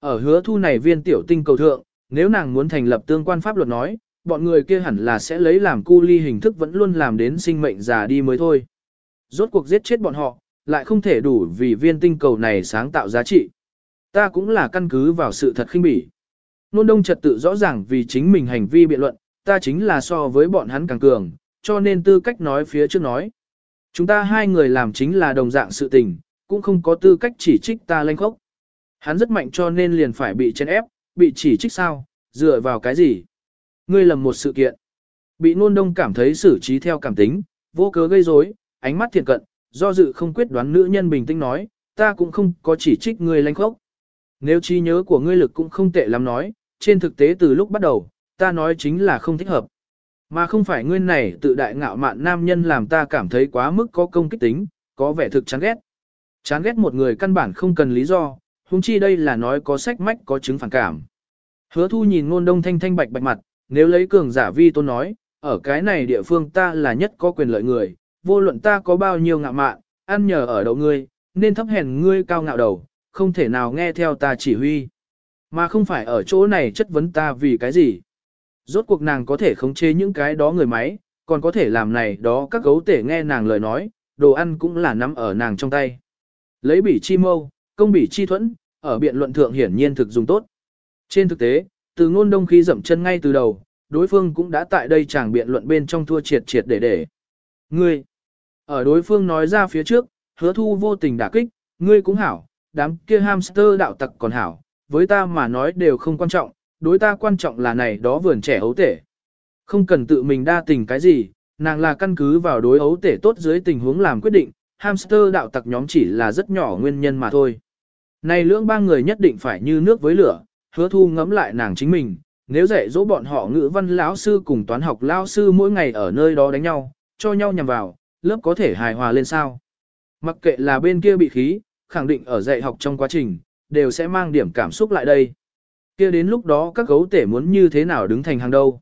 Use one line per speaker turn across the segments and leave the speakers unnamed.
Ở hứa thu này viên tiểu tinh cầu thượng, nếu nàng muốn thành lập tương quan pháp luật nói, bọn người kia hẳn là sẽ lấy làm cu ly hình thức vẫn luôn làm đến sinh mệnh già đi mới thôi. Rốt cuộc giết chết bọn họ, lại không thể đủ vì viên tinh cầu này sáng tạo giá trị. Ta cũng là căn cứ vào sự thật khinh bỉ. Nôn đông trật tự rõ ràng vì chính mình hành vi biện luận, ta chính là so với bọn hắn càng cường, cho nên tư cách nói phía trước nói. Chúng ta hai người làm chính là đồng dạng sự tình, cũng không có tư cách chỉ trích ta lanh khốc. Hắn rất mạnh cho nên liền phải bị chèn ép, bị chỉ trích sao, dựa vào cái gì? Ngươi lầm một sự kiện. Bị nôn đông cảm thấy xử trí theo cảm tính, vô cớ gây rối, ánh mắt thiện cận, do dự không quyết đoán nữ nhân bình tĩnh nói, ta cũng không có chỉ trích ngươi lanh khốc. Nếu trí nhớ của ngươi lực cũng không tệ lắm nói, trên thực tế từ lúc bắt đầu, ta nói chính là không thích hợp. Mà không phải ngươi này tự đại ngạo mạn nam nhân làm ta cảm thấy quá mức có công kích tính, có vẻ thực chán ghét. Chán ghét một người căn bản không cần lý do, huống chi đây là nói có sách mách có chứng phản cảm. Hứa thu nhìn ngôn đông thanh thanh bạch bạch mặt, nếu lấy cường giả vi tôn nói, ở cái này địa phương ta là nhất có quyền lợi người, vô luận ta có bao nhiêu ngạo mạn, ăn nhờ ở đậu ngươi, nên thấp hèn ngươi cao ngạo đầu, không thể nào nghe theo ta chỉ huy. Mà không phải ở chỗ này chất vấn ta vì cái gì. Rốt cuộc nàng có thể khống chế những cái đó người máy, còn có thể làm này đó các gấu tể nghe nàng lời nói, đồ ăn cũng là nắm ở nàng trong tay. Lấy bỉ chi mâu, công bỉ chi thuẫn, ở biện luận thượng hiển nhiên thực dùng tốt. Trên thực tế, từ ngôn đông khi dậm chân ngay từ đầu, đối phương cũng đã tại đây chẳng biện luận bên trong thua triệt triệt để để. Ngươi, ở đối phương nói ra phía trước, hứa thu vô tình đả kích, ngươi cũng hảo, đám kia hamster đạo tặc còn hảo, với ta mà nói đều không quan trọng, đối ta quan trọng là này đó vườn trẻ ấu tể. Không cần tự mình đa tình cái gì, nàng là căn cứ vào đối ấu tể tốt dưới tình huống làm quyết định, hamster đạo tặc nhóm chỉ là rất nhỏ nguyên nhân mà thôi. Này lưỡng ba người nhất định phải như nước với lửa, hứa thu ngẫm lại nàng chính mình, nếu dạy dỗ bọn họ ngữ văn lão sư cùng toán học lão sư mỗi ngày ở nơi đó đánh nhau, cho nhau nhằm vào, lớp có thể hài hòa lên sao. Mặc kệ là bên kia bị khí, khẳng định ở dạy học trong quá trình, đều sẽ mang điểm cảm xúc lại đây. kia đến lúc đó các gấu tể muốn như thế nào đứng thành hàng đâu.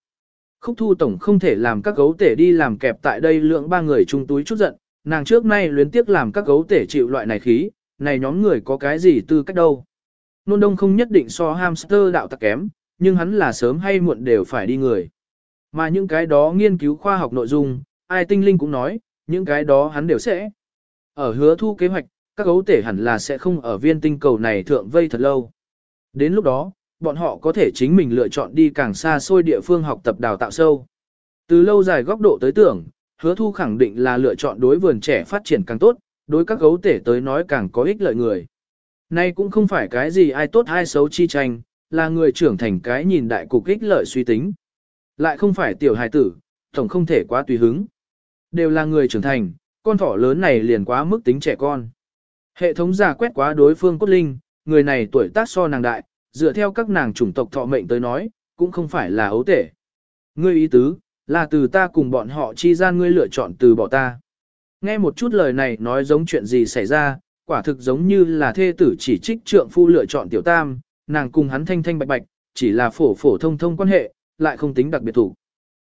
Khúc thu tổng không thể làm các gấu tể đi làm kẹp tại đây lượng ba người chung túi chút giận, nàng trước nay luyến tiếc làm các gấu tể chịu loại này khí, này nhóm người có cái gì tư cách đâu. Nôn đông không nhất định so hamster đạo tặc kém, nhưng hắn là sớm hay muộn đều phải đi người. Mà những cái đó nghiên cứu khoa học nội dung, ai tinh linh cũng nói, những cái đó hắn đều sẽ. Ở hứa thu kế hoạch, các gấu tể hẳn là sẽ không ở viên tinh cầu này thượng vây thật lâu. Đến lúc đó, bọn họ có thể chính mình lựa chọn đi càng xa xôi địa phương học tập đào tạo sâu. Từ lâu dài góc độ tới tưởng, hứa thu khẳng định là lựa chọn đối vườn trẻ phát triển càng tốt, đối các gấu tể tới nói càng có ích lợi người. Nay cũng không phải cái gì ai tốt ai xấu chi tranh, là người trưởng thành cái nhìn đại cục ích lợi suy tính. Lại không phải tiểu hài tử, tổng không thể quá tùy hứng. Đều là người trưởng thành, con thỏ lớn này liền quá mức tính trẻ con. Hệ thống giả quét quá đối phương cốt linh, người này tuổi tác so nàng đại, dựa theo các nàng chủng tộc thọ mệnh tới nói, cũng không phải là ấu tể. Ngươi ý tứ, là từ ta cùng bọn họ chi gian ngươi lựa chọn từ bỏ ta. Nghe một chút lời này nói giống chuyện gì xảy ra, quả thực giống như là thê tử chỉ trích trượng phu lựa chọn tiểu tam, nàng cùng hắn thanh thanh bạch bạch, chỉ là phổ phổ thông thông quan hệ, lại không tính đặc biệt thủ.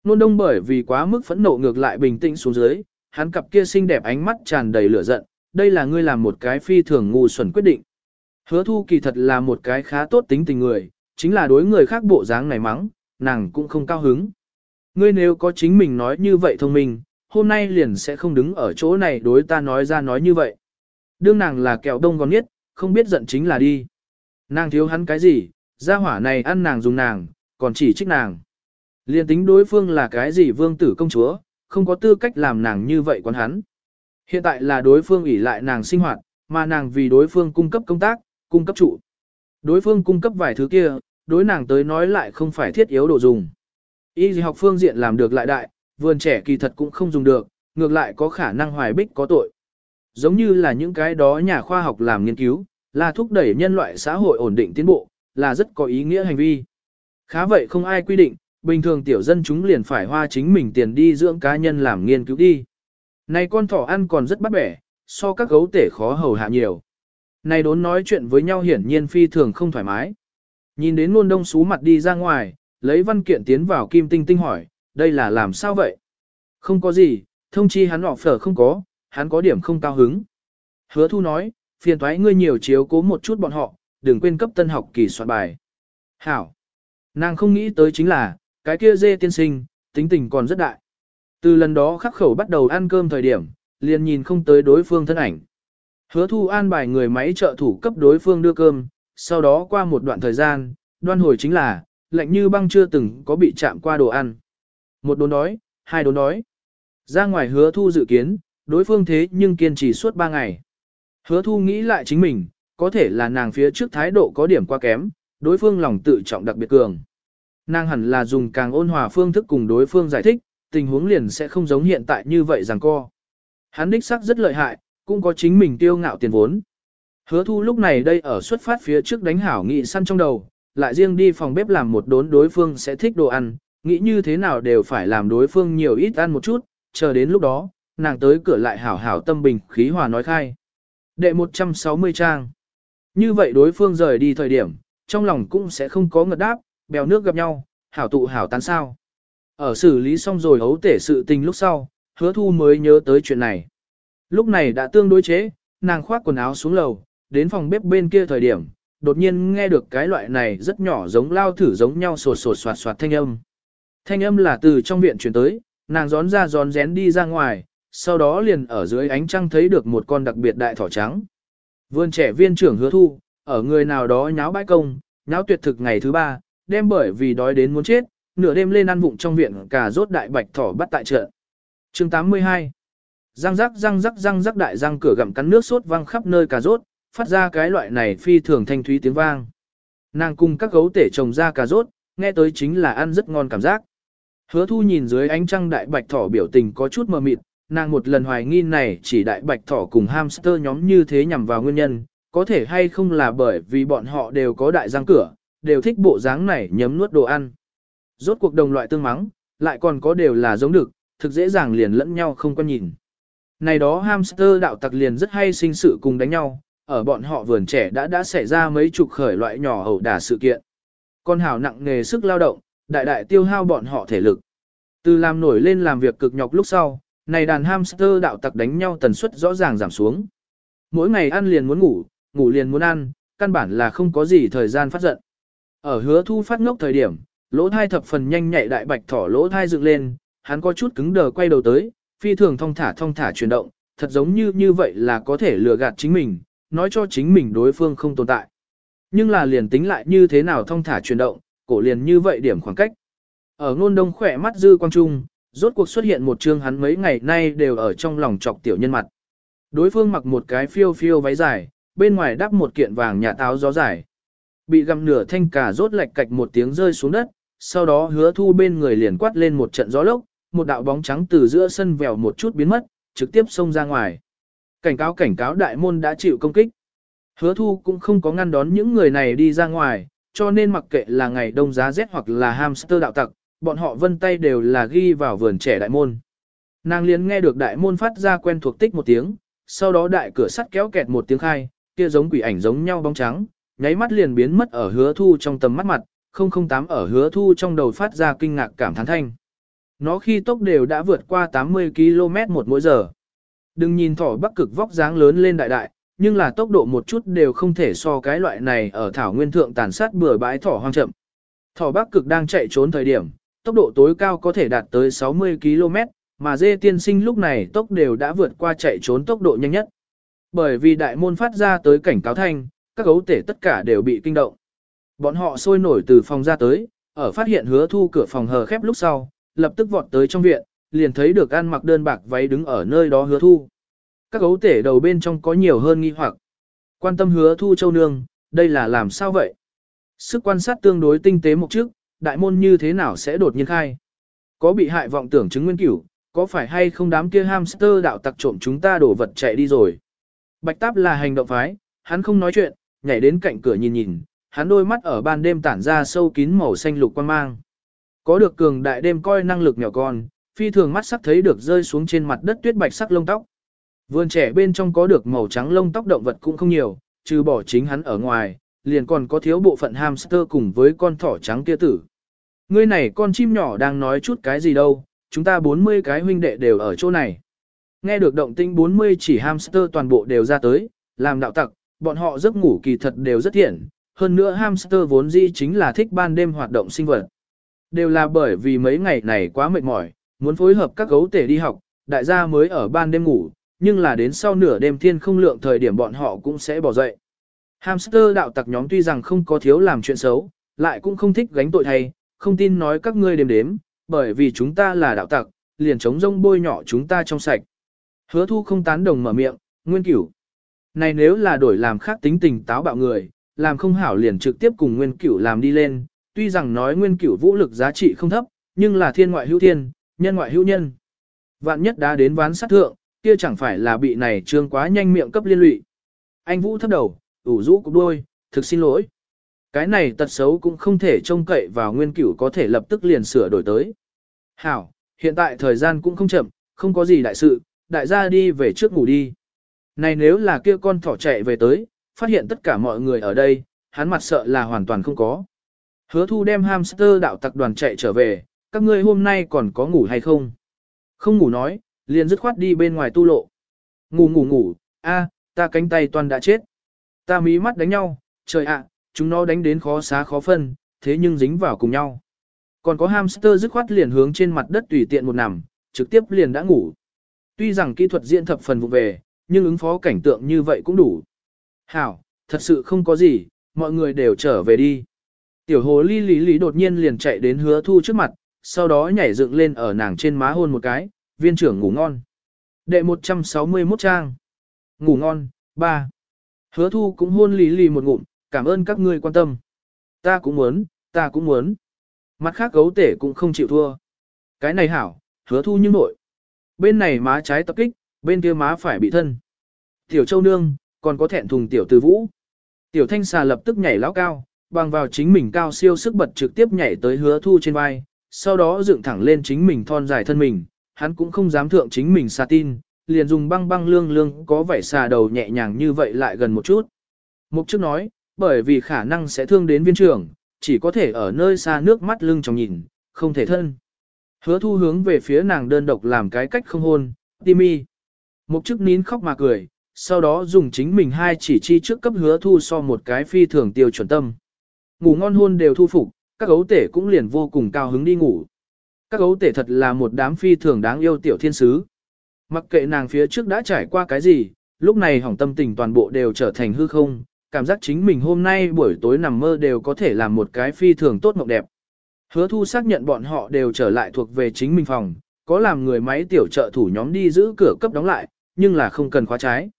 Nôn đông bởi vì quá mức phẫn nộ ngược lại bình tĩnh xuống dưới, hắn cặp kia xinh đẹp ánh mắt tràn đầy lửa giận, đây là ngươi làm một cái phi thường ngu xuẩn quyết định. Hứa thu kỳ thật là một cái khá tốt tính tình người, chính là đối người khác bộ dáng này mắng, nàng cũng không cao hứng. Ngươi nếu có chính mình nói như vậy thông minh, hôm nay liền sẽ không đứng ở chỗ này đối ta nói ra nói như vậy. Đương nàng là kẹo đông gòn nhất, không biết giận chính là đi. Nàng thiếu hắn cái gì, gia hỏa này ăn nàng dùng nàng, còn chỉ trích nàng. Liên tính đối phương là cái gì vương tử công chúa, không có tư cách làm nàng như vậy quán hắn. Hiện tại là đối phương ủy lại nàng sinh hoạt, mà nàng vì đối phương cung cấp công tác, cung cấp trụ. Đối phương cung cấp vài thứ kia, đối nàng tới nói lại không phải thiết yếu đồ dùng. Y học phương diện làm được lại đại, vườn trẻ kỳ thật cũng không dùng được, ngược lại có khả năng hoài bích có tội. Giống như là những cái đó nhà khoa học làm nghiên cứu, là thúc đẩy nhân loại xã hội ổn định tiến bộ, là rất có ý nghĩa hành vi. Khá vậy không ai quy định, bình thường tiểu dân chúng liền phải hoa chính mình tiền đi dưỡng cá nhân làm nghiên cứu đi. Này con thỏ ăn còn rất bắt bẻ, so các gấu tể khó hầu hạ nhiều. Này đốn nói chuyện với nhau hiển nhiên phi thường không thoải mái. Nhìn đến luôn đông xú mặt đi ra ngoài, lấy văn kiện tiến vào kim tinh tinh hỏi, đây là làm sao vậy? Không có gì, thông chi hắn họ phở không có, hắn có điểm không cao hứng. Hứa thu nói, phiền thoái ngươi nhiều chiếu cố một chút bọn họ, đừng quên cấp tân học kỳ soạn bài. Hảo. Nàng không nghĩ tới chính là, cái kia dê tiên sinh, tính tình còn rất đại. Từ lần đó khắc khẩu bắt đầu ăn cơm thời điểm, liền nhìn không tới đối phương thân ảnh. Hứa thu an bài người máy trợ thủ cấp đối phương đưa cơm, sau đó qua một đoạn thời gian, đoan hồi chính là, lạnh như băng chưa từng có bị chạm qua đồ ăn. Một đốn đói, hai đốn đói. Ra ngoài hứa thu dự kiến, đối phương thế nhưng kiên trì suốt ba ngày. Hứa thu nghĩ lại chính mình, có thể là nàng phía trước thái độ có điểm quá kém, đối phương lòng tự trọng đặc biệt cường. Nàng hẳn là dùng càng ôn hòa phương thức cùng đối phương giải thích, tình huống liền sẽ không giống hiện tại như vậy rằng co. Hắn đích sắc rất lợi hại, cũng có chính mình tiêu ngạo tiền vốn. Hứa thu lúc này đây ở xuất phát phía trước đánh hảo nghị săn trong đầu, lại riêng đi phòng bếp làm một đốn đối phương sẽ thích đồ ăn, nghĩ như thế nào đều phải làm đối phương nhiều ít ăn một chút, chờ đến lúc đó, nàng tới cửa lại hảo hảo tâm bình khí hòa nói khai. Đệ 160 trang. Như vậy đối phương rời đi thời điểm, trong lòng cũng sẽ không có ngật đáp, bèo nước gặp nhau, hảo tụ hảo tán sao. Ở xử lý xong rồi hấu tể sự tình lúc sau, hứa thu mới nhớ tới chuyện này. Lúc này đã tương đối chế, nàng khoác quần áo xuống lầu, đến phòng bếp bên kia thời điểm, đột nhiên nghe được cái loại này rất nhỏ giống lao thử giống nhau sột sột soạt soạt thanh âm. Thanh âm là từ trong viện chuyển tới, nàng gión ra gión rén đi ra ngoài, sau đó liền ở dưới ánh trăng thấy được một con đặc biệt đại thỏ trắng. Vườn trẻ viên trưởng hứa thu, ở người nào đó nháo bãi công, nháo tuyệt thực ngày thứ ba, đem bởi vì đói đến muốn chết, nửa đêm lên ăn vụng trong viện cả rốt đại bạch thỏ bắt tại chợ. chương 82 Răng rắc răng rắc răng rắc đại răng cửa gặm cắn nước sốt văng khắp nơi cà rốt, phát ra cái loại này phi thường thanh thúy tiếng vang. Nàng cùng các gấu tể trồng ra cà rốt, nghe tới chính là ăn rất ngon cảm giác. Hứa thu nhìn dưới ánh trăng đại bạch thỏ biểu tình có chút mờ mịt, nàng một lần hoài nghi này chỉ đại bạch thỏ cùng hamster nhóm như thế nhằm vào nguyên nhân, có thể hay không là bởi vì bọn họ đều có đại răng cửa, đều thích bộ dáng này nhấm nuốt đồ ăn. Rốt cuộc đồng loại tương mắng, lại còn có đều là giống được, thực dễ dàng liền lẫn nhau không quan nhìn. Này đó hamster đạo tặc liền rất hay sinh sự cùng đánh nhau, ở bọn họ vườn trẻ đã đã xảy ra mấy chục khởi loại nhỏ ẩu đả sự kiện. Con hào nặng nghề sức lao động, đại đại tiêu hao bọn họ thể lực. Từ làm nổi lên làm việc cực nhọc lúc sau, này đàn hamster đạo tặc đánh nhau tần suất rõ ràng giảm xuống. Mỗi ngày ăn liền muốn ngủ, ngủ liền muốn ăn, căn bản là không có gì thời gian phát giận. Ở hứa thu phát ngốc thời điểm, lỗ thai thập phần nhanh nhạy đại bạch thỏ lỗ thai dựng lên, hắn có chút cứng đờ quay đầu tới, phi thường thong thả thong thả chuyển động, thật giống như như vậy là có thể lừa gạt chính mình, nói cho chính mình đối phương không tồn tại. Nhưng là liền tính lại như thế nào thong thả chuyển động, cổ liền như vậy điểm khoảng cách. Ở ngôn đông khỏe mắt dư quang trung, rốt cuộc xuất hiện một chương hắn mấy ngày nay đều ở trong lòng chọc tiểu nhân mặt. Đối phương mặc một cái phiêu phiêu váy dài, bên ngoài đắp một kiện vàng nhà táo gió dài. Bị găm nửa thanh cà rốt lạch cạch một tiếng rơi xuống đất, sau đó hứa thu bên người liền quát lên một trận gió lốc, một đạo bóng trắng từ giữa sân vèo một chút biến mất, trực tiếp xông ra ngoài. Cảnh cáo cảnh cáo đại môn đã chịu công kích. Hứa thu cũng không có ngăn đón những người này đi ra ngoài, cho nên mặc kệ là ngày đông giá rét hoặc là hamster đạo tặc, bọn họ vân tay đều là ghi vào vườn trẻ đại môn. Nàng liền nghe được đại môn phát ra quen thuộc tích một tiếng, sau đó đại cửa sắt kéo kẹt một tiếng khai, kia giống quỷ ảnh giống nhau bóng trắng, nháy mắt liền biến mất ở hứa thu trong tầm mắt mặt, 008 ở hứa thu trong đầu phát ra kinh ngạc cảm thán thanh. Nó khi tốc đều đã vượt qua 80 km một mỗi giờ. Đừng nhìn thỏ bắc cực vóc dáng lớn lên đại đại, nhưng là tốc độ một chút đều không thể so cái loại này ở thảo nguyên thượng tàn sát bừa bãi thỏ hoang chậm. Thỏ bắc cực đang chạy trốn thời điểm, tốc độ tối cao có thể đạt tới 60 km, mà dê tiên sinh lúc này tốc đều đã vượt qua chạy trốn tốc độ nhanh nhất. Bởi vì đại môn phát ra tới cảnh cáo thanh, các gấu tể tất cả đều bị kinh động. Bọn họ sôi nổi từ phòng ra tới, ở phát hiện hứa thu cửa phòng hờ khép lúc sau, lập tức vọt tới trong viện, liền thấy được ăn mặc đơn bạc váy đứng ở nơi đó hứa thu. Các gấu tể đầu bên trong có nhiều hơn nghi hoặc. Quan tâm hứa thu châu nương, đây là làm sao vậy? Sức quan sát tương đối tinh tế một trước, đại môn như thế nào sẽ đột nhiên khai? Có bị hại vọng tưởng chứng nguyên cửu, có phải hay không đám kia hamster đạo tặc trộm chúng ta đổ vật chạy đi rồi? Bạch táp là hành động phái, hắn không nói chuyện, nhảy đến cạnh cửa nhìn nhìn, hắn đôi mắt ở ban đêm tản ra sâu kín màu xanh lục quan mang. Có được cường đại đêm coi năng lực nhỏ con, phi thường mắt sắc thấy được rơi xuống trên mặt đất tuyết bạch sắc lông tóc. Vườn trẻ bên trong có được màu trắng lông tóc động vật cũng không nhiều, trừ bỏ chính hắn ở ngoài, liền còn có thiếu bộ phận hamster cùng với con thỏ trắng kia tử. Ngươi này con chim nhỏ đang nói chút cái gì đâu, chúng ta 40 cái huynh đệ đều ở chỗ này. Nghe được động tinh 40 chỉ hamster toàn bộ đều ra tới, làm đạo tặc, bọn họ giấc ngủ kỳ thật đều rất thiện, hơn nữa hamster vốn dĩ chính là thích ban đêm hoạt động sinh vật. Đều là bởi vì mấy ngày này quá mệt mỏi, muốn phối hợp các gấu tể đi học, đại gia mới ở ban đêm ngủ, nhưng là đến sau nửa đêm thiên không lượng thời điểm bọn họ cũng sẽ bỏ dậy. Hamster đạo tặc nhóm tuy rằng không có thiếu làm chuyện xấu, lại cũng không thích gánh tội thay, không tin nói các ngươi đếm đếm, bởi vì chúng ta là đạo tặc, liền chống rông bôi nhỏ chúng ta trong sạch. Hứa thu không tán đồng mở miệng, nguyên cửu. Này nếu là đổi làm khác tính tình táo bạo người, làm không hảo liền trực tiếp cùng nguyên cửu làm đi lên, tuy rằng nói nguyên cửu vũ lực giá trị không thấp, nhưng là thiên ngoại hữu thiên, nhân ngoại hữu nhân. Vạn nhất đã đến ván sát thượng, kia chẳng phải là bị này trương quá nhanh miệng cấp liên lụy. Anh Vũ thấp đầu, ủ rũ cục đôi, thực xin lỗi. Cái này tật xấu cũng không thể trông cậy vào nguyên cửu có thể lập tức liền sửa đổi tới. Hảo, hiện tại thời gian cũng không chậm, không có gì đại sự, đại gia đi về trước ngủ đi. Này nếu là kia con thỏ chạy về tới, phát hiện tất cả mọi người ở đây, hắn mặt sợ là hoàn toàn không có. Hứa thu đem hamster đạo tặc đoàn chạy trở về, các ngươi hôm nay còn có ngủ hay không? Không ngủ nói, liền dứt khoát đi bên ngoài tu lộ. Ngủ ngủ ngủ, a, ta cánh tay toàn đã chết. Ta mí mắt đánh nhau, trời ạ, chúng nó đánh đến khó xá khó phân, thế nhưng dính vào cùng nhau. Còn có hamster dứt khoát liền hướng trên mặt đất tùy tiện một nằm, trực tiếp liền đã ngủ. Tuy rằng kỹ thuật diễn thập phần vụ về, nhưng ứng phó cảnh tượng như vậy cũng đủ. Hảo, thật sự không có gì, mọi người đều trở về đi. Tiểu hồ ly lý lý đột nhiên liền chạy đến hứa thu trước mặt, sau đó nhảy dựng lên ở nàng trên má hôn một cái, viên trưởng ngủ ngon. Đệ 161 trang. Ngủ ngon, 3. Hứa thu cũng hôn lý lì một ngụm, cảm ơn các ngươi quan tâm. Ta cũng muốn, ta cũng muốn. Mặt khác gấu tể cũng không chịu thua. Cái này hảo, hứa thu như nội. Bên này má trái tập kích, bên kia má phải bị thân. Tiểu châu nương, còn có thẹn thùng tiểu từ vũ. Tiểu thanh xà lập tức nhảy lão cao, bằng vào chính mình cao siêu sức bật trực tiếp nhảy tới hứa thu trên vai, sau đó dựng thẳng lên chính mình thon dài thân mình, hắn cũng không dám thượng chính mình xà tin, liền dùng băng băng lương lương có vẻ xà đầu nhẹ nhàng như vậy lại gần một chút. Mục trước nói, bởi vì khả năng sẽ thương đến viên trưởng, chỉ có thể ở nơi xa nước mắt lưng trong nhìn, không thể thân. Hứa thu hướng về phía nàng đơn độc làm cái cách không hôn, Timmy. Mục chức nín khóc mà cười, sau đó dùng chính mình hai chỉ chi trước cấp hứa thu so một cái phi thường tiêu chuẩn tâm. Ngủ ngon hôn đều thu phục, các gấu tể cũng liền vô cùng cao hứng đi ngủ. Các gấu tể thật là một đám phi thường đáng yêu tiểu thiên sứ. Mặc kệ nàng phía trước đã trải qua cái gì, lúc này hỏng tâm tình toàn bộ đều trở thành hư không, cảm giác chính mình hôm nay buổi tối nằm mơ đều có thể làm một cái phi thường tốt mộng đẹp. Hứa thu xác nhận bọn họ đều trở lại thuộc về chính mình phòng, có làm người máy tiểu trợ thủ nhóm đi giữ cửa cấp đóng lại, nhưng là không cần khóa trái.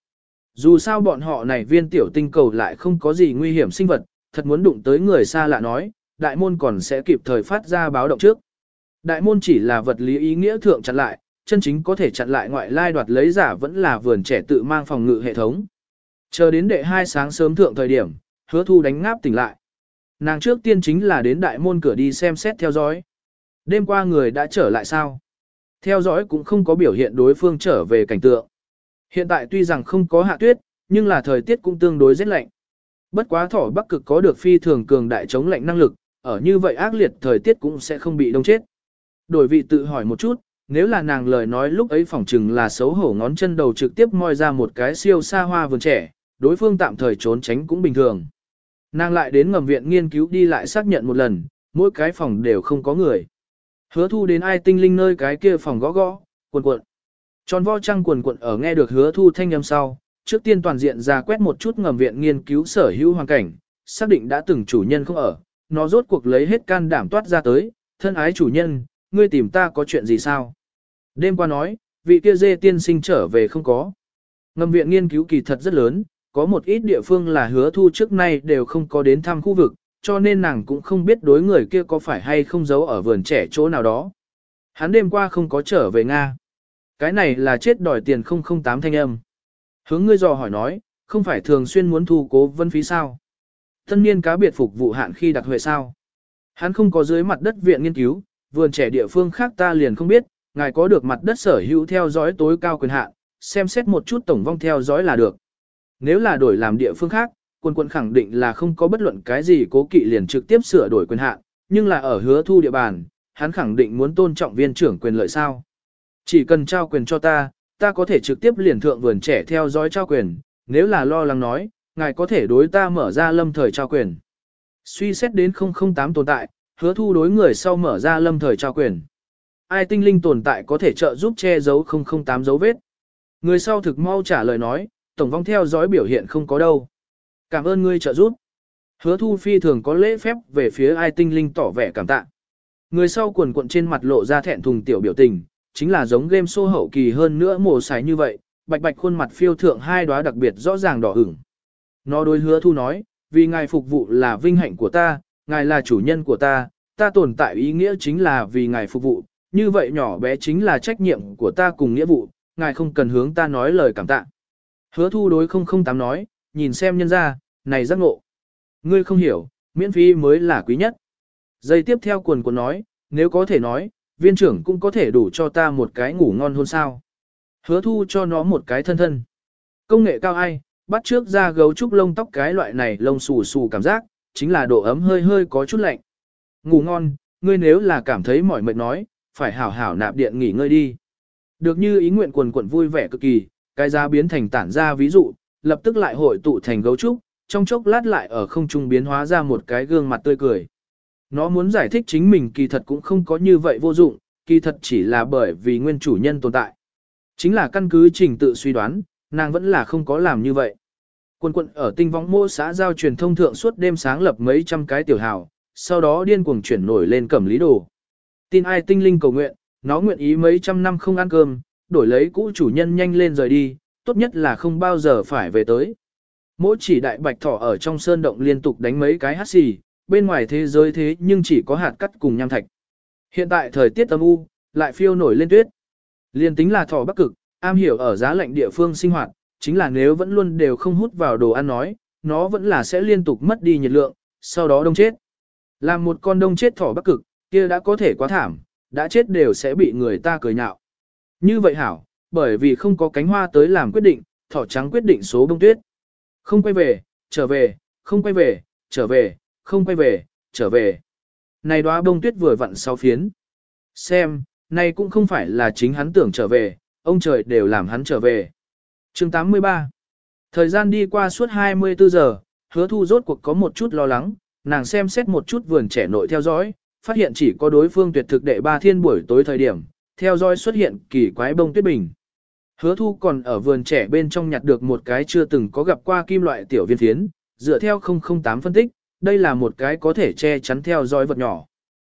Dù sao bọn họ này viên tiểu tinh cầu lại không có gì nguy hiểm sinh vật, thật muốn đụng tới người xa lạ nói, đại môn còn sẽ kịp thời phát ra báo động trước. Đại môn chỉ là vật lý ý nghĩa thượng chặn lại, chân chính có thể chặn lại ngoại lai đoạt lấy giả vẫn là vườn trẻ tự mang phòng ngự hệ thống. Chờ đến đệ hai sáng sớm thượng thời điểm, hứa thu đánh ngáp tỉnh lại. Nàng trước tiên chính là đến đại môn cửa đi xem xét theo dõi. Đêm qua người đã trở lại sao? Theo dõi cũng không có biểu hiện đối phương trở về cảnh tượng. Hiện tại tuy rằng không có hạ tuyết, nhưng là thời tiết cũng tương đối rét lạnh. Bất quá thỏ bắc cực có được phi thường cường đại chống lạnh năng lực, ở như vậy ác liệt thời tiết cũng sẽ không bị đông chết. Đổi vị tự hỏi một chút, nếu là nàng lời nói lúc ấy phỏng chừng là xấu hổ ngón chân đầu trực tiếp moi ra một cái siêu xa hoa vườn trẻ, đối phương tạm thời trốn tránh cũng bình thường. Nàng lại đến ngầm viện nghiên cứu đi lại xác nhận một lần, mỗi cái phòng đều không có người. Hứa thu đến ai tinh linh nơi cái kia phòng gõ gõ, quần quận. Tròn vo trăng quần quận ở nghe được hứa thu thanh âm sau, trước tiên toàn diện ra quét một chút ngầm viện nghiên cứu sở hữu hoàn cảnh, xác định đã từng chủ nhân không ở, nó rốt cuộc lấy hết can đảm toát ra tới, thân ái chủ nhân, ngươi tìm ta có chuyện gì sao? Đêm qua nói, vị kia dê tiên sinh trở về không có. Ngầm viện nghiên cứu kỳ thật rất lớn, có một ít địa phương là hứa thu trước nay đều không có đến thăm khu vực, cho nên nàng cũng không biết đối người kia có phải hay không giấu ở vườn trẻ chỗ nào đó. Hắn đêm qua không có trở về Nga. Cái này là chết đòi tiền 008 thanh âm. Hướng ngươi dò hỏi nói, không phải thường xuyên muốn thu cố vân phí sao? Tân niên cá biệt phục vụ hạn khi đặc huệ sao? Hắn không có dưới mặt đất viện nghiên cứu, vườn trẻ địa phương khác ta liền không biết, ngài có được mặt đất sở hữu theo dõi tối cao quyền hạn, xem xét một chút tổng vong theo dõi là được. Nếu là đổi làm địa phương khác, quân quân khẳng định là không có bất luận cái gì cố kỵ liền trực tiếp sửa đổi quyền hạn, nhưng là ở hứa thu địa bàn, hắn khẳng định muốn tôn trọng viên trưởng quyền lợi sao. Chỉ cần trao quyền cho ta, ta có thể trực tiếp liền thượng vườn trẻ theo dõi trao quyền, nếu là lo lắng nói, ngài có thể đối ta mở ra lâm thời trao quyền. Suy xét đến 008 tồn tại, hứa thu đối người sau mở ra lâm thời trao quyền. Ai tinh linh tồn tại có thể trợ giúp che giấu 008 dấu vết. Người sau thực mau trả lời nói, tổng vong theo dõi biểu hiện không có đâu. Cảm ơn ngươi trợ giúp. Hứa thu phi thường có lễ phép về phía ai tinh linh tỏ vẻ cảm tạ. Người sau quần cuộn trên mặt lộ ra thẹn thùng tiểu biểu tình, chính là giống game show hậu kỳ hơn nữa mồ sái như vậy, bạch bạch khuôn mặt phiêu thượng hai đóa đặc biệt rõ ràng đỏ ửng. Nó đối hứa thu nói, vì ngài phục vụ là vinh hạnh của ta, ngài là chủ nhân của ta, ta tồn tại ý nghĩa chính là vì ngài phục vụ, như vậy nhỏ bé chính là trách nhiệm của ta cùng nghĩa vụ, ngài không cần hướng ta nói lời cảm tạ. Hứa thu đối 008 nói, nhìn xem nhân ra, này giác ngộ. Ngươi không hiểu, miễn phí mới là quý nhất. Giây tiếp theo quần của nói, nếu có thể nói, viên trưởng cũng có thể đủ cho ta một cái ngủ ngon hôn sao. Hứa thu cho nó một cái thân thân. Công nghệ cao ai, bắt trước ra gấu trúc lông tóc cái loại này lông xù xù cảm giác, chính là độ ấm hơi hơi có chút lạnh. Ngủ ngon, ngươi nếu là cảm thấy mỏi mệt nói, phải hảo hảo nạp điện nghỉ ngơi đi. Được như ý nguyện quần quần vui vẻ cực kỳ, cái giá biến thành tản ra ví dụ, lập tức lại hội tụ thành gấu trúc, trong chốc lát lại ở không trung biến hóa ra một cái gương mặt tươi cười. Nó muốn giải thích chính mình kỳ thật cũng không có như vậy vô dụng, kỳ thật chỉ là bởi vì nguyên chủ nhân tồn tại. Chính là căn cứ trình tự suy đoán, nàng vẫn là không có làm như vậy. Quân quận ở tinh võng mô xã giao truyền thông thượng suốt đêm sáng lập mấy trăm cái tiểu hào, sau đó điên cuồng chuyển nổi lên cẩm lý đồ. Tin ai tinh linh cầu nguyện, nó nguyện ý mấy trăm năm không ăn cơm, đổi lấy cũ chủ nhân nhanh lên rời đi, tốt nhất là không bao giờ phải về tới. Mỗi chỉ đại bạch thỏ ở trong sơn động liên tục đánh mấy cái hát xì, bên ngoài thế giới thế nhưng chỉ có hạt cắt cùng nham thạch. Hiện tại thời tiết âm u, lại phiêu nổi lên tuyết. Liên tính là thỏ bắc cực, am hiểu ở giá lạnh địa phương sinh hoạt, chính là nếu vẫn luôn đều không hút vào đồ ăn nói, nó vẫn là sẽ liên tục mất đi nhiệt lượng, sau đó đông chết. Làm một con đông chết thỏ bắc cực, kia đã có thể quá thảm, đã chết đều sẽ bị người ta cười nhạo. Như vậy hảo, bởi vì không có cánh hoa tới làm quyết định, thỏ trắng quyết định số bông tuyết. Không quay về, trở về, không quay về, trở về, không quay về, trở về. Này đóa bông tuyết vừa vặn sau phiến. Xem, này cũng không phải là chính hắn tưởng trở về, ông trời đều làm hắn trở về chương 83 Thời gian đi qua suốt 24 giờ, hứa thu rốt cuộc có một chút lo lắng, nàng xem xét một chút vườn trẻ nội theo dõi, phát hiện chỉ có đối phương tuyệt thực đệ ba thiên buổi tối thời điểm, theo dõi xuất hiện kỳ quái bông tuyết bình. Hứa thu còn ở vườn trẻ bên trong nhặt được một cái chưa từng có gặp qua kim loại tiểu viên phiến, dựa theo 008 phân tích, đây là một cái có thể che chắn theo dõi vật nhỏ.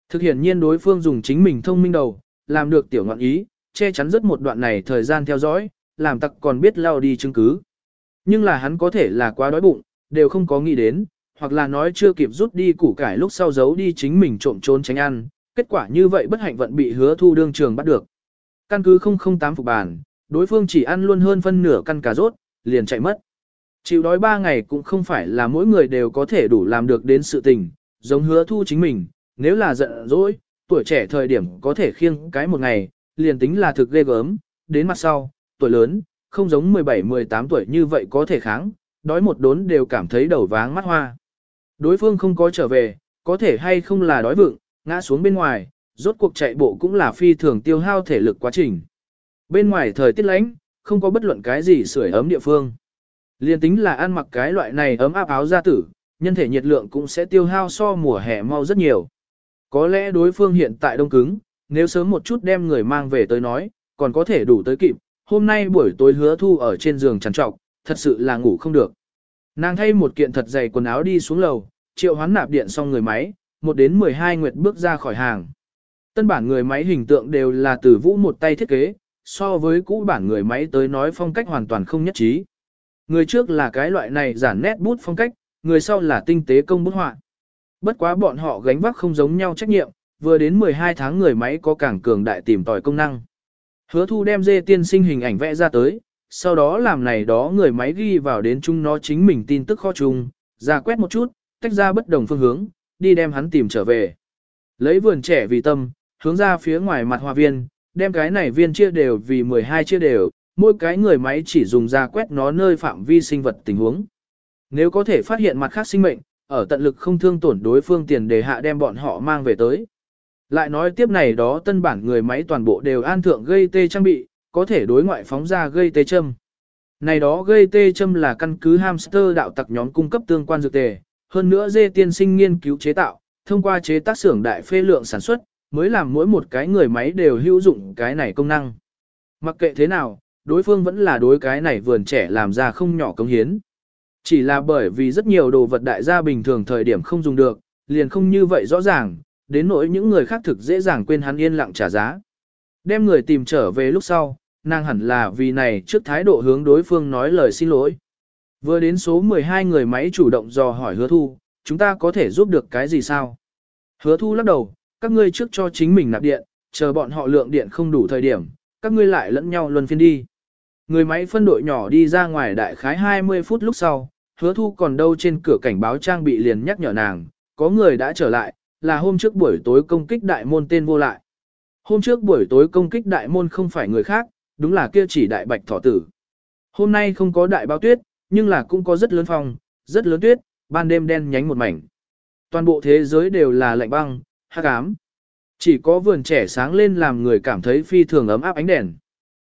Thực hiện nhiên đối phương dùng chính mình thông minh đầu, làm được tiểu ngọn ý, che chắn rất một đoạn này thời gian theo dõi, làm tặc còn biết lao đi chứng cứ. Nhưng là hắn có thể là quá đói bụng, đều không có nghĩ đến, hoặc là nói chưa kịp rút đi củ cải lúc sau giấu đi chính mình trộm trốn tránh ăn, kết quả như vậy bất hạnh vận bị hứa thu đương trường bắt được. Căn cứ 008 phục bản, đối phương chỉ ăn luôn hơn phân nửa căn cà rốt, liền chạy mất. Chịu đói 3 ngày cũng không phải là mỗi người đều có thể đủ làm được đến sự tình, giống hứa thu chính mình, nếu là giận dỗi, tuổi trẻ thời điểm có thể khiêng cái một ngày, liền tính là thực ghê gớm, đến mặt sau, tuổi lớn, không giống 17-18 tuổi như vậy có thể kháng, đói một đốn đều cảm thấy đầu váng mắt hoa. Đối phương không có trở về, có thể hay không là đói vựng, ngã xuống bên ngoài, rốt cuộc chạy bộ cũng là phi thường tiêu hao thể lực quá trình. Bên ngoài thời tiết lạnh, không có bất luận cái gì sưởi ấm địa phương. Liên tính là ăn mặc cái loại này ấm áp áo da tử, nhân thể nhiệt lượng cũng sẽ tiêu hao so mùa hè mau rất nhiều. Có lẽ đối phương hiện tại đông cứng, nếu sớm một chút đem người mang về tới nói, còn có thể đủ tới kịp. Hôm nay buổi tối hứa thu ở trên giường trằn trọc, thật sự là ngủ không được. Nàng thay một kiện thật dày quần áo đi xuống lầu, triệu hoán nạp điện xong người máy, một đến 12 nguyệt bước ra khỏi hàng. Tân bản người máy hình tượng đều là từ vũ một tay thiết kế, so với cũ bản người máy tới nói phong cách hoàn toàn không nhất trí. Người trước là cái loại này giản nét bút phong cách, người sau là tinh tế công bút họa. Bất quá bọn họ gánh vác không giống nhau trách nhiệm, vừa đến 12 tháng người máy có càng cường đại tìm tòi công năng. Hứa thu đem dê tiên sinh hình ảnh vẽ ra tới, sau đó làm này đó người máy ghi vào đến chung nó chính mình tin tức kho chung, ra quét một chút, tách ra bất đồng phương hướng, đi đem hắn tìm trở về. Lấy vườn trẻ vì tâm, hướng ra phía ngoài mặt hoa viên, đem cái này viên chia đều vì 12 chia đều, mỗi cái người máy chỉ dùng ra quét nó nơi phạm vi sinh vật tình huống. Nếu có thể phát hiện mặt khác sinh mệnh, ở tận lực không thương tổn đối phương tiền đề hạ đem bọn họ mang về tới. Lại nói tiếp này đó tân bản người máy toàn bộ đều an thượng gây tê trang bị, có thể đối ngoại phóng ra gây tê châm. Này đó gây tê châm là căn cứ hamster đạo tặc nhóm cung cấp tương quan dược tề, hơn nữa dê tiên sinh nghiên cứu chế tạo, thông qua chế tác xưởng đại phê lượng sản xuất, mới làm mỗi một cái người máy đều hữu dụng cái này công năng. Mặc kệ thế nào, đối phương vẫn là đối cái này vườn trẻ làm ra không nhỏ công hiến. Chỉ là bởi vì rất nhiều đồ vật đại gia bình thường thời điểm không dùng được, liền không như vậy rõ ràng, đến nỗi những người khác thực dễ dàng quên hắn yên lặng trả giá. Đem người tìm trở về lúc sau, nàng hẳn là vì này trước thái độ hướng đối phương nói lời xin lỗi. Vừa đến số 12 người máy chủ động dò hỏi hứa thu, chúng ta có thể giúp được cái gì sao? Hứa thu lắc đầu, các ngươi trước cho chính mình nạp điện, chờ bọn họ lượng điện không đủ thời điểm, các ngươi lại lẫn nhau luân phiên đi. Người máy phân đội nhỏ đi ra ngoài đại khái 20 phút lúc sau, hứa thu còn đâu trên cửa cảnh báo trang bị liền nhắc nhở nàng, có người đã trở lại, là hôm trước buổi tối công kích đại môn tên vô lại. Hôm trước buổi tối công kích đại môn không phải người khác, đúng là kia chỉ đại bạch thỏ tử. Hôm nay không có đại bao tuyết, nhưng là cũng có rất lớn phong, rất lớn tuyết, ban đêm đen nhánh một mảnh. Toàn bộ thế giới đều là lạnh băng, hắc ám. Chỉ có vườn trẻ sáng lên làm người cảm thấy phi thường ấm áp ánh đèn.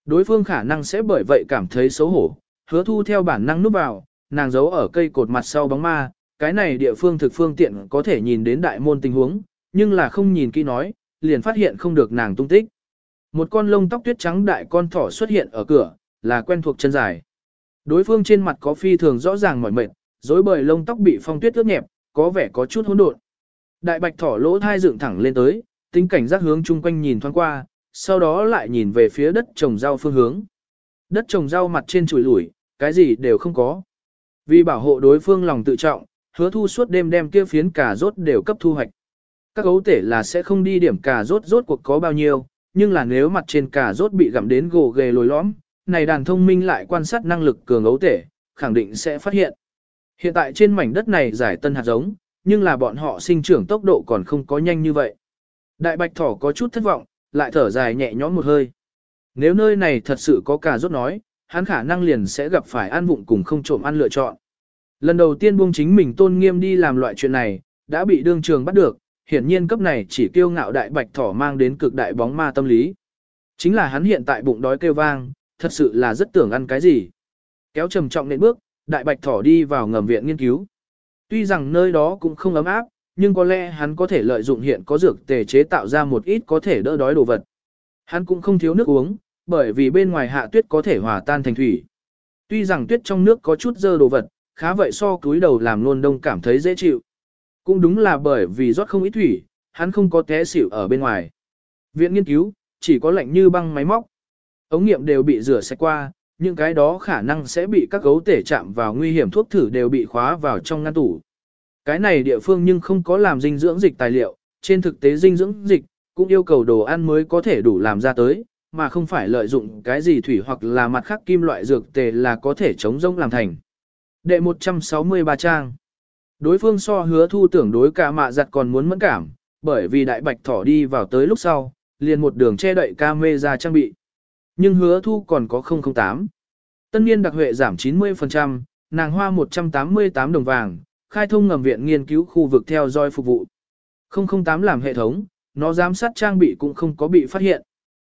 Đối phương khả năng sẽ bởi vậy cảm thấy xấu hổ, hứa thu theo bản năng núp vào, nàng giấu ở cây cột mặt sau bóng ma, cái này địa phương thực phương tiện có thể nhìn đến đại môn tình huống, nhưng là không nhìn kỹ nói, liền phát hiện không được nàng tung tích. Một con lông tóc tuyết trắng đại con thỏ xuất hiện ở cửa, là quen thuộc chân dài. Đối phương trên mặt có phi thường rõ ràng mỏi mệt, rối bời lông tóc bị phong tuyết ướt nhẹp, có vẻ có chút hỗn độn. Đại bạch thỏ lỗ thai dựng thẳng lên tới, tính cảnh giác hướng chung quanh nhìn thoáng qua, sau đó lại nhìn về phía đất trồng rau phương hướng. Đất trồng rau mặt trên chùi lủi, cái gì đều không có. Vì bảo hộ đối phương lòng tự trọng, hứa thu suốt đêm đem kia phiến cà rốt đều cấp thu hoạch. Các gấu tể là sẽ không đi điểm cà rốt rốt cuộc có bao nhiêu, nhưng là nếu mặt trên cà rốt bị gặm đến gồ ghề lồi lõm, này đàn thông minh lại quan sát năng lực cường ấu tể, khẳng định sẽ phát hiện. Hiện tại trên mảnh đất này giải tân hạt giống, nhưng là bọn họ sinh trưởng tốc độ còn không có nhanh như vậy. Đại bạch thỏ có chút thất vọng, lại thở dài nhẹ nhõm một hơi. Nếu nơi này thật sự có cà rốt nói, hắn khả năng liền sẽ gặp phải ăn vụng cùng không trộm ăn lựa chọn. Lần đầu tiên buông chính mình tôn nghiêm đi làm loại chuyện này, đã bị đương trường bắt được, hiển nhiên cấp này chỉ kiêu ngạo đại bạch thỏ mang đến cực đại bóng ma tâm lý. Chính là hắn hiện tại bụng đói kêu vang, thật sự là rất tưởng ăn cái gì. Kéo trầm trọng nện bước, đại bạch thỏ đi vào ngầm viện nghiên cứu. Tuy rằng nơi đó cũng không ấm áp, nhưng có lẽ hắn có thể lợi dụng hiện có dược tề chế tạo ra một ít có thể đỡ đói đồ vật. Hắn cũng không thiếu nước uống, bởi vì bên ngoài hạ tuyết có thể hòa tan thành thủy. Tuy rằng tuyết trong nước có chút dơ đồ vật, khá vậy so túi đầu làm luôn đông cảm thấy dễ chịu. Cũng đúng là bởi vì rót không ít thủy, hắn không có té xỉu ở bên ngoài. Viện nghiên cứu, chỉ có lạnh như băng máy móc. Ống nghiệm đều bị rửa sạch qua, những cái đó khả năng sẽ bị các gấu tể chạm vào nguy hiểm thuốc thử đều bị khóa vào trong ngăn tủ. Cái này địa phương nhưng không có làm dinh dưỡng dịch tài liệu, trên thực tế dinh dưỡng dịch cũng yêu cầu đồ ăn mới có thể đủ làm ra tới, mà không phải lợi dụng cái gì thủy hoặc là mặt khác kim loại dược tề là có thể chống rông làm thành. Đệ 163 trang Đối phương so hứa thu tưởng đối cả mạ giặt còn muốn mẫn cảm, bởi vì đại bạch thỏ đi vào tới lúc sau, liền một đường che đậy ca mê ra trang bị. Nhưng hứa thu còn có 008. Tân niên đặc huệ giảm 90%, nàng hoa 188 đồng vàng, khai thông ngầm viện nghiên cứu khu vực theo dõi phục vụ. 008 làm hệ thống, nó giám sát trang bị cũng không có bị phát hiện.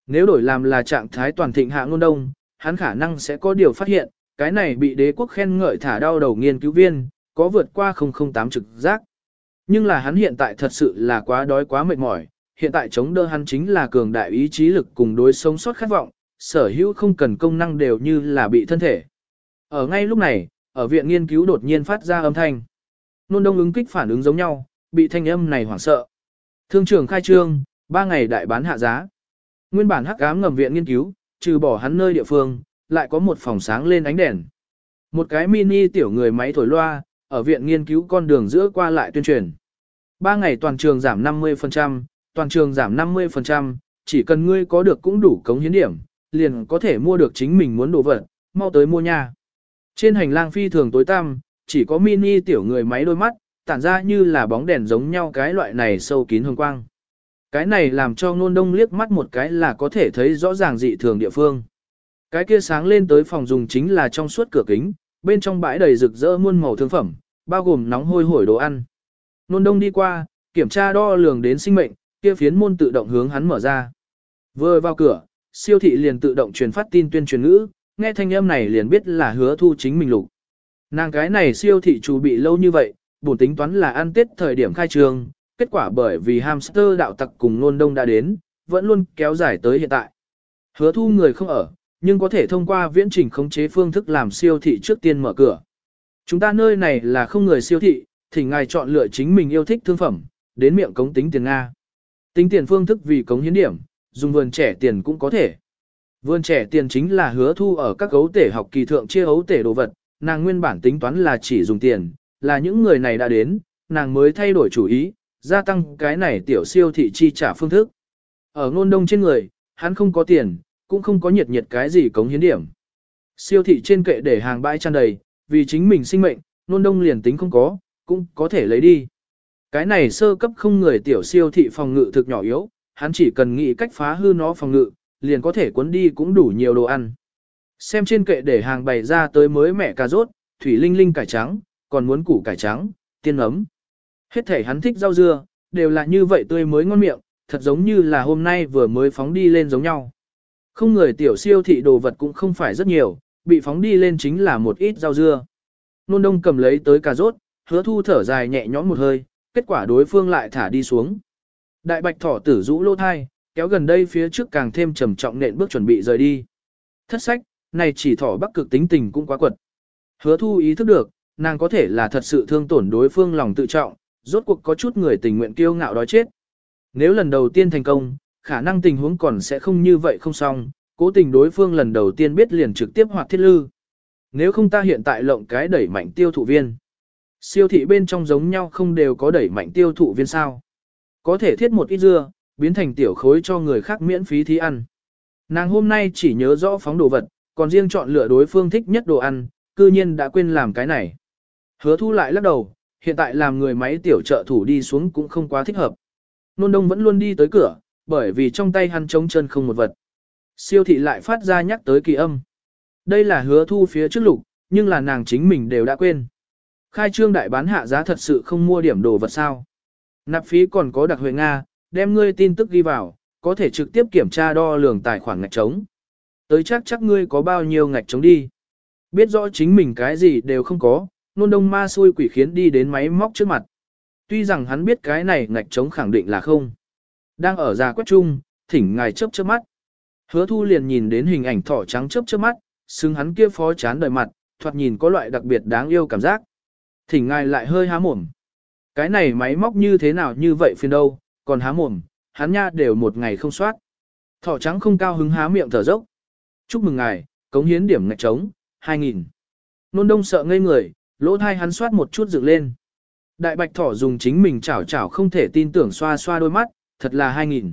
Nếu đổi làm là trạng thái toàn thịnh hạ ngôn đông, hắn khả năng sẽ có điều phát hiện, cái này bị đế quốc khen ngợi thả đau đầu nghiên cứu viên, có vượt qua 008 trực giác. Nhưng là hắn hiện tại thật sự là quá đói quá mệt mỏi, hiện tại chống đỡ hắn chính là cường đại ý chí lực cùng đối sống sót khát vọng, sở hữu không cần công năng đều như là bị thân thể. Ở ngay lúc này, ở viện nghiên cứu đột nhiên phát ra âm thanh. Nôn đông ứng kích phản ứng giống nhau, bị thanh âm này hoảng sợ. Thương trưởng khai trương, 3 ngày đại bán hạ giá. Nguyên bản hắc ám ngầm viện nghiên cứu, trừ bỏ hắn nơi địa phương, lại có một phòng sáng lên ánh đèn. Một cái mini tiểu người máy thổi loa, ở viện nghiên cứu con đường giữa qua lại tuyên truyền. Ba ngày toàn trường giảm 50%, toàn trường giảm 50%, chỉ cần ngươi có được cũng đủ cống hiến điểm, liền có thể mua được chính mình muốn đồ vật, mau tới mua nha. Trên hành lang phi thường tối tăm, chỉ có mini tiểu người máy đôi mắt, tản ra như là bóng đèn giống nhau cái loại này sâu kín hương quang. Cái này làm cho ngôn đông liếc mắt một cái là có thể thấy rõ ràng dị thường địa phương. Cái kia sáng lên tới phòng dùng chính là trong suốt cửa kính, bên trong bãi đầy rực rỡ muôn màu thương phẩm, bao gồm nóng hôi hổi đồ ăn. Nôn đông đi qua, kiểm tra đo lường đến sinh mệnh, kia phiến môn tự động hướng hắn mở ra. Vừa vào cửa, siêu thị liền tự động truyền phát tin tuyên truyền ngữ, nghe thanh âm này liền biết là hứa thu chính mình lục. Nàng cái này siêu thị chủ bị lâu như vậy, bổn tính toán là ăn tết thời điểm khai trường, kết quả bởi vì hamster đạo tặc cùng nôn đông đã đến, vẫn luôn kéo dài tới hiện tại. Hứa thu người không ở, nhưng có thể thông qua viễn trình khống chế phương thức làm siêu thị trước tiên mở cửa. Chúng ta nơi này là không người siêu thị, thì ngài chọn lựa chính mình yêu thích thương phẩm, đến miệng cống tính tiền Nga. Tính tiền phương thức vì cống hiến điểm, dùng vườn trẻ tiền cũng có thể. Vườn trẻ tiền chính là hứa thu ở các gấu tể học kỳ thượng chia ấu tể đồ vật, nàng nguyên bản tính toán là chỉ dùng tiền, là những người này đã đến, nàng mới thay đổi chủ ý, gia tăng cái này tiểu siêu thị chi trả phương thức. Ở ngôn đông trên người, hắn không có tiền, cũng không có nhiệt nhiệt cái gì cống hiến điểm. Siêu thị trên kệ để hàng bãi tràn đầy, vì chính mình sinh mệnh, nôn đông liền tính không có, cũng có thể lấy đi. Cái này sơ cấp không người tiểu siêu thị phòng ngự thực nhỏ yếu, hắn chỉ cần nghĩ cách phá hư nó phòng ngự, liền có thể cuốn đi cũng đủ nhiều đồ ăn. Xem trên kệ để hàng bày ra tới mới mẹ cà rốt, thủy linh linh cải trắng, còn muốn củ cải trắng, tiên ấm. Hết thể hắn thích rau dưa, đều là như vậy tươi mới ngon miệng, thật giống như là hôm nay vừa mới phóng đi lên giống nhau. Không người tiểu siêu thị đồ vật cũng không phải rất nhiều, bị phóng đi lên chính là một ít rau dưa. Nôn đông cầm lấy tới cà rốt, hứa thu thở dài nhẹ nhõm một hơi, kết quả đối phương lại thả đi xuống. Đại bạch thỏ tử rũ lô thai, kéo gần đây phía trước càng thêm trầm trọng nện bước chuẩn bị rời đi. Thất sách, này chỉ thỏ bắc cực tính tình cũng quá quật. Hứa thu ý thức được, nàng có thể là thật sự thương tổn đối phương lòng tự trọng, rốt cuộc có chút người tình nguyện kiêu ngạo đói chết. Nếu lần đầu tiên thành công, khả năng tình huống còn sẽ không như vậy không xong, cố tình đối phương lần đầu tiên biết liền trực tiếp hoạt thiết lư. Nếu không ta hiện tại lộng cái đẩy mạnh tiêu thụ viên. Siêu thị bên trong giống nhau không đều có đẩy mạnh tiêu thụ viên sao. Có thể thiết một ít dưa, biến thành tiểu khối cho người khác miễn phí thí ăn. Nàng hôm nay chỉ nhớ rõ phóng đồ vật, còn riêng chọn lựa đối phương thích nhất đồ ăn, cư nhiên đã quên làm cái này. Hứa thu lại lắc đầu, hiện tại làm người máy tiểu trợ thủ đi xuống cũng không quá thích hợp. Nôn đông vẫn luôn đi tới cửa, bởi vì trong tay hắn trống chân không một vật. Siêu thị lại phát ra nhắc tới kỳ âm. Đây là hứa thu phía trước lục, nhưng là nàng chính mình đều đã quên. Khai trương đại bán hạ giá thật sự không mua điểm đồ vật sao. Nạp phí còn có đặc huệ Nga, đem ngươi tin tức ghi vào, có thể trực tiếp kiểm tra đo lường tài khoản ngạch trống. Tới chắc chắc ngươi có bao nhiêu ngạch trống đi. Biết rõ chính mình cái gì đều không có, nôn đông ma xui quỷ khiến đi đến máy móc trước mặt. Tuy rằng hắn biết cái này ngạch trống khẳng định là không. Đang ở già quét chung, thỉnh ngài chớp chớp mắt. Hứa thu liền nhìn đến hình ảnh thỏ trắng chớp chớp mắt, xứng hắn kia phó chán đời mặt, thoạt nhìn có loại đặc biệt đáng yêu cảm giác. Thỉnh ngài lại hơi há mồm. Cái này máy móc như thế nào như vậy phiền đâu, còn há mồm, hắn nha đều một ngày không soát. Thỏ trắng không cao hứng há miệng thở dốc. Chúc mừng ngài, cống hiến điểm ngạch trống, 2.000. Nôn đông sợ ngây người, lỗ thai hắn soát một chút dựng lên. Đại bạch thỏ dùng chính mình chảo chảo không thể tin tưởng xoa xoa đôi mắt, thật là 2.000.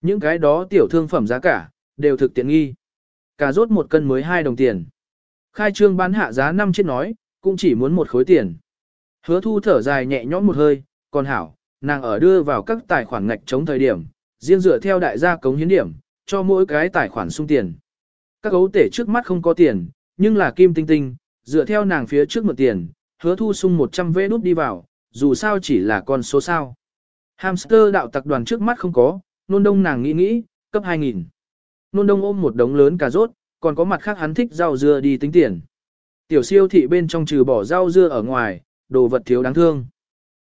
Những cái đó tiểu thương phẩm giá cả, đều thực tiện nghi. Cà rốt một cân mới 2 đồng tiền. Khai trương bán hạ giá 5 chiếc nói, cũng chỉ muốn một khối tiền. Hứa thu thở dài nhẹ nhõm một hơi, còn hảo, nàng ở đưa vào các tài khoản ngạch chống thời điểm, riêng dựa theo đại gia cống hiến điểm, cho mỗi cái tài khoản sung tiền. Các gấu tể trước mắt không có tiền, nhưng là kim tinh tinh, dựa theo nàng phía trước một tiền, hứa thu sung 100 vé nút đi vào, dù sao chỉ là con số sao. Hamster đạo tặc đoàn trước mắt không có, nôn đông nàng nghĩ nghĩ, cấp 2.000. Nôn đông ôm một đống lớn cà rốt, còn có mặt khác hắn thích rau dưa đi tính tiền. Tiểu siêu thị bên trong trừ bỏ rau dưa ở ngoài, đồ vật thiếu đáng thương.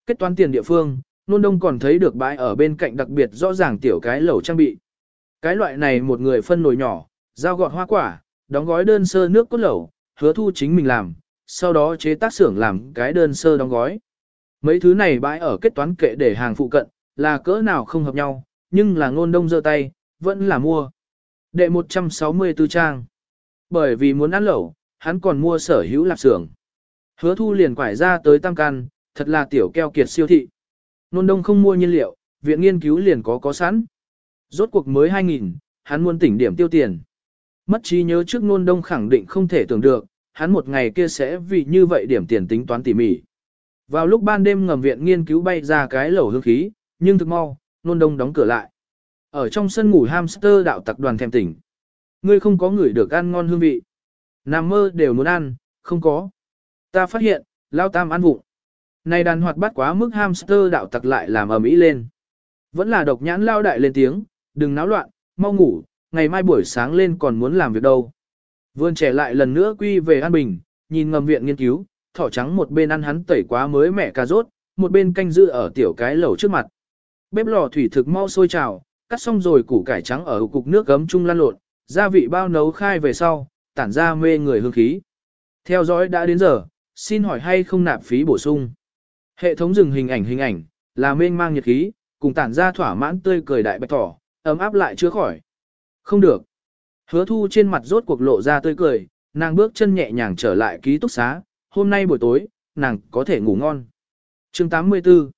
Kết toán tiền địa phương, nôn đông còn thấy được bãi ở bên cạnh đặc biệt rõ ràng tiểu cái lẩu trang bị. Cái loại này một người phân nồi nhỏ, dao gọt hoa quả, đóng gói đơn sơ nước cốt lẩu, hứa thu chính mình làm, sau đó chế tác xưởng làm cái đơn sơ đóng gói. Mấy thứ này bãi ở kết toán kệ để hàng phụ cận, là cỡ nào không hợp nhau, nhưng là ngôn đông giơ tay, vẫn là mua. Đệ 164 trang. Bởi vì muốn ăn lẩu, hắn còn mua sở hữu lạp xưởng. Hứa thu liền quải ra tới tam can, thật là tiểu keo kiệt siêu thị. Nôn đông không mua nhiên liệu, viện nghiên cứu liền có có sẵn. Rốt cuộc mới 2.000, hắn muốn tỉnh điểm tiêu tiền. Mất trí nhớ trước nôn đông khẳng định không thể tưởng được, hắn một ngày kia sẽ vì như vậy điểm tiền tính toán tỉ mỉ. Vào lúc ban đêm ngầm viện nghiên cứu bay ra cái lẩu hương khí, nhưng thực mau, nôn đông đóng cửa lại. Ở trong sân ngủ hamster đạo tặc đoàn thèm tỉnh. Ngươi không có người được ăn ngon hương vị. Nằm mơ đều muốn ăn, không có. Ta phát hiện, lao tam ăn vụng. Này đàn hoạt bắt quá mức hamster đạo tặc lại làm ầm ĩ lên. Vẫn là độc nhãn lao đại lên tiếng, đừng náo loạn, mau ngủ, ngày mai buổi sáng lên còn muốn làm việc đâu. Vươn trẻ lại lần nữa quy về an bình, nhìn ngầm viện nghiên cứu, thỏ trắng một bên ăn hắn tẩy quá mới mẹ cà rốt, một bên canh giữ ở tiểu cái lẩu trước mặt. Bếp lò thủy thực mau sôi trào, cắt xong rồi củ cải trắng ở cục nước gấm chung lăn lộn, gia vị bao nấu khai về sau, tản ra mê người hương khí. Theo dõi đã đến giờ, xin hỏi hay không nạp phí bổ sung. Hệ thống dừng hình ảnh hình ảnh, là mênh mang nhiệt khí, cùng tản ra thỏa mãn tươi cười đại bạch thỏ, ấm áp lại chưa khỏi. Không được. Hứa thu trên mặt rốt cuộc lộ ra tươi cười, nàng bước chân nhẹ nhàng trở lại ký túc xá, hôm nay buổi tối, nàng có thể ngủ ngon. chương 84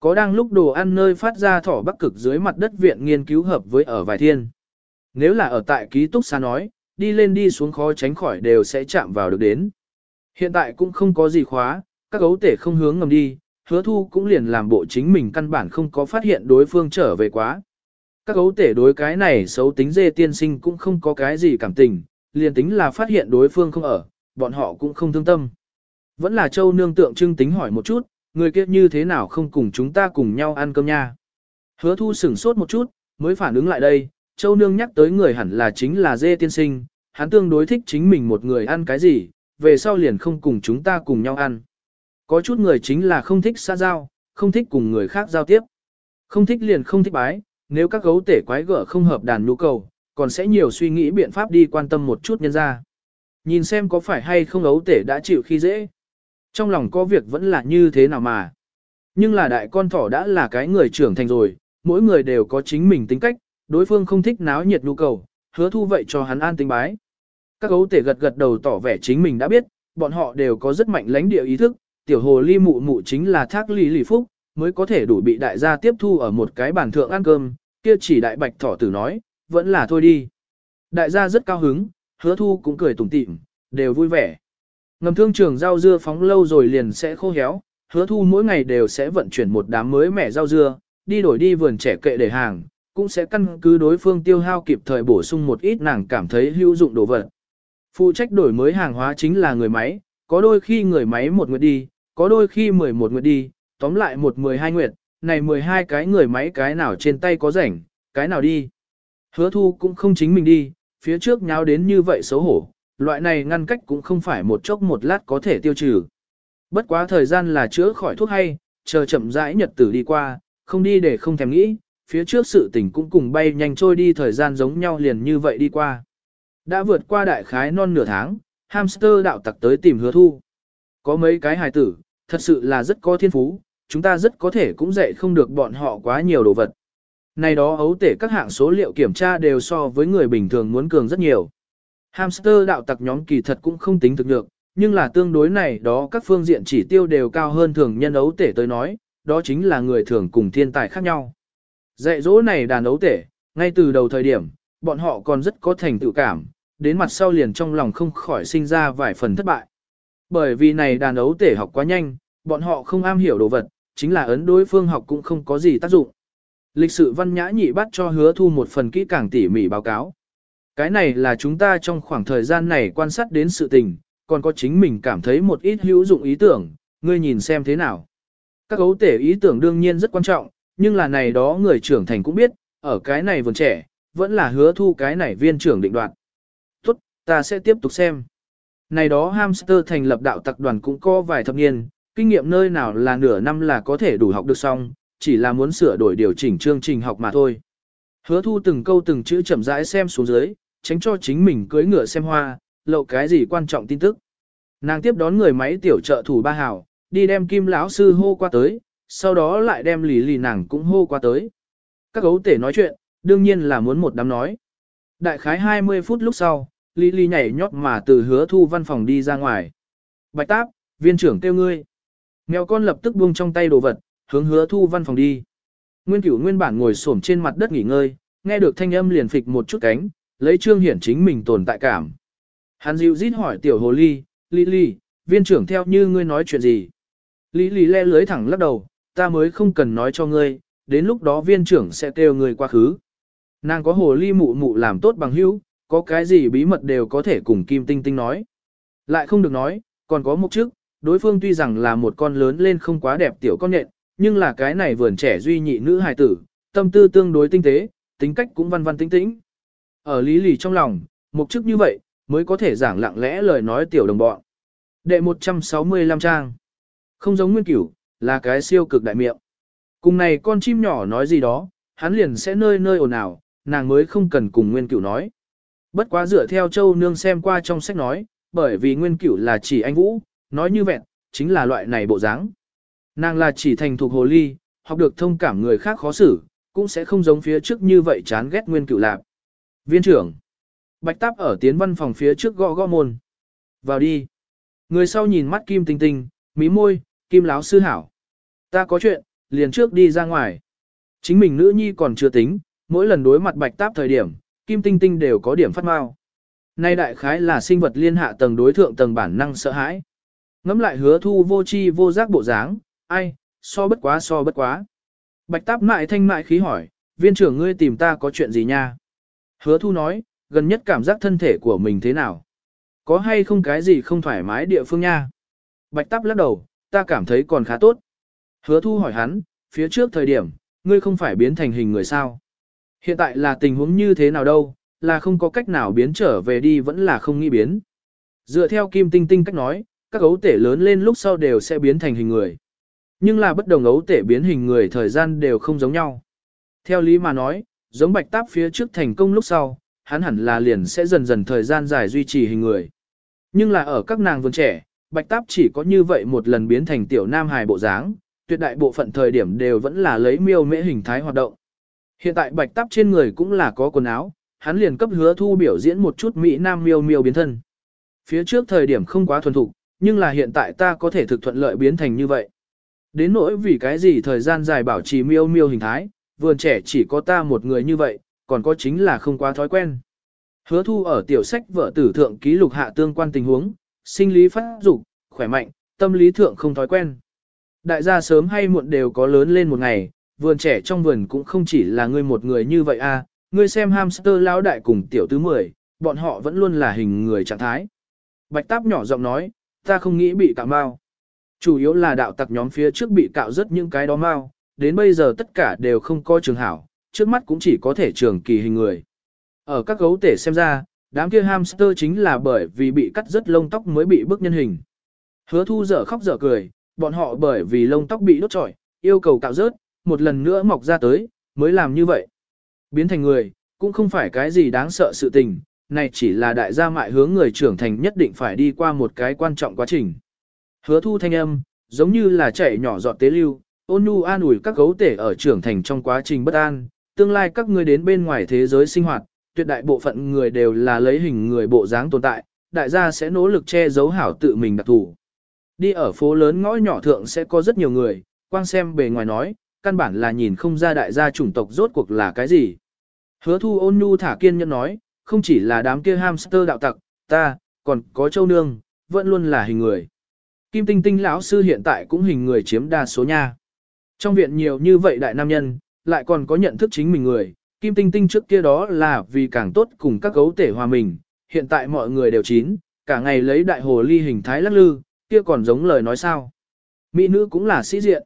Có đang lúc đồ ăn nơi phát ra thỏ bắc cực dưới mặt đất viện nghiên cứu hợp với ở vài thiên. Nếu là ở tại ký túc xá nói, đi lên đi xuống khó tránh khỏi đều sẽ chạm vào được đến. Hiện tại cũng không có gì khóa, các gấu tể không hướng ngầm đi, hứa thu cũng liền làm bộ chính mình căn bản không có phát hiện đối phương trở về quá. Các gấu tể đối cái này xấu tính dê tiên sinh cũng không có cái gì cảm tình, liền tính là phát hiện đối phương không ở, bọn họ cũng không thương tâm. Vẫn là châu nương tượng trưng tính hỏi một chút, người kia như thế nào không cùng chúng ta cùng nhau ăn cơm nha. Hứa thu sửng sốt một chút, mới phản ứng lại đây, châu nương nhắc tới người hẳn là chính là dê tiên sinh, hắn tương đối thích chính mình một người ăn cái gì, về sau liền không cùng chúng ta cùng nhau ăn. Có chút người chính là không thích xa giao, không thích cùng người khác giao tiếp. Không thích liền không thích bái, nếu các gấu tể quái gở không hợp đàn nhu cầu, còn sẽ nhiều suy nghĩ biện pháp đi quan tâm một chút nhân ra. Nhìn xem có phải hay không ấu tể đã chịu khi dễ. Trong lòng có việc vẫn là như thế nào mà. Nhưng là đại con thỏ đã là cái người trưởng thành rồi, mỗi người đều có chính mình tính cách, đối phương không thích náo nhiệt nhu cầu, hứa thu vậy cho hắn an tính bái. Các gấu tể gật gật đầu tỏ vẻ chính mình đã biết, bọn họ đều có rất mạnh lãnh địa ý thức, tiểu hồ ly mụ mụ chính là thác ly lì phúc, mới có thể đủ bị đại gia tiếp thu ở một cái bàn thượng ăn cơm, kia chỉ đại bạch thỏ tử nói, vẫn là thôi đi. Đại gia rất cao hứng, hứa thu cũng cười tủm tỉm, đều vui vẻ. Ngầm thương trường rau dưa phóng lâu rồi liền sẽ khô héo, hứa thu mỗi ngày đều sẽ vận chuyển một đám mới mẻ rau dưa, đi đổi đi vườn trẻ kệ để hàng, cũng sẽ căn cứ đối phương tiêu hao kịp thời bổ sung một ít nàng cảm thấy hữu dụng đồ vật. Phụ trách đổi mới hàng hóa chính là người máy, có đôi khi người máy một nguyệt đi, có đôi khi 11 nguyệt đi, tóm lại một 12 nguyệt, này 12 cái người máy cái nào trên tay có rảnh, cái nào đi. Hứa thu cũng không chính mình đi, phía trước nháo đến như vậy xấu hổ, loại này ngăn cách cũng không phải một chốc một lát có thể tiêu trừ. Bất quá thời gian là chữa khỏi thuốc hay, chờ chậm rãi nhật tử đi qua, không đi để không thèm nghĩ, phía trước sự tình cũng cùng bay nhanh trôi đi thời gian giống nhau liền như vậy đi qua. Đã vượt qua đại khái non nửa tháng, hamster đạo tặc tới tìm hứa thu. Có mấy cái hài tử, thật sự là rất có thiên phú, chúng ta rất có thể cũng dạy không được bọn họ quá nhiều đồ vật. Này đó ấu tể các hạng số liệu kiểm tra đều so với người bình thường muốn cường rất nhiều. Hamster đạo tặc nhóm kỳ thật cũng không tính thực được, nhưng là tương đối này đó các phương diện chỉ tiêu đều cao hơn thường nhân ấu tể tới nói, đó chính là người thường cùng thiên tài khác nhau. Dạy dỗ này đàn ấu tể, ngay từ đầu thời điểm, bọn họ còn rất có thành tựu cảm, đến mặt sau liền trong lòng không khỏi sinh ra vài phần thất bại. Bởi vì này đàn ấu tể học quá nhanh, bọn họ không am hiểu đồ vật, chính là ấn đối phương học cũng không có gì tác dụng. Lịch sự văn nhã nhị bắt cho hứa thu một phần kỹ càng tỉ mỉ báo cáo. Cái này là chúng ta trong khoảng thời gian này quan sát đến sự tình, còn có chính mình cảm thấy một ít hữu dụng ý tưởng, ngươi nhìn xem thế nào. Các gấu tể ý tưởng đương nhiên rất quan trọng, nhưng là này đó người trưởng thành cũng biết, ở cái này vườn trẻ, vẫn là hứa thu cái này viên trưởng định đoạt. Tốt, ta sẽ tiếp tục xem. Này đó hamster thành lập đạo tặc đoàn cũng có vài thập niên, kinh nghiệm nơi nào là nửa năm là có thể đủ học được xong, chỉ là muốn sửa đổi điều chỉnh chương trình học mà thôi. Hứa thu từng câu từng chữ chậm rãi xem xuống dưới, tránh cho chính mình cưới ngựa xem hoa, lộ cái gì quan trọng tin tức. Nàng tiếp đón người máy tiểu trợ thủ ba hảo, đi đem kim lão sư hô qua tới, sau đó lại đem lì lì nàng cũng hô qua tới. Các gấu tể nói chuyện, đương nhiên là muốn một đám nói. Đại khái 20 phút lúc sau, lì lì nhảy nhót mà từ hứa thu văn phòng đi ra ngoài. Bạch táp, viên trưởng kêu ngươi. Mèo con lập tức buông trong tay đồ vật, hướng hứa thu văn phòng đi. Nguyên cửu nguyên bản ngồi xổm trên mặt đất nghỉ ngơi, nghe được thanh âm liền phịch một chút cánh, lấy trương hiển chính mình tồn tại cảm. Hắn dịu dít hỏi tiểu hồ ly, Lý Lý, viên trưởng theo như ngươi nói chuyện gì. Lý Lý le lưới thẳng lắc đầu, ta mới không cần nói cho ngươi, đến lúc đó viên trưởng sẽ kêu ngươi qua khứ. Nàng có hồ ly mụ mụ làm tốt bằng hữu, có cái gì bí mật đều có thể cùng Kim Tinh Tinh nói. Lại không được nói, còn có một chức, đối phương tuy rằng là một con lớn lên không quá đẹp tiểu con nhện, nhưng là cái này vườn trẻ duy nhị nữ hài tử, tâm tư tương đối tinh tế, tính cách cũng văn văn tinh tĩnh. Ở lý lì trong lòng, một chức như vậy, mới có thể giảng lặng lẽ lời nói tiểu đồng bọn. Đệ 165 trang. Không giống nguyên cửu, là cái siêu cực đại miệng. Cùng này con chim nhỏ nói gì đó, hắn liền sẽ nơi nơi ồn ào, nàng mới không cần cùng nguyên cửu nói. Bất quá dựa theo châu nương xem qua trong sách nói, bởi vì nguyên cửu là chỉ anh Vũ, nói như vẹn, chính là loại này bộ dáng. Nàng là chỉ thành thuộc hồ ly, học được thông cảm người khác khó xử, cũng sẽ không giống phía trước như vậy chán ghét nguyên cửu lạp. Viên trưởng. Bạch Táp ở tiến văn phòng phía trước gõ gõ môn. Vào đi. Người sau nhìn mắt Kim Tinh Tinh, mí môi, Kim láo sư hảo. Ta có chuyện, liền trước đi ra ngoài. Chính mình nữ nhi còn chưa tính, mỗi lần đối mặt Bạch Táp thời điểm, Kim Tinh Tinh đều có điểm phát mau. Nay đại khái là sinh vật liên hạ tầng đối thượng tầng bản năng sợ hãi. Ngắm lại hứa thu vô chi vô giác bộ dáng, ai, so bất quá so bất quá. Bạch táp mại thanh mại khí hỏi, viên trưởng ngươi tìm ta có chuyện gì nha? Hứa thu nói, gần nhất cảm giác thân thể của mình thế nào? Có hay không cái gì không thoải mái địa phương nha? Bạch táp lắc đầu, ta cảm thấy còn khá tốt. Hứa thu hỏi hắn, phía trước thời điểm, ngươi không phải biến thành hình người sao? Hiện tại là tình huống như thế nào đâu, là không có cách nào biến trở về đi vẫn là không nghĩ biến. Dựa theo kim tinh tinh cách nói, các gấu tể lớn lên lúc sau đều sẽ biến thành hình người. Nhưng là bất đồng ấu tể biến hình người thời gian đều không giống nhau. Theo lý mà nói, giống bạch táp phía trước thành công lúc sau, hắn hẳn là liền sẽ dần dần thời gian dài duy trì hình người. Nhưng là ở các nàng vườn trẻ, bạch táp chỉ có như vậy một lần biến thành tiểu nam hài bộ dáng, tuyệt đại bộ phận thời điểm đều vẫn là lấy miêu mễ hình thái hoạt động. Hiện tại bạch táp trên người cũng là có quần áo, hắn liền cấp hứa thu biểu diễn một chút mỹ nam miêu miêu biến thân. Phía trước thời điểm không quá thuần thục, nhưng là hiện tại ta có thể thực thuận lợi biến thành như vậy. Đến nỗi vì cái gì thời gian dài bảo trì miêu miêu hình thái, vườn trẻ chỉ có ta một người như vậy, còn có chính là không quá thói quen. Hứa thu ở tiểu sách vợ tử thượng ký lục hạ tương quan tình huống, sinh lý phát dục, khỏe mạnh, tâm lý thượng không thói quen. Đại gia sớm hay muộn đều có lớn lên một ngày, vườn trẻ trong vườn cũng không chỉ là ngươi một người như vậy a, à, ngươi xem hamster lão đại cùng tiểu tứ mười, bọn họ vẫn luôn là hình người trạng thái. Bạch táp nhỏ giọng nói, ta không nghĩ bị cạo mau. Chủ yếu là đạo tặc nhóm phía trước bị cạo rất những cái đó mau, đến bây giờ tất cả đều không có trường hảo, trước mắt cũng chỉ có thể trường kỳ hình người. Ở các gấu tể xem ra, đám kia hamster chính là bởi vì bị cắt rất lông tóc mới bị bức nhân hình. Hứa thu dở khóc dở cười, bọn họ bởi vì lông tóc bị đốt trọi, yêu cầu cạo rớt, một lần nữa mọc ra tới, mới làm như vậy. Biến thành người, cũng không phải cái gì đáng sợ sự tình, này chỉ là đại gia mại hướng người trưởng thành nhất định phải đi qua một cái quan trọng quá trình. Hứa thu thanh âm, giống như là chảy nhỏ giọt tế lưu, ôn nhu an ủi các gấu tể ở trưởng thành trong quá trình bất an, tương lai các ngươi đến bên ngoài thế giới sinh hoạt, tuyệt đại bộ phận người đều là lấy hình người bộ dáng tồn tại, đại gia sẽ nỗ lực che giấu hảo tự mình đặc thù. Đi ở phố lớn ngõ nhỏ thượng sẽ có rất nhiều người, quang xem bề ngoài nói, căn bản là nhìn không ra đại gia chủng tộc rốt cuộc là cái gì. Hứa thu ôn nhu thả kiên nhẫn nói, không chỉ là đám kia hamster đạo tặc, ta, còn có châu nương, vẫn luôn là hình người. Kim Tinh Tinh lão sư hiện tại cũng hình người chiếm đa số nha. Trong viện nhiều như vậy đại nam nhân, lại còn có nhận thức chính mình người, Kim Tinh Tinh trước kia đó là vì càng tốt cùng các gấu tể hòa mình, hiện tại mọi người đều chín, cả ngày lấy đại hồ ly hình thái lắc lư, kia còn giống lời nói sao. Mỹ nữ cũng là sĩ diện.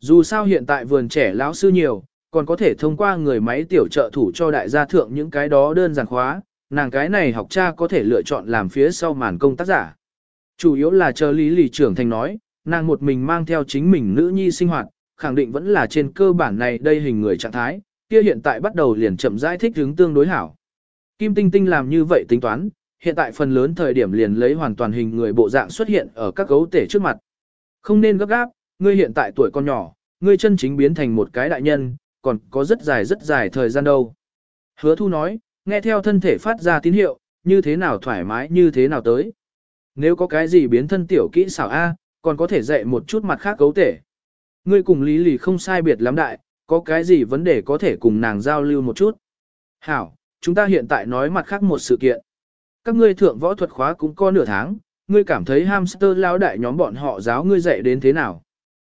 Dù sao hiện tại vườn trẻ lão sư nhiều, còn có thể thông qua người máy tiểu trợ thủ cho đại gia thượng những cái đó đơn giản khóa, nàng cái này học cha có thể lựa chọn làm phía sau màn công tác giả. Chủ yếu là chờ lý lì trưởng thành nói, nàng một mình mang theo chính mình nữ nhi sinh hoạt, khẳng định vẫn là trên cơ bản này đây hình người trạng thái, kia hiện tại bắt đầu liền chậm rãi thích hướng tương đối hảo. Kim Tinh Tinh làm như vậy tính toán, hiện tại phần lớn thời điểm liền lấy hoàn toàn hình người bộ dạng xuất hiện ở các gấu tể trước mặt. Không nên gấp gáp, ngươi hiện tại tuổi còn nhỏ, ngươi chân chính biến thành một cái đại nhân, còn có rất dài rất dài thời gian đâu. Hứa thu nói, nghe theo thân thể phát ra tín hiệu, như thế nào thoải mái như thế nào tới. Nếu có cái gì biến thân tiểu kỹ xảo A, còn có thể dạy một chút mặt khác cấu thể. Ngươi cùng Lý Lì không sai biệt lắm đại, có cái gì vấn đề có thể cùng nàng giao lưu một chút. Hảo, chúng ta hiện tại nói mặt khác một sự kiện. Các ngươi thượng võ thuật khóa cũng có nửa tháng, ngươi cảm thấy hamster lao đại nhóm bọn họ giáo ngươi dạy đến thế nào.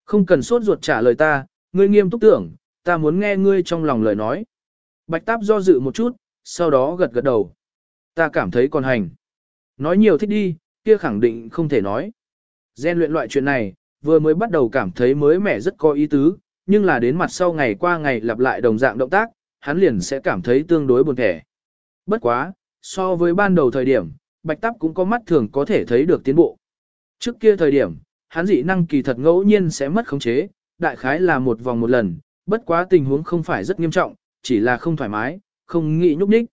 Không cần sốt ruột trả lời ta, ngươi nghiêm túc tưởng, ta muốn nghe ngươi trong lòng lời nói. Bạch táp do dự một chút, sau đó gật gật đầu. Ta cảm thấy còn hành. Nói nhiều thích đi, kia khẳng định không thể nói. Gen luyện loại chuyện này, vừa mới bắt đầu cảm thấy mới mẻ rất có ý tứ, nhưng là đến mặt sau ngày qua ngày lặp lại đồng dạng động tác, hắn liền sẽ cảm thấy tương đối buồn thẻ. Bất quá, so với ban đầu thời điểm, bạch tắp cũng có mắt thường có thể thấy được tiến bộ. Trước kia thời điểm, hắn dị năng kỳ thật ngẫu nhiên sẽ mất khống chế, đại khái là một vòng một lần, bất quá tình huống không phải rất nghiêm trọng, chỉ là không thoải mái, không nghĩ nhúc nhích.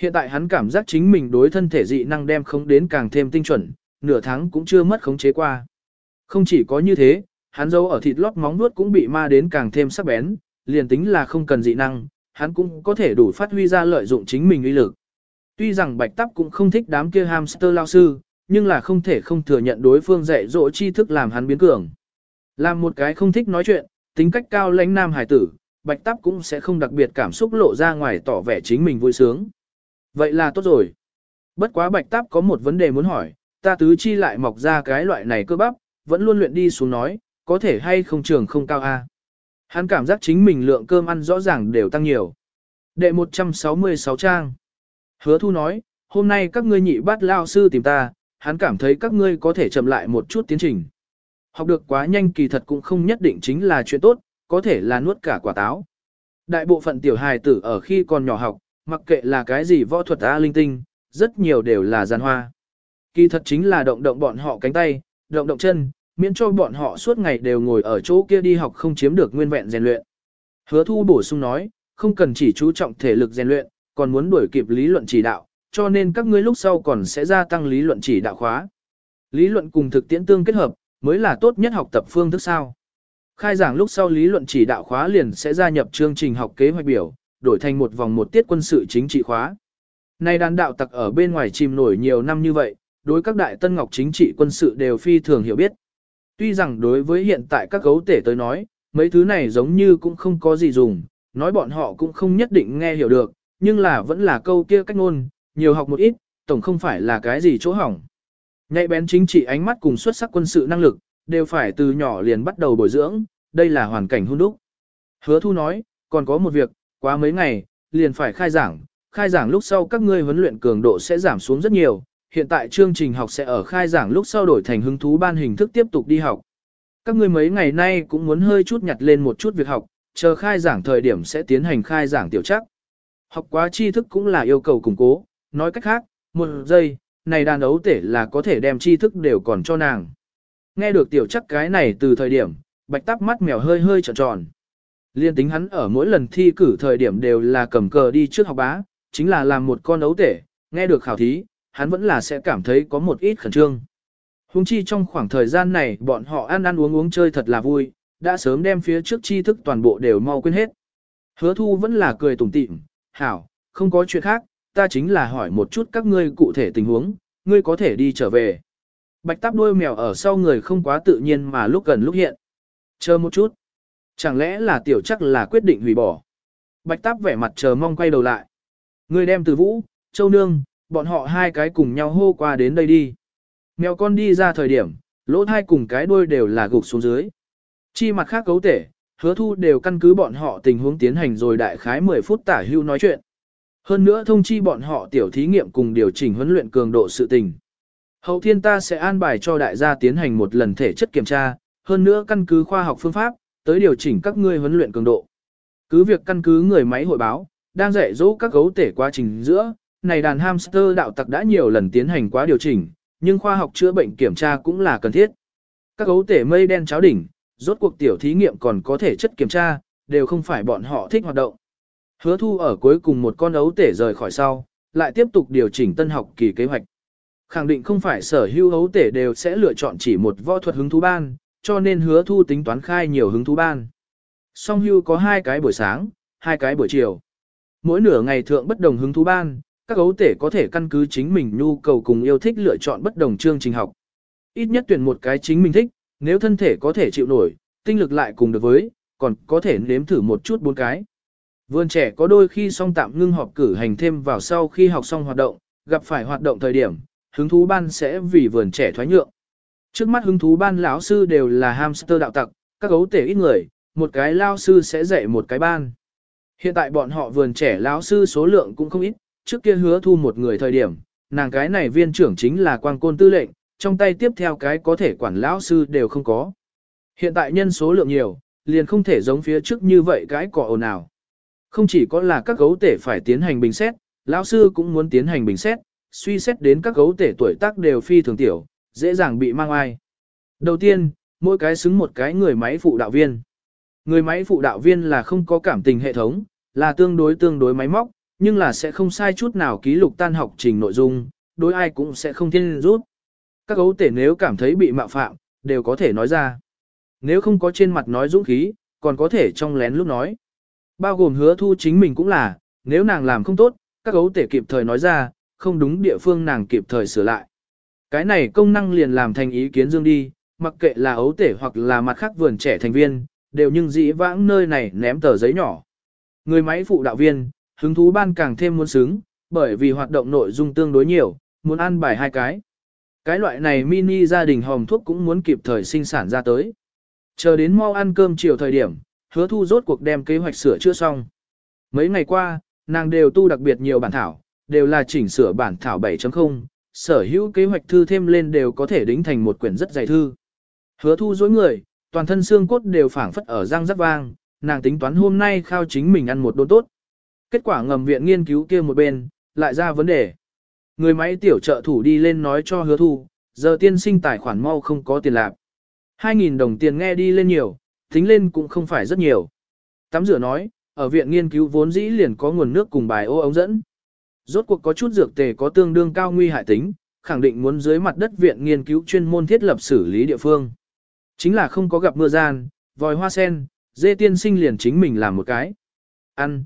Hiện tại hắn cảm giác chính mình đối thân thể dị năng đem không đến càng thêm tinh chuẩn, nửa tháng cũng chưa mất khống chế qua. Không chỉ có như thế, hắn dấu ở thịt lót móng nuốt cũng bị ma đến càng thêm sắc bén, liền tính là không cần dị năng, hắn cũng có thể đủ phát huy ra lợi dụng chính mình uy lực. Tuy rằng bạch tắp cũng không thích đám kia hamster lao sư, nhưng là không thể không thừa nhận đối phương dạy dỗ tri thức làm hắn biến cường. Làm một cái không thích nói chuyện, tính cách cao lãnh nam hải tử, bạch tắp cũng sẽ không đặc biệt cảm xúc lộ ra ngoài tỏ vẻ chính mình vui sướng. Vậy là tốt rồi. Bất quá bạch tắp có một vấn đề muốn hỏi, ta tứ chi lại mọc ra cái loại này cơ bắp, vẫn luôn luyện đi xuống nói, có thể hay không trường không cao a. Hắn cảm giác chính mình lượng cơm ăn rõ ràng đều tăng nhiều. Đệ 166 trang. Hứa thu nói, hôm nay các ngươi nhị bát lao sư tìm ta, hắn cảm thấy các ngươi có thể chậm lại một chút tiến trình. Học được quá nhanh kỳ thật cũng không nhất định chính là chuyện tốt, có thể là nuốt cả quả táo. Đại bộ phận tiểu hài tử ở khi còn nhỏ học, mặc kệ là cái gì võ thuật A linh tinh, rất nhiều đều là gian hoa. Kỳ thật chính là động động bọn họ cánh tay, động động chân, miễn cho bọn họ suốt ngày đều ngồi ở chỗ kia đi học không chiếm được nguyên vẹn rèn luyện. Hứa thu bổ sung nói, không cần chỉ chú trọng thể lực rèn luyện, còn muốn đuổi kịp lý luận chỉ đạo, cho nên các ngươi lúc sau còn sẽ gia tăng lý luận chỉ đạo khóa. Lý luận cùng thực tiễn tương kết hợp, mới là tốt nhất học tập phương thức sao. Khai giảng lúc sau lý luận chỉ đạo khóa liền sẽ gia nhập chương trình học kế hoạch biểu, đổi thành một vòng một tiết quân sự chính trị khóa. Nay đàn đạo tặc ở bên ngoài chìm nổi nhiều năm như vậy, đối các đại tân ngọc chính trị quân sự đều phi thường hiểu biết. Tuy rằng đối với hiện tại các gấu tể tới nói, mấy thứ này giống như cũng không có gì dùng, nói bọn họ cũng không nhất định nghe hiểu được, nhưng là vẫn là câu kia cách ngôn, nhiều học một ít, tổng không phải là cái gì chỗ hỏng. Nhạy bén chính trị ánh mắt cùng xuất sắc quân sự năng lực, đều phải từ nhỏ liền bắt đầu bồi dưỡng, đây là hoàn cảnh hôn đúc. Hứa thu nói, còn có một việc, quá mấy ngày, liền phải khai giảng, khai giảng lúc sau các ngươi huấn luyện cường độ sẽ giảm xuống rất nhiều, hiện tại chương trình học sẽ ở khai giảng lúc sau đổi thành hứng thú ban hình thức tiếp tục đi học. Các ngươi mấy ngày nay cũng muốn hơi chút nhặt lên một chút việc học, chờ khai giảng thời điểm sẽ tiến hành khai giảng tiểu chắc. Học quá tri thức cũng là yêu cầu củng cố, nói cách khác, một giây, này đàn ấu tể là có thể đem tri thức đều còn cho nàng. Nghe được tiểu chắc cái này từ thời điểm, bạch tắp mắt mèo hơi hơi tròn tròn. Liên tính hắn ở mỗi lần thi cử thời điểm đều là cầm cờ đi trước học bá, chính là làm một con ấu tể, nghe được khảo thí, hắn vẫn là sẽ cảm thấy có một ít khẩn trương. Hùng chi trong khoảng thời gian này bọn họ ăn ăn uống uống chơi thật là vui, đã sớm đem phía trước tri thức toàn bộ đều mau quên hết. Hứa thu vẫn là cười tủm tỉm, hảo, không có chuyện khác, ta chính là hỏi một chút các ngươi cụ thể tình huống, ngươi có thể đi trở về. Bạch táp đuôi mèo ở sau người không quá tự nhiên mà lúc gần lúc hiện. Chờ một chút. Chẳng lẽ là tiểu chắc là quyết định hủy bỏ. Bạch táp vẻ mặt chờ mong quay đầu lại. Ngươi đem từ vũ, châu nương, bọn họ hai cái cùng nhau hô qua đến đây đi. Mèo con đi ra thời điểm, lỗ thai cùng cái đuôi đều là gục xuống dưới. Chi mặt khác cấu tể, hứa thu đều căn cứ bọn họ tình huống tiến hành rồi đại khái 10 phút tả hưu nói chuyện. Hơn nữa thông chi bọn họ tiểu thí nghiệm cùng điều chỉnh huấn luyện cường độ sự tình. Hậu thiên ta sẽ an bài cho đại gia tiến hành một lần thể chất kiểm tra, hơn nữa căn cứ khoa học phương pháp, tới điều chỉnh các ngươi huấn luyện cường độ. Cứ việc căn cứ người máy hội báo, đang dạy dỗ các gấu tể quá trình giữa, này đàn hamster đạo tặc đã nhiều lần tiến hành quá điều chỉnh, nhưng khoa học chữa bệnh kiểm tra cũng là cần thiết. Các gấu tể mây đen cháo đỉnh, rốt cuộc tiểu thí nghiệm còn có thể chất kiểm tra, đều không phải bọn họ thích hoạt động. Hứa thu ở cuối cùng một con ấu tể rời khỏi sau, lại tiếp tục điều chỉnh tân học kỳ kế hoạch. Khẳng định không phải sở hữu ấu tể đều sẽ lựa chọn chỉ một võ thuật hứng thú ban, cho nên hứa thu tính toán khai nhiều hứng thú ban. Song hưu có hai cái buổi sáng, hai cái buổi chiều. Mỗi nửa ngày thượng bất đồng hứng thú ban, các gấu tể có thể căn cứ chính mình nhu cầu cùng yêu thích lựa chọn bất đồng chương trình học. Ít nhất tuyển một cái chính mình thích, nếu thân thể có thể chịu nổi, tinh lực lại cùng được với, còn có thể nếm thử một chút bốn cái. Vườn trẻ có đôi khi song tạm ngưng họp cử hành thêm vào sau khi học xong hoạt động, gặp phải hoạt động thời điểm, hứng thú ban sẽ vì vườn trẻ thoái nhượng. Trước mắt hứng thú ban lão sư đều là hamster đạo tặc, các gấu tể ít người, một cái lao sư sẽ dạy một cái ban. Hiện tại bọn họ vườn trẻ lão sư số lượng cũng không ít, trước kia hứa thu một người thời điểm, nàng cái này viên trưởng chính là quang côn tư lệnh, trong tay tiếp theo cái có thể quản lão sư đều không có. Hiện tại nhân số lượng nhiều, liền không thể giống phía trước như vậy cái cỏ ồn ào. Không chỉ có là các gấu tể phải tiến hành bình xét, lão sư cũng muốn tiến hành bình xét, suy xét đến các gấu tể tuổi tác đều phi thường tiểu, dễ dàng bị mang ai. Đầu tiên, mỗi cái xứng một cái người máy phụ đạo viên. Người máy phụ đạo viên là không có cảm tình hệ thống, là tương đối tương đối máy móc, nhưng là sẽ không sai chút nào ký lục tan học trình nội dung, đối ai cũng sẽ không thiên rút. Các gấu tể nếu cảm thấy bị mạo phạm, đều có thể nói ra. Nếu không có trên mặt nói dũng khí, còn có thể trong lén lúc nói. Bao gồm hứa thu chính mình cũng là, nếu nàng làm không tốt, các gấu tể kịp thời nói ra, không đúng địa phương nàng kịp thời sửa lại. Cái này công năng liền làm thành ý kiến dương đi, mặc kệ là ấu tể hoặc là mặt khác vườn trẻ thành viên, đều nhưng dĩ vãng nơi này ném tờ giấy nhỏ. Người máy phụ đạo viên, hứng thú ban càng thêm muốn xứng, bởi vì hoạt động nội dung tương đối nhiều, muốn ăn bài hai cái. Cái loại này mini gia đình hòm thuốc cũng muốn kịp thời sinh sản ra tới. Chờ đến mau ăn cơm chiều thời điểm, hứa thu rốt cuộc đem kế hoạch sửa chữa xong. Mấy ngày qua, nàng đều tu đặc biệt nhiều bản thảo, đều là chỉnh sửa bản thảo 7.0, sở hữu kế hoạch thư thêm lên đều có thể đính thành một quyển rất dày thư. Hứa thu dối người, toàn thân xương cốt đều phảng phất ở răng rắc vang, nàng tính toán hôm nay khao chính mình ăn một đốn tốt. Kết quả ngầm viện nghiên cứu kia một bên, lại ra vấn đề. Người máy tiểu trợ thủ đi lên nói cho hứa thu, giờ tiên sinh tài khoản mau không có tiền lạc. 2.000 đồng tiền nghe đi lên nhiều, tính lên cũng không phải rất nhiều. Tắm rửa nói, ở viện nghiên cứu vốn dĩ liền có nguồn nước cùng bài ô ống dẫn. Rốt cuộc có chút dược tề có tương đương cao nguy hại tính, khẳng định muốn dưới mặt đất viện nghiên cứu chuyên môn thiết lập xử lý địa phương. Chính là không có gặp mưa gian, vòi hoa sen, dê tiên sinh liền chính mình làm một cái. Ăn,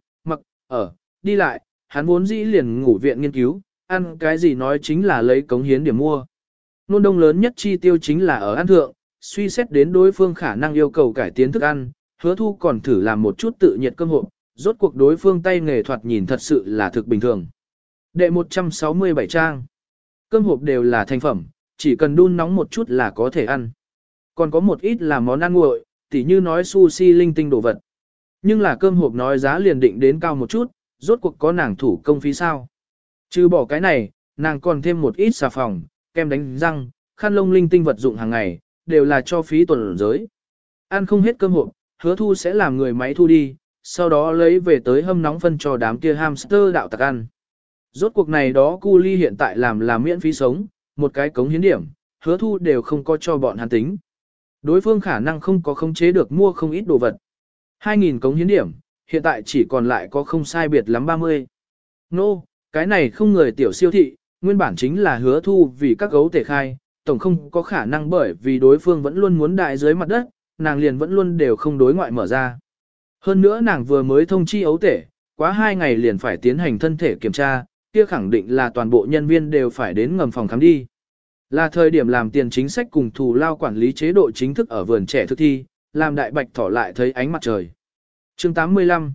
ở, đi lại, hắn vốn dĩ liền ngủ viện nghiên cứu, ăn cái gì nói chính là lấy cống hiến điểm mua. Nôn đông lớn nhất chi tiêu chính là ở ăn thượng, suy xét đến đối phương khả năng yêu cầu cải tiến thức ăn, hứa thu còn thử làm một chút tự nhiệt cơm hộp, rốt cuộc đối phương tay nghề thoạt nhìn thật sự là thực bình thường. Đệ 167 trang. Cơm hộp đều là thành phẩm, chỉ cần đun nóng một chút là có thể ăn. Còn có một ít là món ăn nguội, tỉ như nói sushi linh tinh đồ vật. Nhưng là cơm hộp nói giá liền định đến cao một chút, rốt cuộc có nàng thủ công phí sao. Trừ bỏ cái này, nàng còn thêm một ít xà phòng, kem đánh răng, khăn lông linh tinh vật dụng hàng ngày, đều là cho phí tuần giới. Ăn không hết cơm hộp, hứa thu sẽ làm người máy thu đi, sau đó lấy về tới hâm nóng phân cho đám kia hamster đạo tặc ăn. Rốt cuộc này đó cu ly hiện tại làm là miễn phí sống, một cái cống hiến điểm, hứa thu đều không có cho bọn hắn tính. Đối phương khả năng không có khống chế được mua không ít đồ vật. 2.000 cống hiến điểm, hiện tại chỉ còn lại có không sai biệt lắm 30. Nô, no, cái này không người tiểu siêu thị, nguyên bản chính là hứa thu vì các gấu tể khai, tổng không có khả năng bởi vì đối phương vẫn luôn muốn đại dưới mặt đất, nàng liền vẫn luôn đều không đối ngoại mở ra. Hơn nữa nàng vừa mới thông chi ấu tể, quá hai ngày liền phải tiến hành thân thể kiểm tra, kia khẳng định là toàn bộ nhân viên đều phải đến ngầm phòng khám đi. Là thời điểm làm tiền chính sách cùng thù lao quản lý chế độ chính thức ở vườn trẻ thực thi, làm đại bạch thỏ lại thấy ánh mặt trời. chương 85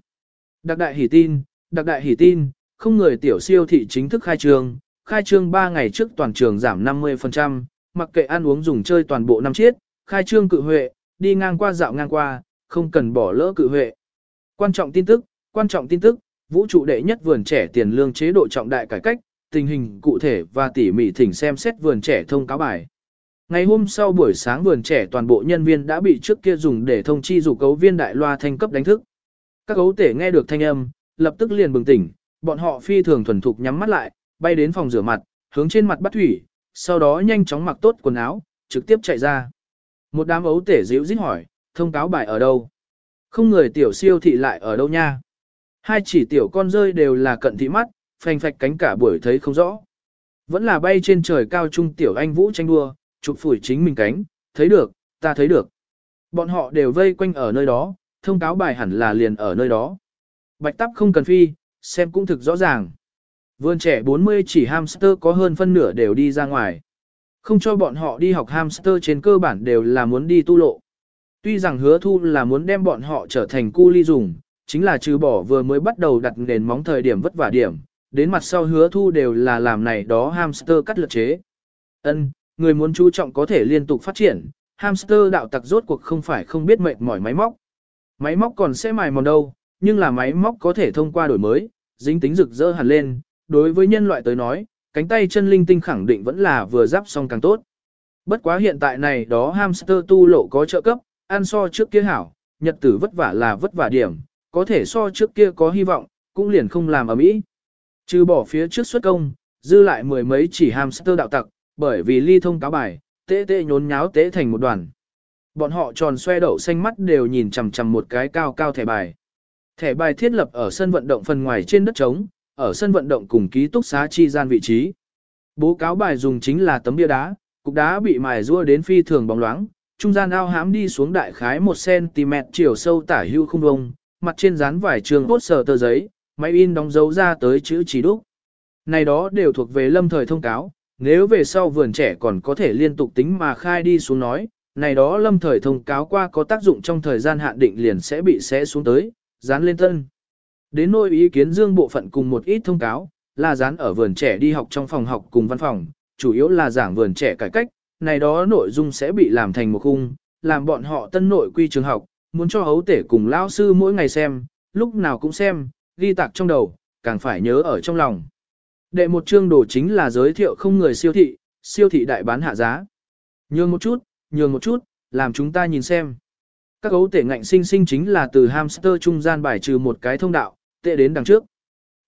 Đặc đại hỉ tin, đặc đại hỉ tin, không người tiểu siêu thị chính thức khai trương, khai trương 3 ngày trước toàn trường giảm 50%, mặc kệ ăn uống dùng chơi toàn bộ năm chiết, khai trương cự huệ, đi ngang qua dạo ngang qua, không cần bỏ lỡ cự huệ. Quan trọng tin tức, quan trọng tin tức, vũ trụ đệ nhất vườn trẻ tiền lương chế độ trọng đại cải cách, tình hình cụ thể và tỉ mỉ thỉnh xem xét vườn trẻ thông cáo bài. Ngày hôm sau buổi sáng vườn trẻ toàn bộ nhân viên đã bị trước kia dùng để thông chi dù cấu viên đại loa thanh cấp đánh thức. Các gấu tể nghe được thanh âm, lập tức liền bừng tỉnh, bọn họ phi thường thuần thục nhắm mắt lại, bay đến phòng rửa mặt, hướng trên mặt bắt thủy, sau đó nhanh chóng mặc tốt quần áo, trực tiếp chạy ra. Một đám ấu tể dịu dít hỏi, thông cáo bài ở đâu? Không người tiểu siêu thị lại ở đâu nha? Hai chỉ tiểu con rơi đều là cận thị mắt, phanh phạch cánh cả buổi thấy không rõ. Vẫn là bay trên trời cao trung tiểu anh vũ tranh đua, chụp phủi chính mình cánh, thấy được, ta thấy được. Bọn họ đều vây quanh ở nơi đó, thông cáo bài hẳn là liền ở nơi đó. Bạch tắp không cần phi, xem cũng thực rõ ràng. Vườn trẻ 40 chỉ hamster có hơn phân nửa đều đi ra ngoài. Không cho bọn họ đi học hamster trên cơ bản đều là muốn đi tu lộ. Tuy rằng hứa thu là muốn đem bọn họ trở thành cu ly dùng, chính là trừ bỏ vừa mới bắt đầu đặt nền móng thời điểm vất vả điểm, đến mặt sau hứa thu đều là làm này đó hamster cắt lượt chế. Ân, người muốn chú trọng có thể liên tục phát triển, hamster đạo tặc rốt cuộc không phải không biết mệt mỏi máy móc. Máy móc còn sẽ mài mòn đâu, nhưng là máy móc có thể thông qua đổi mới, dính tính rực rỡ hẳn lên, đối với nhân loại tới nói, cánh tay chân linh tinh khẳng định vẫn là vừa giáp xong càng tốt. Bất quá hiện tại này đó hamster tu lộ có trợ cấp, ăn so trước kia hảo, nhật tử vất vả là vất vả điểm, có thể so trước kia có hy vọng, cũng liền không làm ở mỹ. Trừ bỏ phía trước xuất công, dư lại mười mấy chỉ hamster đạo tặc, bởi vì ly thông cáo bài, tế tế nhốn nháo tế thành một đoàn. Bọn họ tròn xoe đậu xanh mắt đều nhìn chằm chằm một cái cao cao thẻ bài. Thẻ bài thiết lập ở sân vận động phần ngoài trên đất trống, ở sân vận động cùng ký túc xá chi gian vị trí. Bố cáo bài dùng chính là tấm bia đá, cục đá bị mài rua đến phi thường bóng loáng, trung gian ao hám đi xuống đại khái 1cm chiều sâu tả hưu không vông, mặt trên dán vải trường bốt sờ tờ giấy, máy in đóng dấu ra tới chữ chỉ đúc. Này đó đều thuộc về lâm thời thông cáo, nếu về sau vườn trẻ còn có thể liên tục tính mà khai đi xuống nói, này đó lâm thời thông cáo qua có tác dụng trong thời gian hạn định liền sẽ bị xé xuống tới, dán lên tân. Đến nỗi ý kiến dương bộ phận cùng một ít thông cáo, là dán ở vườn trẻ đi học trong phòng học cùng văn phòng, chủ yếu là giảng vườn trẻ cải cách, này đó nội dung sẽ bị làm thành một khung, làm bọn họ tân nội quy trường học, muốn cho hấu tể cùng lao sư mỗi ngày xem, lúc nào cũng xem, ghi tạc trong đầu, càng phải nhớ ở trong lòng. Đệ một chương đồ chính là giới thiệu không người siêu thị, siêu thị đại bán hạ giá. Nhường một chút, nhường một chút, làm chúng ta nhìn xem. Các gấu tể ngạnh sinh sinh chính là từ hamster trung gian bài trừ một cái thông đạo, tệ đến đằng trước.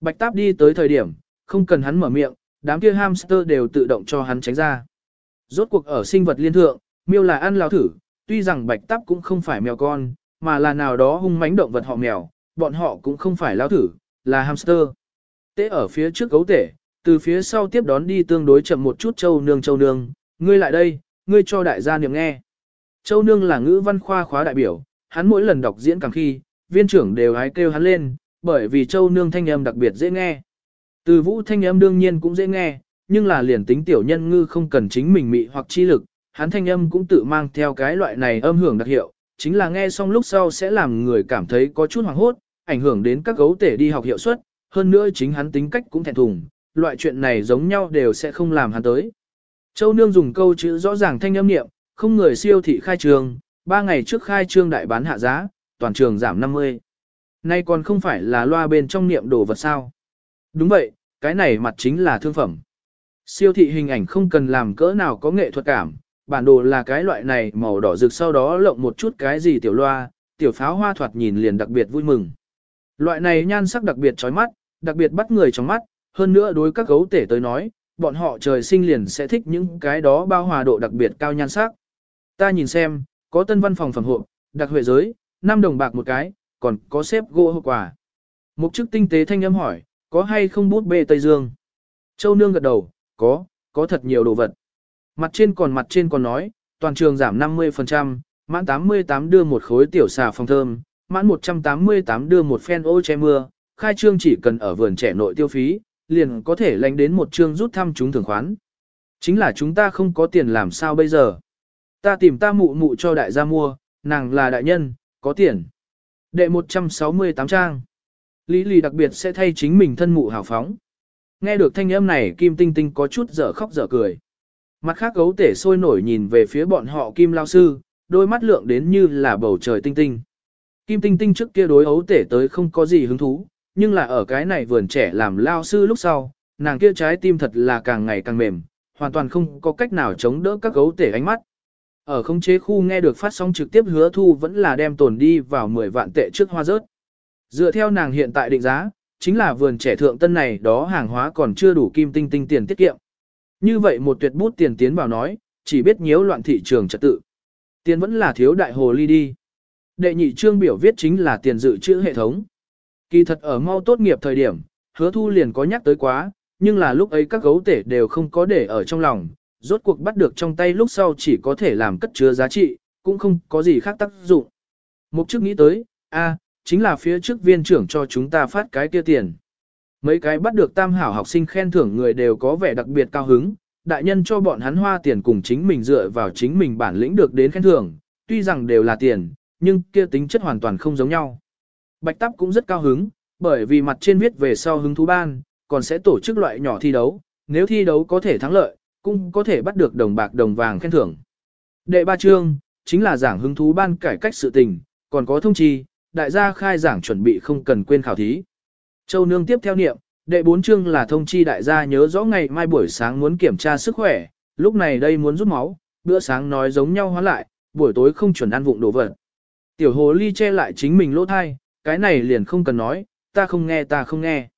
Bạch táp đi tới thời điểm, không cần hắn mở miệng, đám kia hamster đều tự động cho hắn tránh ra. Rốt cuộc ở sinh vật liên thượng, miêu là ăn lao thử, tuy rằng bạch táp cũng không phải mèo con, mà là nào đó hung mãnh động vật họ mèo, bọn họ cũng không phải lao thử, là hamster. Tế ở phía trước gấu tể, từ phía sau tiếp đón đi tương đối chậm một chút châu nương châu nương, ngươi lại đây, ngươi cho đại gia niệm nghe. Châu nương là ngữ văn khoa khóa đại biểu, hắn mỗi lần đọc diễn càng khi, viên trưởng đều hái kêu hắn lên, bởi vì châu nương thanh âm đặc biệt dễ nghe. Từ vũ thanh âm đương nhiên cũng dễ nghe, nhưng là liền tính tiểu nhân ngư không cần chính mình mị hoặc chi lực, hắn thanh âm cũng tự mang theo cái loại này âm hưởng đặc hiệu, chính là nghe xong lúc sau sẽ làm người cảm thấy có chút hoảng hốt, ảnh hưởng đến các gấu tể đi học hiệu suất, hơn nữa chính hắn tính cách cũng thẹn thùng, loại chuyện này giống nhau đều sẽ không làm hắn tới. Châu Nương dùng câu chữ rõ ràng thanh âm niệm, không người siêu thị khai trường, ba ngày trước khai trương đại bán hạ giá, toàn trường giảm 50. Nay còn không phải là loa bên trong niệm đồ vật sao. Đúng vậy, cái này mặt chính là thương phẩm. Siêu thị hình ảnh không cần làm cỡ nào có nghệ thuật cảm, bản đồ là cái loại này màu đỏ rực sau đó lộng một chút cái gì tiểu loa, tiểu pháo hoa thoạt nhìn liền đặc biệt vui mừng. Loại này nhan sắc đặc biệt chói mắt, đặc biệt bắt người trong mắt, hơn nữa đối các gấu tể tới nói, bọn họ trời sinh liền sẽ thích những cái đó bao hòa độ đặc biệt cao nhan sắc. Ta nhìn xem, có tân văn phòng phẩm hộ, đặc huệ giới, 5 đồng bạc một cái, còn có xếp gỗ hộp quà. Mục chức tinh tế thanh âm hỏi, có hay không bút bê Tây Dương? Châu Nương gật đầu, có, có thật nhiều đồ vật. Mặt trên còn mặt trên còn nói, toàn trường giảm 50%, mãn 88 đưa một khối tiểu xà phòng thơm, mãn 188 đưa một phen ô che mưa, khai trương chỉ cần ở vườn trẻ nội tiêu phí, liền có thể lánh đến một chương rút thăm chúng thường khoán. Chính là chúng ta không có tiền làm sao bây giờ. Ta tìm ta mụ mụ cho đại gia mua, nàng là đại nhân, có tiền. Đệ 168 trang. Lý lì đặc biệt sẽ thay chính mình thân mụ hào phóng. Nghe được thanh âm này Kim Tinh Tinh có chút dở khóc dở cười. Mặt khác gấu tể sôi nổi nhìn về phía bọn họ Kim Lao Sư, đôi mắt lượng đến như là bầu trời tinh tinh. Kim Tinh Tinh trước kia đối ấu tể tới không có gì hứng thú, nhưng là ở cái này vườn trẻ làm Lao Sư lúc sau, nàng kia trái tim thật là càng ngày càng mềm, hoàn toàn không có cách nào chống đỡ các gấu tể ánh mắt. Ở không chế khu nghe được phát sóng trực tiếp hứa thu vẫn là đem tồn đi vào 10 vạn tệ trước hoa rớt. Dựa theo nàng hiện tại định giá, chính là vườn trẻ thượng tân này đó hàng hóa còn chưa đủ kim tinh tinh tiền tiết kiệm. Như vậy một tuyệt bút tiền tiến vào nói, chỉ biết nhiễu loạn thị trường trật tự. Tiền vẫn là thiếu đại hồ ly đi. Đệ nhị trương biểu viết chính là tiền dự trữ hệ thống. Kỳ thật ở mau tốt nghiệp thời điểm, hứa thu liền có nhắc tới quá, nhưng là lúc ấy các gấu tể đều không có để ở trong lòng, rốt cuộc bắt được trong tay lúc sau chỉ có thể làm cất chứa giá trị, cũng không có gì khác tác dụng. Mục chức nghĩ tới, a, chính là phía trước viên trưởng cho chúng ta phát cái kia tiền. Mấy cái bắt được tam hảo học sinh khen thưởng người đều có vẻ đặc biệt cao hứng, đại nhân cho bọn hắn hoa tiền cùng chính mình dựa vào chính mình bản lĩnh được đến khen thưởng, tuy rằng đều là tiền, nhưng kia tính chất hoàn toàn không giống nhau. Bạch Tắp cũng rất cao hứng, bởi vì mặt trên viết về sau hứng thú ban, còn sẽ tổ chức loại nhỏ thi đấu, nếu thi đấu có thể thắng lợi, cũng có thể bắt được đồng bạc đồng vàng khen thưởng. Đệ ba chương, chính là giảng hứng thú ban cải cách sự tình, còn có thông chi, đại gia khai giảng chuẩn bị không cần quên khảo thí. Châu Nương tiếp theo niệm, đệ bốn chương là thông chi đại gia nhớ rõ ngày mai buổi sáng muốn kiểm tra sức khỏe, lúc này đây muốn rút máu, bữa sáng nói giống nhau hóa lại, buổi tối không chuẩn ăn vụng đồ vật. Tiểu hồ ly che lại chính mình lỗ thai, cái này liền không cần nói, ta không nghe ta không nghe.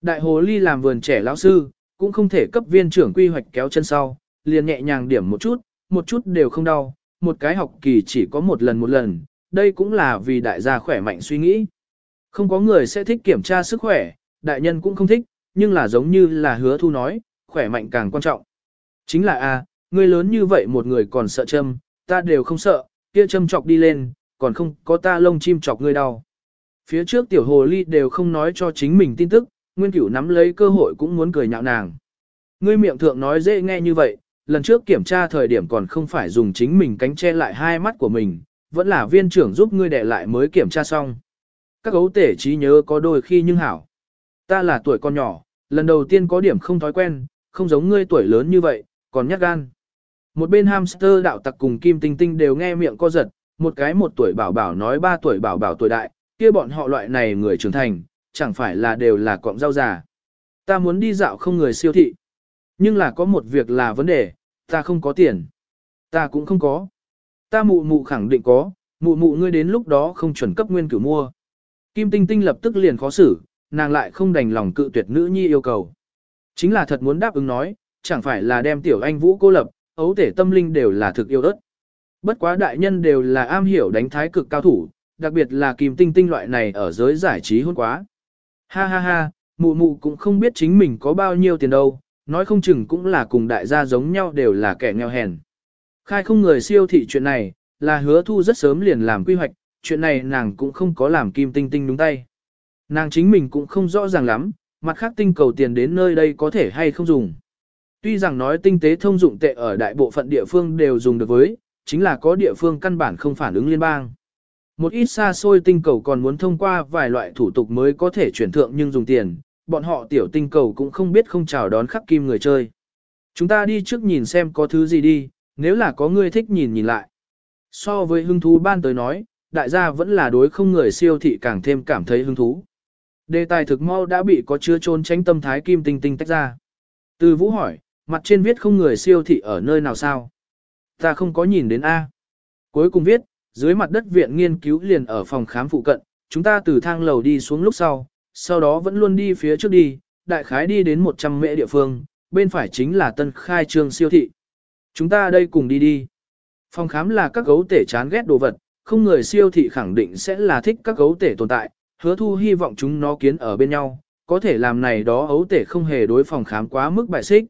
Đại hồ ly làm vườn trẻ lão sư, cũng không thể cấp viên trưởng quy hoạch kéo chân sau, liền nhẹ nhàng điểm một chút, một chút đều không đau, một cái học kỳ chỉ có một lần một lần, đây cũng là vì đại gia khỏe mạnh suy nghĩ. Không có người sẽ thích kiểm tra sức khỏe, đại nhân cũng không thích, nhưng là giống như là hứa thu nói, khỏe mạnh càng quan trọng. Chính là a, người lớn như vậy một người còn sợ châm, ta đều không sợ, kia châm chọc đi lên, còn không có ta lông chim chọc ngươi đau. Phía trước tiểu hồ ly đều không nói cho chính mình tin tức, nguyên cửu nắm lấy cơ hội cũng muốn cười nhạo nàng. Ngươi miệng thượng nói dễ nghe như vậy, lần trước kiểm tra thời điểm còn không phải dùng chính mình cánh che lại hai mắt của mình, vẫn là viên trưởng giúp ngươi đẻ lại mới kiểm tra xong. Các gấu tể trí nhớ có đôi khi nhưng hảo. Ta là tuổi con nhỏ, lần đầu tiên có điểm không thói quen, không giống ngươi tuổi lớn như vậy, còn nhát gan. Một bên hamster đạo tặc cùng Kim Tinh Tinh đều nghe miệng co giật, một cái một tuổi bảo bảo nói ba tuổi bảo bảo tuổi đại, kia bọn họ loại này người trưởng thành, chẳng phải là đều là cọng rau già. Ta muốn đi dạo không người siêu thị. Nhưng là có một việc là vấn đề, ta không có tiền. Ta cũng không có. Ta mụ mụ khẳng định có, mụ mụ ngươi đến lúc đó không chuẩn cấp nguyên cửu mua. Kim Tinh Tinh lập tức liền khó xử, nàng lại không đành lòng cự tuyệt nữ nhi yêu cầu. Chính là thật muốn đáp ứng nói, chẳng phải là đem tiểu anh vũ cô lập, ấu thể tâm linh đều là thực yêu đất. Bất quá đại nhân đều là am hiểu đánh thái cực cao thủ, đặc biệt là Kim Tinh Tinh loại này ở giới giải trí hôn quá. Ha ha ha, mụ mụ cũng không biết chính mình có bao nhiêu tiền đâu, nói không chừng cũng là cùng đại gia giống nhau đều là kẻ nghèo hèn. Khai không người siêu thị chuyện này, là hứa thu rất sớm liền làm quy hoạch, chuyện này nàng cũng không có làm kim tinh tinh đúng tay. Nàng chính mình cũng không rõ ràng lắm, mặt khác tinh cầu tiền đến nơi đây có thể hay không dùng. Tuy rằng nói tinh tế thông dụng tệ ở đại bộ phận địa phương đều dùng được với, chính là có địa phương căn bản không phản ứng liên bang. Một ít xa xôi tinh cầu còn muốn thông qua vài loại thủ tục mới có thể chuyển thượng nhưng dùng tiền, bọn họ tiểu tinh cầu cũng không biết không chào đón khắc kim người chơi. Chúng ta đi trước nhìn xem có thứ gì đi, nếu là có người thích nhìn nhìn lại. So với hứng thú ban tới nói, đại gia vẫn là đối không người siêu thị càng thêm cảm thấy hứng thú. Đề tài thực mau đã bị có chứa trôn tránh tâm thái kim tinh tinh tách ra. Từ vũ hỏi, mặt trên viết không người siêu thị ở nơi nào sao? Ta không có nhìn đến A. Cuối cùng viết, dưới mặt đất viện nghiên cứu liền ở phòng khám phụ cận, chúng ta từ thang lầu đi xuống lúc sau, sau đó vẫn luôn đi phía trước đi, đại khái đi đến 100 mễ địa phương, bên phải chính là tân khai trương siêu thị. Chúng ta đây cùng đi đi. Phòng khám là các gấu tể chán ghét đồ vật, không người siêu thị khẳng định sẽ là thích các gấu tể tồn tại, hứa thu hy vọng chúng nó kiến ở bên nhau, có thể làm này đó ấu tể không hề đối phòng khám quá mức bại xích.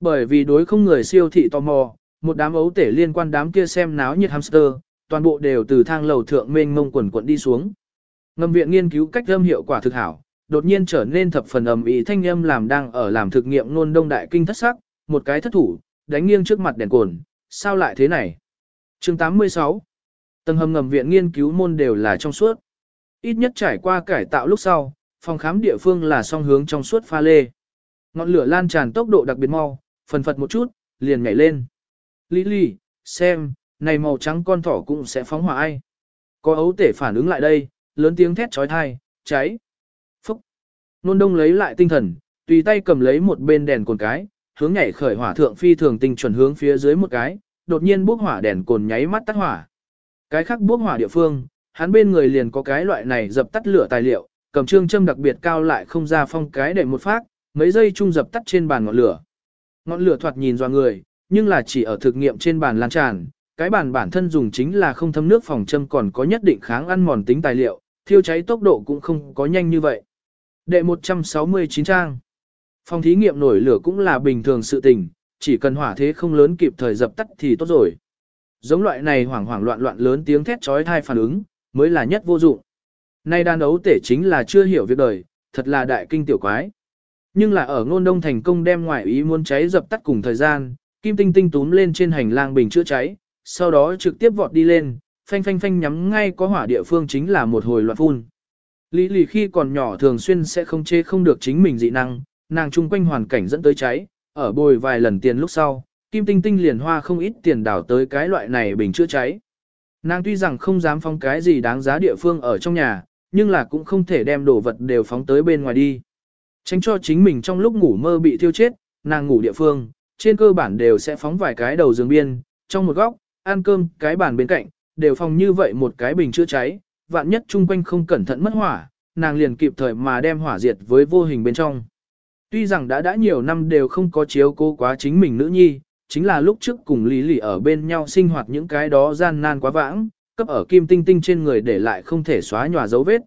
Bởi vì đối không người siêu thị tò mò, một đám ấu tể liên quan đám kia xem náo nhiệt hamster, toàn bộ đều từ thang lầu thượng mênh mông quần quận đi xuống. Ngầm viện nghiên cứu cách âm hiệu quả thực hảo, đột nhiên trở nên thập phần ầm ĩ thanh âm làm đang ở làm thực nghiệm nôn đông đại kinh thất sắc, một cái thất thủ, đánh nghiêng trước mặt đèn cồn, sao lại thế này? Chương 86 Tầng hầm ngầm viện nghiên cứu môn đều là trong suốt. Ít nhất trải qua cải tạo lúc sau, phòng khám địa phương là song hướng trong suốt pha lê. Ngọn lửa lan tràn tốc độ đặc biệt mau, phần phật một chút, liền nhảy lên. Lý Lý, xem, này màu trắng con thỏ cũng sẽ phóng hỏa ai. Có ấu tể phản ứng lại đây, lớn tiếng thét trói thai, cháy. Phúc. Nôn đông lấy lại tinh thần, tùy tay cầm lấy một bên đèn cồn cái, hướng nhảy khởi hỏa thượng phi thường tinh chuẩn hướng phía dưới một cái, đột nhiên bốc hỏa đèn cồn nháy mắt tắt hỏa. Cái khác bốc hỏa địa phương, hắn bên người liền có cái loại này dập tắt lửa tài liệu, cầm trương châm đặc biệt cao lại không ra phong cái để một phát, mấy giây chung dập tắt trên bàn ngọn lửa. Ngọn lửa thoạt nhìn do người, nhưng là chỉ ở thực nghiệm trên bàn lan tràn, cái bàn bản thân dùng chính là không thấm nước phòng châm còn có nhất định kháng ăn mòn tính tài liệu, thiêu cháy tốc độ cũng không có nhanh như vậy. Đệ 169 trang. Phòng thí nghiệm nổi lửa cũng là bình thường sự tình, chỉ cần hỏa thế không lớn kịp thời dập tắt thì tốt rồi. Giống loại này hoảng hoảng loạn loạn lớn tiếng thét chói tai phản ứng, mới là nhất vô dụng. Nay đàn đấu tể chính là chưa hiểu việc đời, thật là đại kinh tiểu quái. Nhưng là ở ngôn đông thành công đem ngoại ý muốn cháy dập tắt cùng thời gian, kim tinh tinh túm lên trên hành lang bình chữa cháy, sau đó trực tiếp vọt đi lên, phanh phanh phanh nhắm ngay có hỏa địa phương chính là một hồi loạn phun. Lý lì khi còn nhỏ thường xuyên sẽ không chê không được chính mình dị năng, nàng chung quanh hoàn cảnh dẫn tới cháy, ở bồi vài lần tiền lúc sau, Kim Tinh Tinh liền hoa không ít tiền đảo tới cái loại này bình chữa cháy. Nàng tuy rằng không dám phóng cái gì đáng giá địa phương ở trong nhà, nhưng là cũng không thể đem đồ vật đều phóng tới bên ngoài đi. Tránh cho chính mình trong lúc ngủ mơ bị thiêu chết, nàng ngủ địa phương, trên cơ bản đều sẽ phóng vài cái đầu giường biên, trong một góc, ăn cơm, cái bàn bên cạnh, đều phòng như vậy một cái bình chữa cháy, vạn nhất chung quanh không cẩn thận mất hỏa, nàng liền kịp thời mà đem hỏa diệt với vô hình bên trong. Tuy rằng đã đã nhiều năm đều không có chiếu cố quá chính mình nữ nhi, chính là lúc trước cùng Lý Lì ở bên nhau sinh hoạt những cái đó gian nan quá vãng, cấp ở kim tinh tinh trên người để lại không thể xóa nhòa dấu vết.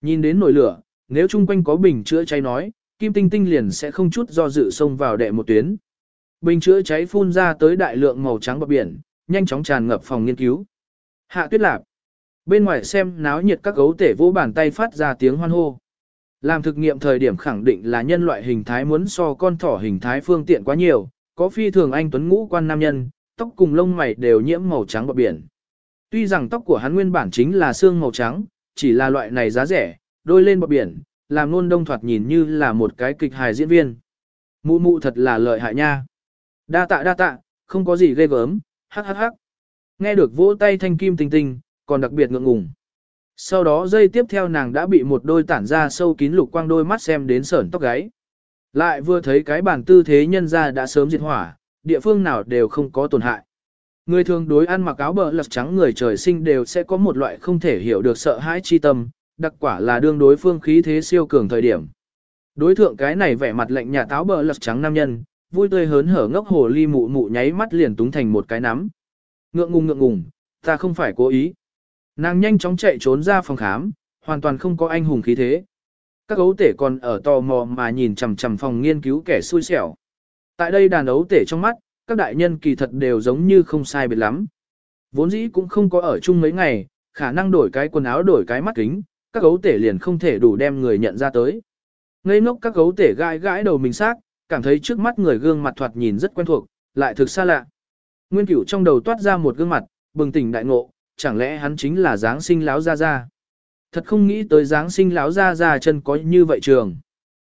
Nhìn đến nồi lửa, nếu chung quanh có bình chữa cháy nói, kim tinh tinh liền sẽ không chút do dự xông vào đệ một tuyến. Bình chữa cháy phun ra tới đại lượng màu trắng bọt biển, nhanh chóng tràn ngập phòng nghiên cứu. Hạ tuyết lạp. Bên ngoài xem náo nhiệt các gấu tể vỗ bàn tay phát ra tiếng hoan hô. Làm thực nghiệm thời điểm khẳng định là nhân loại hình thái muốn so con thỏ hình thái phương tiện quá nhiều, có phi thường anh tuấn ngũ quan nam nhân, tóc cùng lông mày đều nhiễm màu trắng bọt biển. Tuy rằng tóc của hắn nguyên bản chính là xương màu trắng, chỉ là loại này giá rẻ, đôi lên bọt biển, làm luôn đông thoạt nhìn như là một cái kịch hài diễn viên. Mụ mụ thật là lợi hại nha. Đa tạ đa tạ, không có gì ghê gớm, hắc hắc hắc. Nghe được vỗ tay thanh kim tinh tinh, còn đặc biệt ngượng ngùng. Sau đó dây tiếp theo nàng đã bị một đôi tản ra sâu kín lục quang đôi mắt xem đến sởn tóc gáy. Lại vừa thấy cái bản tư thế nhân ra đã sớm diệt hỏa, địa phương nào đều không có tổn hại. Người thường đối ăn mặc áo bờ lật trắng người trời sinh đều sẽ có một loại không thể hiểu được sợ hãi chi tâm, đặc quả là đương đối phương khí thế siêu cường thời điểm. Đối thượng cái này vẻ mặt lạnh nhà táo bờ lật trắng nam nhân, vui tươi hớn hở ngốc hồ ly mụ mụ nháy mắt liền túng thành một cái nắm. Ngượng ngùng ngượng ngùng, ta không phải cố ý. Nàng nhanh chóng chạy trốn ra phòng khám, hoàn toàn không có anh hùng khí thế. Các ấu tể còn ở tò mò mà nhìn chằm chằm phòng nghiên cứu kẻ xui xẻo. Tại đây đàn ấu tể trong mắt, các đại nhân kỳ thật đều giống như không sai biệt lắm. Vốn dĩ cũng không có ở chung mấy ngày, khả năng đổi cái quần áo đổi cái mắt kính, các ấu tể liền không thể đủ đem người nhận ra tới. Ngây ngốc các gấu tể gãi gãi đầu mình xác, cảm thấy trước mắt người gương mặt thoạt nhìn rất quen thuộc, lại thực xa lạ. Nguyên cửu trong đầu toát ra một gương mặt, bừng tỉnh đại ngộ, chẳng lẽ hắn chính là Giáng sinh lão gia gia? Thật không nghĩ tới Giáng sinh lão gia gia chân có như vậy trường.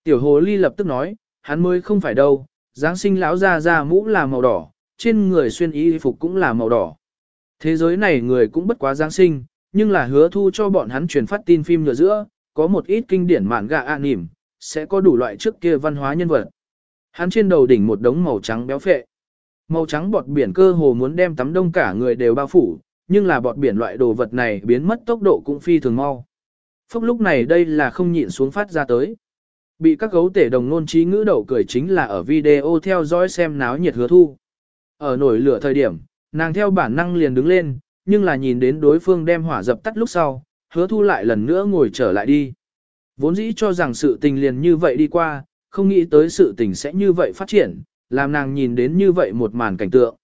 Tiểu hồ ly lập tức nói, hắn mới không phải đâu, Giáng sinh lão gia gia mũ là màu đỏ, trên người xuyên y phục cũng là màu đỏ. Thế giới này người cũng bất quá Giáng sinh, nhưng là hứa thu cho bọn hắn truyền phát tin phim nhựa giữa, có một ít kinh điển mạn gạ ạ nỉm, sẽ có đủ loại trước kia văn hóa nhân vật. Hắn trên đầu đỉnh một đống màu trắng béo phệ. Màu trắng bọt biển cơ hồ muốn đem tắm đông cả người đều bao phủ, nhưng là bọt biển loại đồ vật này biến mất tốc độ cũng phi thường mau. Phốc lúc này đây là không nhịn xuống phát ra tới. Bị các gấu tể đồng nôn trí ngữ đậu cười chính là ở video theo dõi xem náo nhiệt hứa thu. Ở nổi lửa thời điểm, nàng theo bản năng liền đứng lên, nhưng là nhìn đến đối phương đem hỏa dập tắt lúc sau, hứa thu lại lần nữa ngồi trở lại đi. Vốn dĩ cho rằng sự tình liền như vậy đi qua, không nghĩ tới sự tình sẽ như vậy phát triển, làm nàng nhìn đến như vậy một màn cảnh tượng.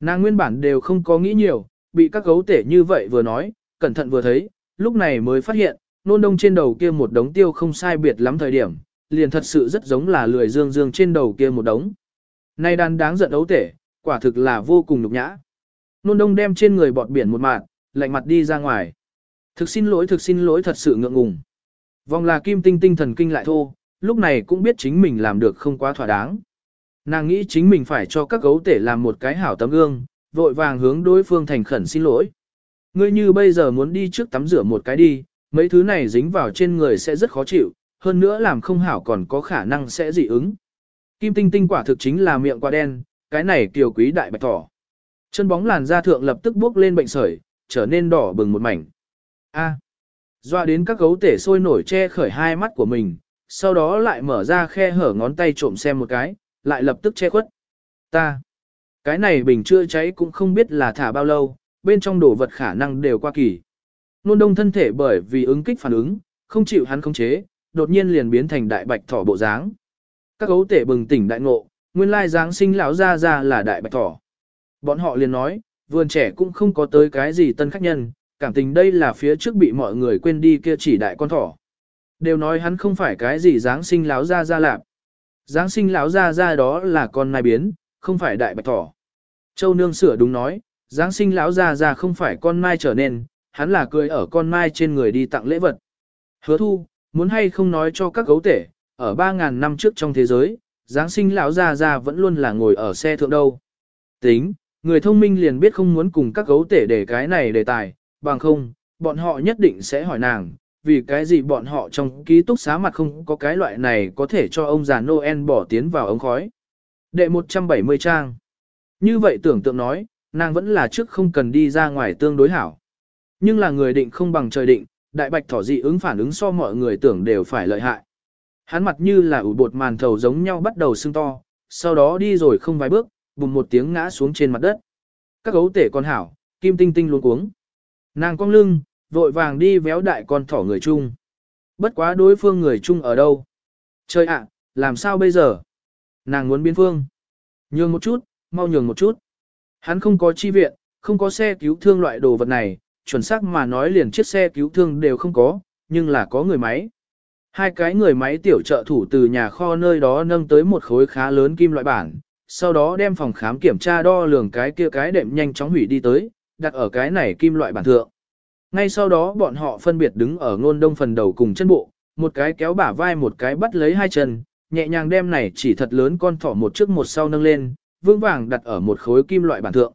Nàng nguyên bản đều không có nghĩ nhiều, bị các gấu tể như vậy vừa nói, cẩn thận vừa thấy, lúc này mới phát hiện, nôn đông trên đầu kia một đống tiêu không sai biệt lắm thời điểm, liền thật sự rất giống là lười dương dương trên đầu kia một đống. Nay đàn đáng giận ấu tể, quả thực là vô cùng nhục nhã. Nôn đông đem trên người bọt biển một mạt, lạnh mặt đi ra ngoài. Thực xin lỗi thực xin lỗi thật sự ngượng ngùng. Vòng là kim tinh tinh thần kinh lại thô, lúc này cũng biết chính mình làm được không quá thỏa đáng. Nàng nghĩ chính mình phải cho các gấu tể làm một cái hảo tấm gương, vội vàng hướng đối phương thành khẩn xin lỗi. Ngươi như bây giờ muốn đi trước tắm rửa một cái đi, mấy thứ này dính vào trên người sẽ rất khó chịu, hơn nữa làm không hảo còn có khả năng sẽ dị ứng. Kim tinh tinh quả thực chính là miệng quá đen, cái này kiều quý đại bạch thỏ. Chân bóng làn da thượng lập tức bước lên bệnh sởi, trở nên đỏ bừng một mảnh. A. À. Doa đến các gấu tể sôi nổi che khởi hai mắt của mình, sau đó lại mở ra khe hở ngón tay trộm xem một cái, lại lập tức che khuất. Ta. Cái này bình chưa cháy cũng không biết là thả bao lâu, bên trong đồ vật khả năng đều qua kỳ. Nôn đông thân thể bởi vì ứng kích phản ứng, không chịu hắn khống chế, đột nhiên liền biến thành đại bạch thỏ bộ dáng. Các gấu tể bừng tỉnh đại ngộ, nguyên lai dáng sinh lão ra ra là đại bạch thỏ. Bọn họ liền nói, vườn trẻ cũng không có tới cái gì tân khách nhân, cảm tình đây là phía trước bị mọi người quên đi kia chỉ đại con thỏ. Đều nói hắn không phải cái gì giáng sinh lão ra ra lạp. Giáng sinh lão ra ra đó là con nai biến, không phải đại bạch thỏ. Châu nương sửa đúng nói, Giáng sinh lão ra ra không phải con mai trở nên, hắn là cười ở con mai trên người đi tặng lễ vật. Hứa thu, muốn hay không nói cho các gấu tể, ở 3.000 năm trước trong thế giới, Giáng sinh lão ra ra vẫn luôn là ngồi ở xe thượng đâu. Tính, người thông minh liền biết không muốn cùng các gấu tể để cái này đề tài, bằng không, bọn họ nhất định sẽ hỏi nàng, vì cái gì bọn họ trong ký túc xá mặt không có cái loại này có thể cho ông già Noel bỏ tiến vào ống khói. Đệ 170 trang. Như vậy tưởng tượng nói, nàng vẫn là trước không cần đi ra ngoài tương đối hảo. Nhưng là người định không bằng trời định, đại bạch thỏ dị ứng phản ứng so mọi người tưởng đều phải lợi hại. Hắn mặt như là ủ bột màn thầu giống nhau bắt đầu sưng to, sau đó đi rồi không vài bước, bùm một tiếng ngã xuống trên mặt đất. Các gấu tể con hảo, kim tinh tinh luôn cuống. Nàng cong lưng, vội vàng đi véo đại con thỏ người chung. Bất quá đối phương người chung ở đâu? Trời ạ, làm sao bây giờ? Nàng muốn biến phương. Nhường một chút, mau nhường một chút. Hắn không có chi viện, không có xe cứu thương loại đồ vật này, chuẩn xác mà nói liền chiếc xe cứu thương đều không có, nhưng là có người máy. Hai cái người máy tiểu trợ thủ từ nhà kho nơi đó nâng tới một khối khá lớn kim loại bản, sau đó đem phòng khám kiểm tra đo lường cái kia cái đệm nhanh chóng hủy đi tới, đặt ở cái này kim loại bản thượng. Ngay sau đó bọn họ phân biệt đứng ở ngôn đông phần đầu cùng chân bộ, một cái kéo bả vai một cái bắt lấy hai chân, nhẹ nhàng đem này chỉ thật lớn con thỏ một trước một sau nâng lên, vững vàng đặt ở một khối kim loại bản thượng.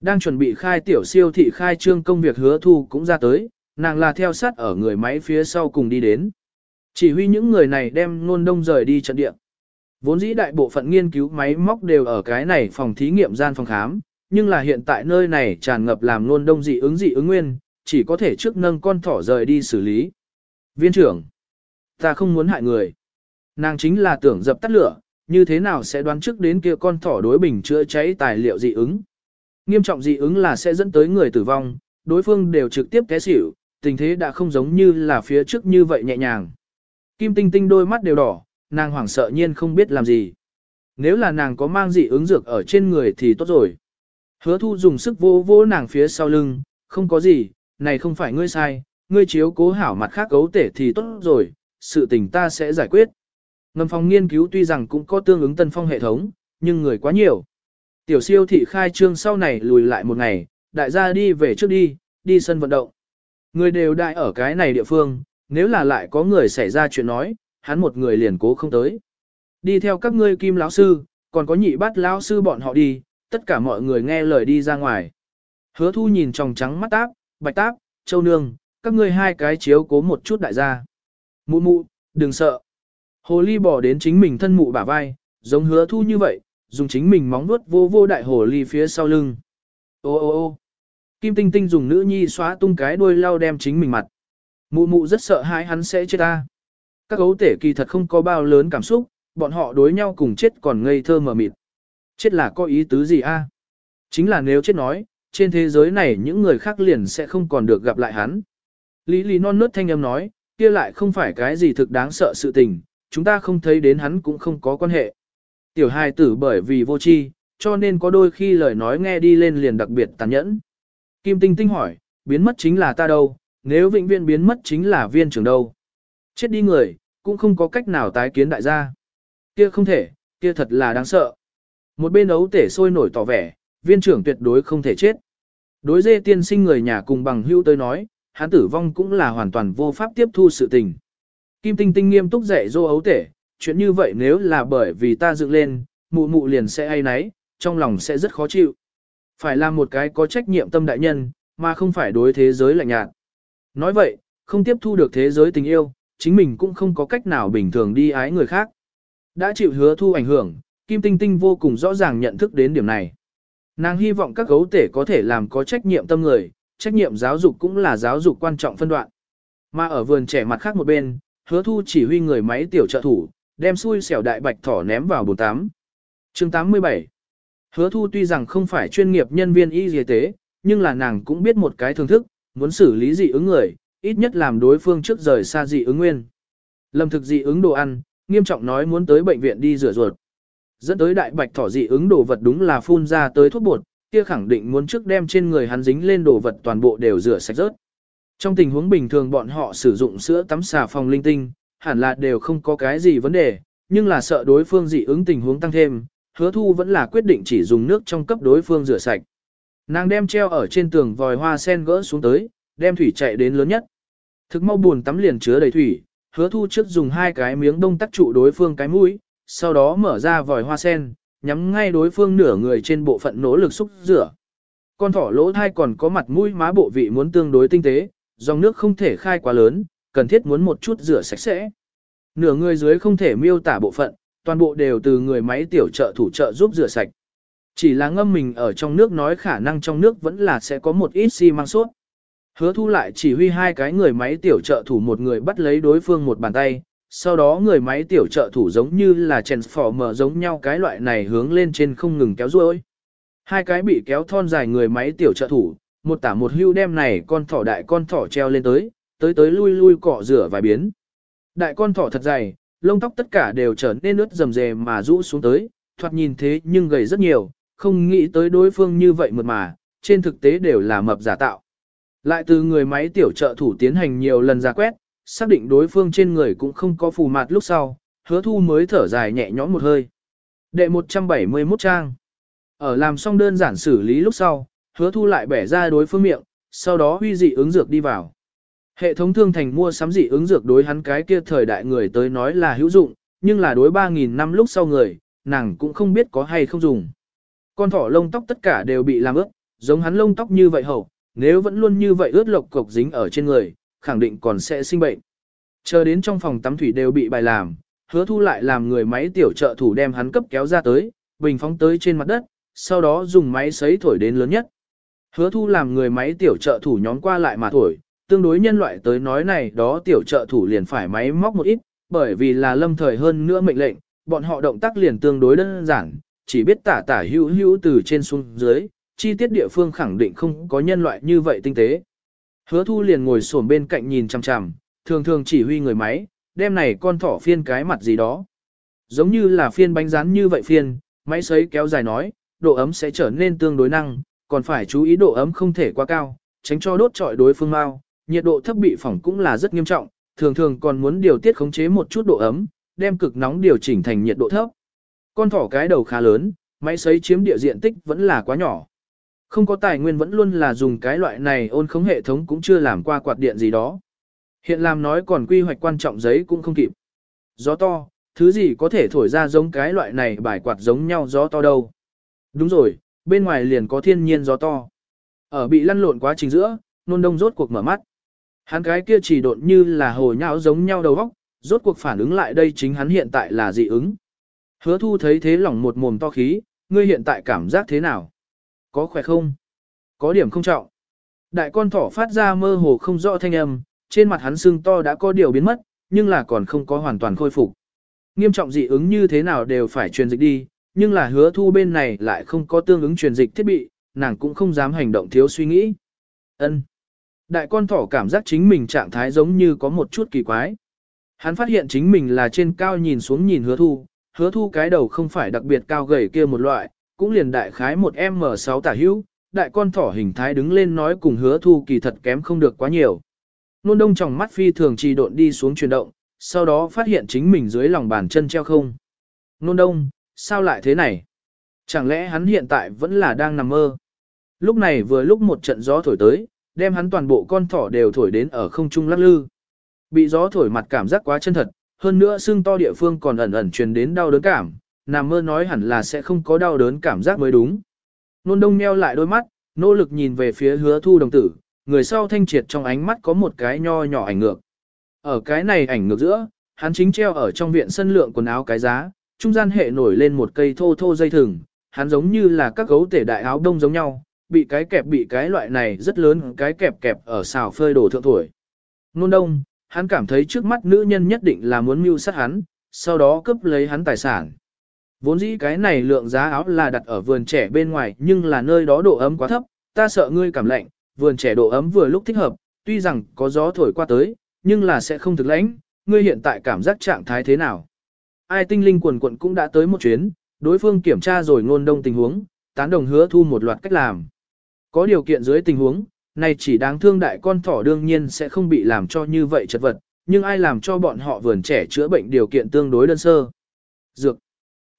Đang chuẩn bị khai tiểu siêu thị khai trương công việc hứa thu cũng ra tới, nàng là theo sát ở người máy phía sau cùng đi đến. Chỉ huy những người này đem ngôn đông rời đi trận địa. Vốn dĩ đại bộ phận nghiên cứu máy móc đều ở cái này phòng thí nghiệm gian phòng khám, nhưng là hiện tại nơi này tràn ngập làm ngôn đông dị ứng dị ứng nguyên, chỉ có thể trước nâng con thỏ rời đi xử lý. Viên trưởng, ta không muốn hại người. Nàng chính là tưởng dập tắt lửa, như thế nào sẽ đoán trước đến kia con thỏ đối bình chữa cháy tài liệu dị ứng. Nghiêm trọng dị ứng là sẽ dẫn tới người tử vong, đối phương đều trực tiếp té xỉu, tình thế đã không giống như là phía trước như vậy nhẹ nhàng. Kim Tinh Tinh đôi mắt đều đỏ, nàng hoảng sợ nhiên không biết làm gì. Nếu là nàng có mang dị ứng dược ở trên người thì tốt rồi. Hứa thu dùng sức vô vô nàng phía sau lưng, không có gì, này không phải ngươi sai, ngươi chiếu cố hảo mặt khác cấu tể thì tốt rồi, sự tình ta sẽ giải quyết. Ngầm phòng nghiên cứu tuy rằng cũng có tương ứng tân phong hệ thống, nhưng người quá nhiều. Tiểu siêu thị khai trương sau này lùi lại một ngày, đại gia đi về trước đi, đi sân vận động. Người đều đại ở cái này địa phương, nếu là lại có người xảy ra chuyện nói, hắn một người liền cố không tới. Đi theo các ngươi kim lão sư, còn có nhị bát lão sư bọn họ đi, tất cả mọi người nghe lời đi ra ngoài. Hứa thu nhìn tròng trắng mắt áp bạch táp, châu nương, các ngươi hai cái chiếu cố một chút đại gia. Mụ mụ, đừng sợ. Hồ ly bỏ đến chính mình thân mụ bả vai, giống hứa thu như vậy, dùng chính mình móng vuốt vô vô đại hồ ly phía sau lưng. Ô ô ô Kim Tinh Tinh dùng nữ nhi xóa tung cái đuôi lau đem chính mình mặt. Mụ mụ rất sợ hãi hắn sẽ chết ta. Các gấu tể kỳ thật không có bao lớn cảm xúc, bọn họ đối nhau cùng chết còn ngây thơ mờ mịt. Chết là có ý tứ gì a? Chính là nếu chết nói, trên thế giới này những người khác liền sẽ không còn được gặp lại hắn. Lý Lý non nớt thanh âm nói, kia lại không phải cái gì thực đáng sợ sự tình, chúng ta không thấy đến hắn cũng không có quan hệ. Tiểu hài tử bởi vì vô tri, cho nên có đôi khi lời nói nghe đi lên liền đặc biệt tàn nhẫn. Kim Tinh Tinh hỏi, biến mất chính là ta đâu, nếu vĩnh viên biến mất chính là viên trưởng đâu. Chết đi người, cũng không có cách nào tái kiến đại gia. Kia không thể, kia thật là đáng sợ. Một bên ấu tể sôi nổi tỏ vẻ, viên trưởng tuyệt đối không thể chết. Đối dê tiên sinh người nhà cùng bằng hữu tới nói, hắn tử vong cũng là hoàn toàn vô pháp tiếp thu sự tình. Kim Tinh Tinh nghiêm túc dạy dô ấu tể, chuyện như vậy nếu là bởi vì ta dựng lên, mụ mụ liền sẽ ai nấy, trong lòng sẽ rất khó chịu. Phải làm một cái có trách nhiệm tâm đại nhân, mà không phải đối thế giới lạnh nhạt. Nói vậy, không tiếp thu được thế giới tình yêu, chính mình cũng không có cách nào bình thường đi ái người khác. Đã chịu hứa thu ảnh hưởng, Kim Tinh Tinh vô cùng rõ ràng nhận thức đến điểm này. Nàng hy vọng các gấu tể có thể làm có trách nhiệm tâm người, trách nhiệm giáo dục cũng là giáo dục quan trọng phân đoạn. Mà ở vườn trẻ mặt khác một bên, hứa thu chỉ huy người máy tiểu trợ thủ, đem xui xẻo đại bạch thỏ ném vào bồn tắm. chương 87 Hứa thu tuy rằng không phải chuyên nghiệp nhân viên y y tế, nhưng là nàng cũng biết một cái thưởng thức, muốn xử lý dị ứng người, ít nhất làm đối phương trước rời xa dị ứng nguyên. Lâm thực dị ứng đồ ăn, nghiêm trọng nói muốn tới bệnh viện đi rửa ruột. Dẫn tới đại bạch thỏ dị ứng đồ vật đúng là phun ra tới thuốc bột, kia khẳng định muốn trước đem trên người hắn dính lên đồ vật toàn bộ đều rửa sạch rớt. Trong tình huống bình thường bọn họ sử dụng sữa tắm xà phòng linh tinh, hẳn là đều không có cái gì vấn đề, nhưng là sợ đối phương dị ứng tình huống tăng thêm, hứa thu vẫn là quyết định chỉ dùng nước trong cấp đối phương rửa sạch. Nàng đem treo ở trên tường vòi hoa sen gỡ xuống tới, đem thủy chạy đến lớn nhất. Thực mau buồn tắm liền chứa đầy thủy, hứa thu trước dùng hai cái miếng đông tắc trụ đối phương cái mũi, sau đó mở ra vòi hoa sen, nhắm ngay đối phương nửa người trên bộ phận nỗ lực xúc rửa. Con thỏ lỗ thai còn có mặt mũi má bộ vị muốn tương đối tinh tế, dòng nước không thể khai quá lớn, cần thiết muốn một chút rửa sạch sẽ. Nửa người dưới không thể miêu tả bộ phận, toàn bộ đều từ người máy tiểu trợ thủ trợ giúp rửa sạch. Chỉ là ngâm mình ở trong nước nói khả năng trong nước vẫn là sẽ có một ít xi măng suốt. Hứa thu lại chỉ huy hai cái người máy tiểu trợ thủ một người bắt lấy đối phương một bàn tay, sau đó người máy tiểu trợ thủ giống như là Transformer giống nhau cái loại này hướng lên trên không ngừng kéo ruôi. Hai cái bị kéo thon dài người máy tiểu trợ thủ, một tả một hưu đem này con thỏ đại con thỏ treo lên tới, tới tới lui lui cọ rửa vài biến. Đại con thỏ thật dày, lông tóc tất cả đều trở nên ướt rầm rề mà rũ xuống tới, thoạt nhìn thế nhưng gầy rất nhiều, không nghĩ tới đối phương như vậy mượt mà, trên thực tế đều là mập giả tạo. Lại từ người máy tiểu trợ thủ tiến hành nhiều lần ra quét, xác định đối phương trên người cũng không có phù mạt lúc sau, hứa thu mới thở dài nhẹ nhõm một hơi. Đệ 171 trang. Ở làm xong đơn giản xử lý lúc sau, hứa thu lại bẻ ra đối phương miệng, sau đó huy dị ứng dược đi vào. Hệ thống thương thành mua sắm dị ứng dược đối hắn cái kia thời đại người tới nói là hữu dụng, nhưng là đối 3.000 năm lúc sau người, nàng cũng không biết có hay không dùng. Con thỏ lông tóc tất cả đều bị làm ướt, giống hắn lông tóc như vậy hậu, nếu vẫn luôn như vậy ướt lộc cục dính ở trên người, khẳng định còn sẽ sinh bệnh. Chờ đến trong phòng tắm thủy đều bị bài làm, hứa thu lại làm người máy tiểu trợ thủ đem hắn cấp kéo ra tới, bình phóng tới trên mặt đất, sau đó dùng máy sấy thổi đến lớn nhất. Hứa thu làm người máy tiểu trợ thủ nhóm qua lại mà thổi, tương đối nhân loại tới nói này đó tiểu trợ thủ liền phải máy móc một ít, bởi vì là lâm thời hơn nữa mệnh lệnh, bọn họ động tác liền tương đối đơn giản, chỉ biết tả tả hữu hữu từ trên xuống dưới, chi tiết địa phương khẳng định không có nhân loại như vậy tinh tế. Hứa thu liền ngồi xổm bên cạnh nhìn chằm chằm, thường thường chỉ huy người máy, đem này con thỏ phiên cái mặt gì đó. Giống như là phiên bánh rán như vậy phiên, máy sấy kéo dài nói, độ ấm sẽ trở nên tương đối năng, còn phải chú ý độ ấm không thể quá cao, tránh cho đốt trọi đối phương mau, nhiệt độ thấp bị phỏng cũng là rất nghiêm trọng, thường thường còn muốn điều tiết khống chế một chút độ ấm, đem cực nóng điều chỉnh thành nhiệt độ thấp. Con thỏ cái đầu khá lớn, máy sấy chiếm địa diện tích vẫn là quá nhỏ. Không có tài nguyên vẫn luôn là dùng cái loại này ôn khống hệ thống cũng chưa làm qua quạt điện gì đó. Hiện làm nói còn quy hoạch quan trọng giấy cũng không kịp. Gió to, thứ gì có thể thổi ra giống cái loại này bài quạt giống nhau gió to đâu. Đúng rồi, bên ngoài liền có thiên nhiên gió to. Ở bị lăn lộn quá trình giữa, nôn đông rốt cuộc mở mắt. Hắn cái kia chỉ độn như là hồ nhão giống nhau đầu óc, rốt cuộc phản ứng lại đây chính hắn hiện tại là dị ứng. Hứa thu thấy thế lỏng một mồm to khí, ngươi hiện tại cảm giác thế nào? Có khỏe không? Có điểm không trọng. Đại con thỏ phát ra mơ hồ không rõ thanh âm, trên mặt hắn sưng to đã có điều biến mất, nhưng là còn không có hoàn toàn khôi phục. Nghiêm trọng dị ứng như thế nào đều phải truyền dịch đi, nhưng là hứa thu bên này lại không có tương ứng truyền dịch thiết bị, nàng cũng không dám hành động thiếu suy nghĩ. Ân. Đại con thỏ cảm giác chính mình trạng thái giống như có một chút kỳ quái. Hắn phát hiện chính mình là trên cao nhìn xuống nhìn hứa thu, hứa thu cái đầu không phải đặc biệt cao gầy kia một loại, cũng liền đại khái một M6 tả hữu, đại con thỏ hình thái đứng lên nói cùng hứa thu kỳ thật kém không được quá nhiều. Nôn đông trong mắt phi thường trì độn đi xuống chuyển động, sau đó phát hiện chính mình dưới lòng bàn chân treo không. Nôn đông, sao lại thế này? Chẳng lẽ hắn hiện tại vẫn là đang nằm mơ? Lúc này vừa lúc một trận gió thổi tới, đem hắn toàn bộ con thỏ đều thổi đến ở không trung lắc lư. Bị gió thổi mặt cảm giác quá chân thật, hơn nữa xương to địa phương còn ẩn ẩn truyền đến đau đớn cảm, nằm mơ nói hẳn là sẽ không có đau đớn cảm giác mới đúng. Nôn đông meo lại đôi mắt, nỗ lực nhìn về phía hứa thu đồng tử, người sau thanh triệt trong ánh mắt có một cái nho nhỏ ảnh ngược. Ở cái này ảnh ngược giữa, hắn chính treo ở trong viện sân lượng quần áo cái giá, trung gian hệ nổi lên một cây thô thô dây thừng, hắn giống như là các gấu tể đại áo đông giống nhau, bị cái kẹp bị cái loại này rất lớn cái kẹp kẹp ở xào phơi đồ thượng tuổi. Nôn đông, hắn cảm thấy trước mắt nữ nhân nhất định là muốn mưu sát hắn, sau đó cướp lấy hắn tài sản. Vốn dĩ cái này lượng giá áo là đặt ở vườn trẻ bên ngoài nhưng là nơi đó độ ấm quá thấp, ta sợ ngươi cảm lạnh, vườn trẻ độ ấm vừa lúc thích hợp, tuy rằng có gió thổi qua tới, nhưng là sẽ không thực lãnh, ngươi hiện tại cảm giác trạng thái thế nào. Ai tinh linh quần quận cũng đã tới một chuyến, đối phương kiểm tra rồi ngôn đông tình huống, tán đồng hứa thu một loạt cách làm. Có điều kiện dưới tình huống, này chỉ đáng thương đại con thỏ đương nhiên sẽ không bị làm cho như vậy chật vật, nhưng ai làm cho bọn họ vườn trẻ chữa bệnh điều kiện tương đối đơn sơ. Dược.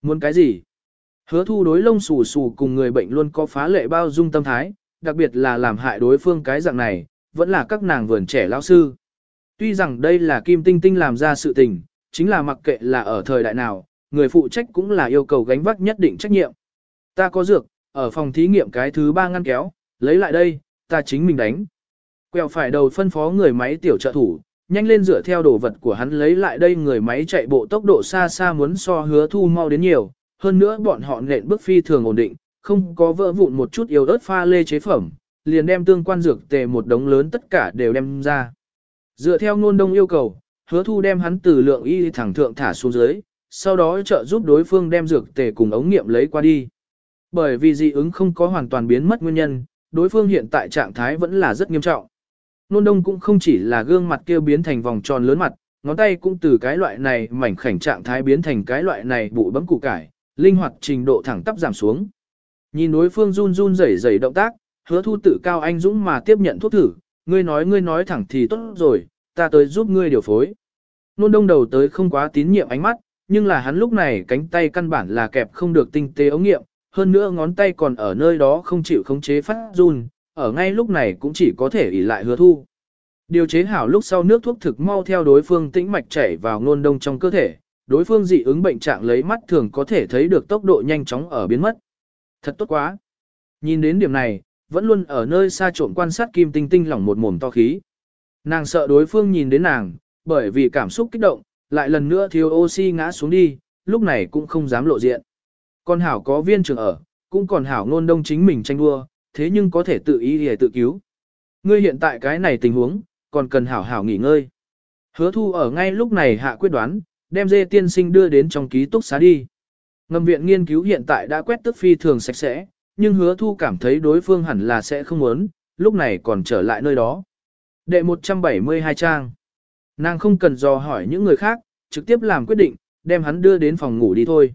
Muốn cái gì? Hứa thu đối lông xù xù cùng người bệnh luôn có phá lệ bao dung tâm thái, đặc biệt là làm hại đối phương cái dạng này, vẫn là các nàng vườn trẻ lão sư. Tuy rằng đây là Kim Tinh Tinh làm ra sự tình, chính là mặc kệ là ở thời đại nào, người phụ trách cũng là yêu cầu gánh vác nhất định trách nhiệm. Ta có dược, ở phòng thí nghiệm cái thứ ba ngăn kéo, lấy lại đây, ta chính mình đánh. Quẹo phải đầu phân phó người máy tiểu trợ thủ, nhanh lên dựa theo đồ vật của hắn lấy lại đây người máy chạy bộ tốc độ xa xa muốn so hứa thu mau đến nhiều, hơn nữa bọn họ nện bước phi thường ổn định, không có vỡ vụn một chút yếu ớt pha lê chế phẩm, liền đem tương quan dược tề một đống lớn tất cả đều đem ra. Dựa theo ngôn đông yêu cầu, hứa thu đem hắn từ lượng y thẳng thượng thả xuống dưới, sau đó trợ giúp đối phương đem dược tề cùng ống nghiệm lấy qua đi. Bởi vì dị ứng không có hoàn toàn biến mất nguyên nhân, đối phương hiện tại trạng thái vẫn là rất nghiêm trọng. Nôn đông cũng không chỉ là gương mặt kia biến thành vòng tròn lớn mặt, ngón tay cũng từ cái loại này mảnh khảnh trạng thái biến thành cái loại này bụ bấm củ cải, linh hoạt trình độ thẳng tắp giảm xuống. Nhìn đối phương run run rẩy rẩy động tác, hứa thu tự cao anh dũng mà tiếp nhận thuốc thử, ngươi nói ngươi nói thẳng thì tốt rồi, ta tới giúp ngươi điều phối. Nôn đông đầu tới không quá tín nhiệm ánh mắt, nhưng là hắn lúc này cánh tay căn bản là kẹp không được tinh tế ống nghiệm, hơn nữa ngón tay còn ở nơi đó không chịu khống chế phát run, ở ngay lúc này cũng chỉ có thể ỉ lại hứa thu. Điều chế hảo lúc sau nước thuốc thực mau theo đối phương tĩnh mạch chảy vào ngôn đông trong cơ thể, đối phương dị ứng bệnh trạng lấy mắt thường có thể thấy được tốc độ nhanh chóng ở biến mất. Thật tốt quá. Nhìn đến điểm này, vẫn luôn ở nơi xa trộm quan sát kim tinh tinh lỏng một mồm to khí. Nàng sợ đối phương nhìn đến nàng, bởi vì cảm xúc kích động, lại lần nữa thiếu oxy ngã xuống đi, lúc này cũng không dám lộ diện. Con hảo có viên trường ở, cũng còn hảo ngôn đông chính mình tranh đua, thế nhưng có thể tự ý để tự cứu. Ngươi hiện tại cái này tình huống, còn cần hảo hảo nghỉ ngơi. Hứa thu ở ngay lúc này hạ quyết đoán, đem dê tiên sinh đưa đến trong ký túc xá đi. Ngầm viện nghiên cứu hiện tại đã quét tức phi thường sạch sẽ, nhưng hứa thu cảm thấy đối phương hẳn là sẽ không muốn, lúc này còn trở lại nơi đó. Đệ 172 trang. Nàng không cần dò hỏi những người khác, trực tiếp làm quyết định, đem hắn đưa đến phòng ngủ đi thôi.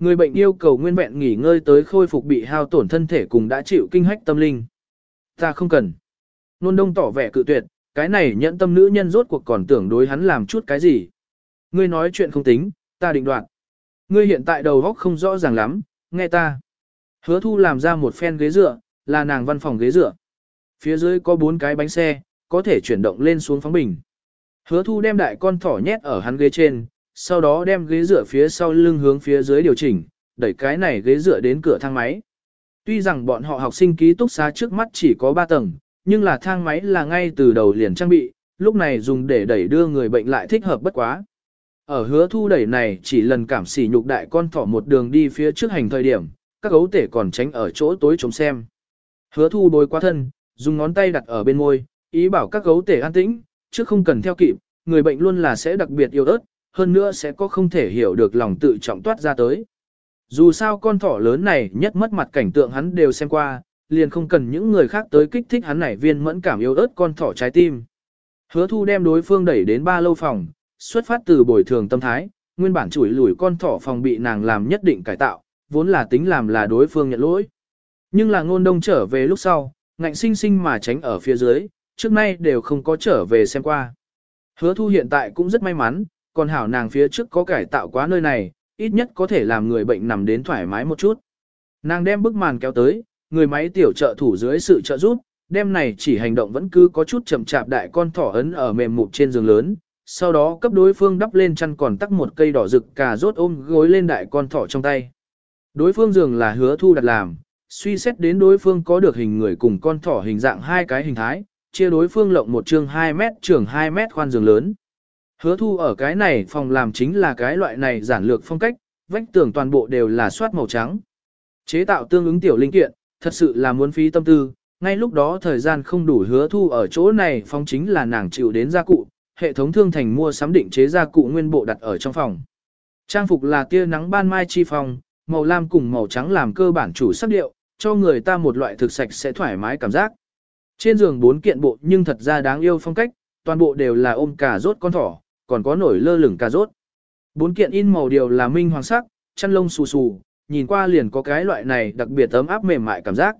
Người bệnh yêu cầu nguyên vẹn nghỉ ngơi tới khôi phục bị hao tổn thân thể cùng đã chịu kinh hách tâm linh. Ta không cần. Nôn đông tỏ vẻ cự tuyệt, cái này nhẫn tâm nữ nhân rốt cuộc còn tưởng đối hắn làm chút cái gì. Ngươi nói chuyện không tính, ta định đoạn. Ngươi hiện tại đầu óc không rõ ràng lắm, nghe ta. Hứa thu làm ra một phen ghế dựa, là nàng văn phòng ghế dựa. Phía dưới có bốn cái bánh xe, có thể chuyển động lên xuống phóng bình. Hứa thu đem đại con thỏ nhét ở hắn ghế trên, sau đó đem ghế dựa phía sau lưng hướng phía dưới điều chỉnh, đẩy cái này ghế dựa đến cửa thang máy. Tuy rằng bọn họ học sinh ký túc xá trước mắt chỉ có 3 tầng, nhưng là thang máy là ngay từ đầu liền trang bị, lúc này dùng để đẩy đưa người bệnh lại thích hợp bất quá. Ở hứa thu đẩy này chỉ lần cảm xỉ nhục đại con thỏ một đường đi phía trước hành thời điểm, các gấu tể còn tránh ở chỗ tối chống xem. Hứa thu bồi qua thân, dùng ngón tay đặt ở bên môi, ý bảo các gấu tể an tĩnh, chứ không cần theo kịp, người bệnh luôn là sẽ đặc biệt yêu ớt, hơn nữa sẽ có không thể hiểu được lòng tự trọng toát ra tới. Dù sao con thỏ lớn này nhất mất mặt cảnh tượng hắn đều xem qua, liền không cần những người khác tới kích thích hắn này viên mẫn cảm yêu ớt con thỏ trái tim. Hứa thu đem đối phương đẩy đến ba lâu phòng, xuất phát từ bồi thường tâm thái, nguyên bản chủi lủi con thỏ phòng bị nàng làm nhất định cải tạo, vốn là tính làm là đối phương nhận lỗi. Nhưng là ngôn đông trở về lúc sau, ngạnh sinh sinh mà tránh ở phía dưới, trước nay đều không có trở về xem qua. Hứa thu hiện tại cũng rất may mắn, còn hảo nàng phía trước có cải tạo quá nơi này, ít nhất có thể làm người bệnh nằm đến thoải mái một chút. Nàng đem bức màn kéo tới, người máy tiểu trợ thủ dưới sự trợ giúp, đem này chỉ hành động vẫn cứ có chút chậm chạp đại con thỏ ấn ở mềm mụt trên giường lớn, sau đó cấp đối phương đắp lên chăn còn tắc một cây đỏ rực cà rốt ôm gối lên đại con thỏ trong tay. Đối phương giường là hứa thu đặt làm, suy xét đến đối phương có được hình người cùng con thỏ hình dạng hai cái hình thái, chia đối phương lộng một chương 2 mét trường 2 mét khoan giường lớn. Hứa thu ở cái này phòng làm chính là cái loại này giản lược phong cách, vách tường toàn bộ đều là soát màu trắng. Chế tạo tương ứng tiểu linh kiện, thật sự là muốn phí tâm tư, ngay lúc đó thời gian không đủ hứa thu ở chỗ này phong chính là nàng chịu đến gia cụ, hệ thống thương thành mua sắm định chế gia cụ nguyên bộ đặt ở trong phòng. Trang phục là tia nắng ban mai chi phòng, màu lam cùng màu trắng làm cơ bản chủ sắc điệu, cho người ta một loại thực sạch sẽ thoải mái cảm giác. Trên giường bốn kiện bộ nhưng thật ra đáng yêu phong cách, toàn bộ đều là ôm cà rốt con thỏ, còn có nổi lơ lửng cà rốt. Bốn kiện in màu điều là minh hoàng sắc, chăn lông xù xù, nhìn qua liền có cái loại này đặc biệt ấm áp mềm mại cảm giác.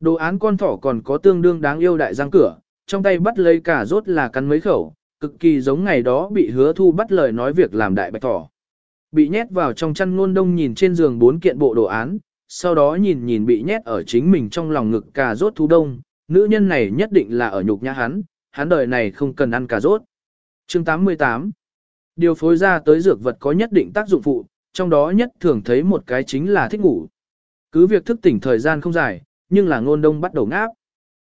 Đồ án con thỏ còn có tương đương đáng yêu đại răng cửa, trong tay bắt lấy cà rốt là cắn mấy khẩu, cực kỳ giống ngày đó bị hứa thu bắt lời nói việc làm đại bạch thỏ. Bị nhét vào trong chăn ngôn đông nhìn trên giường bốn kiện bộ đồ án, sau đó nhìn nhìn bị nhét ở chính mình trong lòng ngực cà rốt thu đông, nữ nhân này nhất định là ở nhục nhã hắn, hắn đời này không cần ăn cà rốt. Chương 88 Điều phối ra tới dược vật có nhất định tác dụng phụ, trong đó nhất thường thấy một cái chính là thích ngủ. Cứ việc thức tỉnh thời gian không dài, nhưng là ngôn đông bắt đầu ngáp.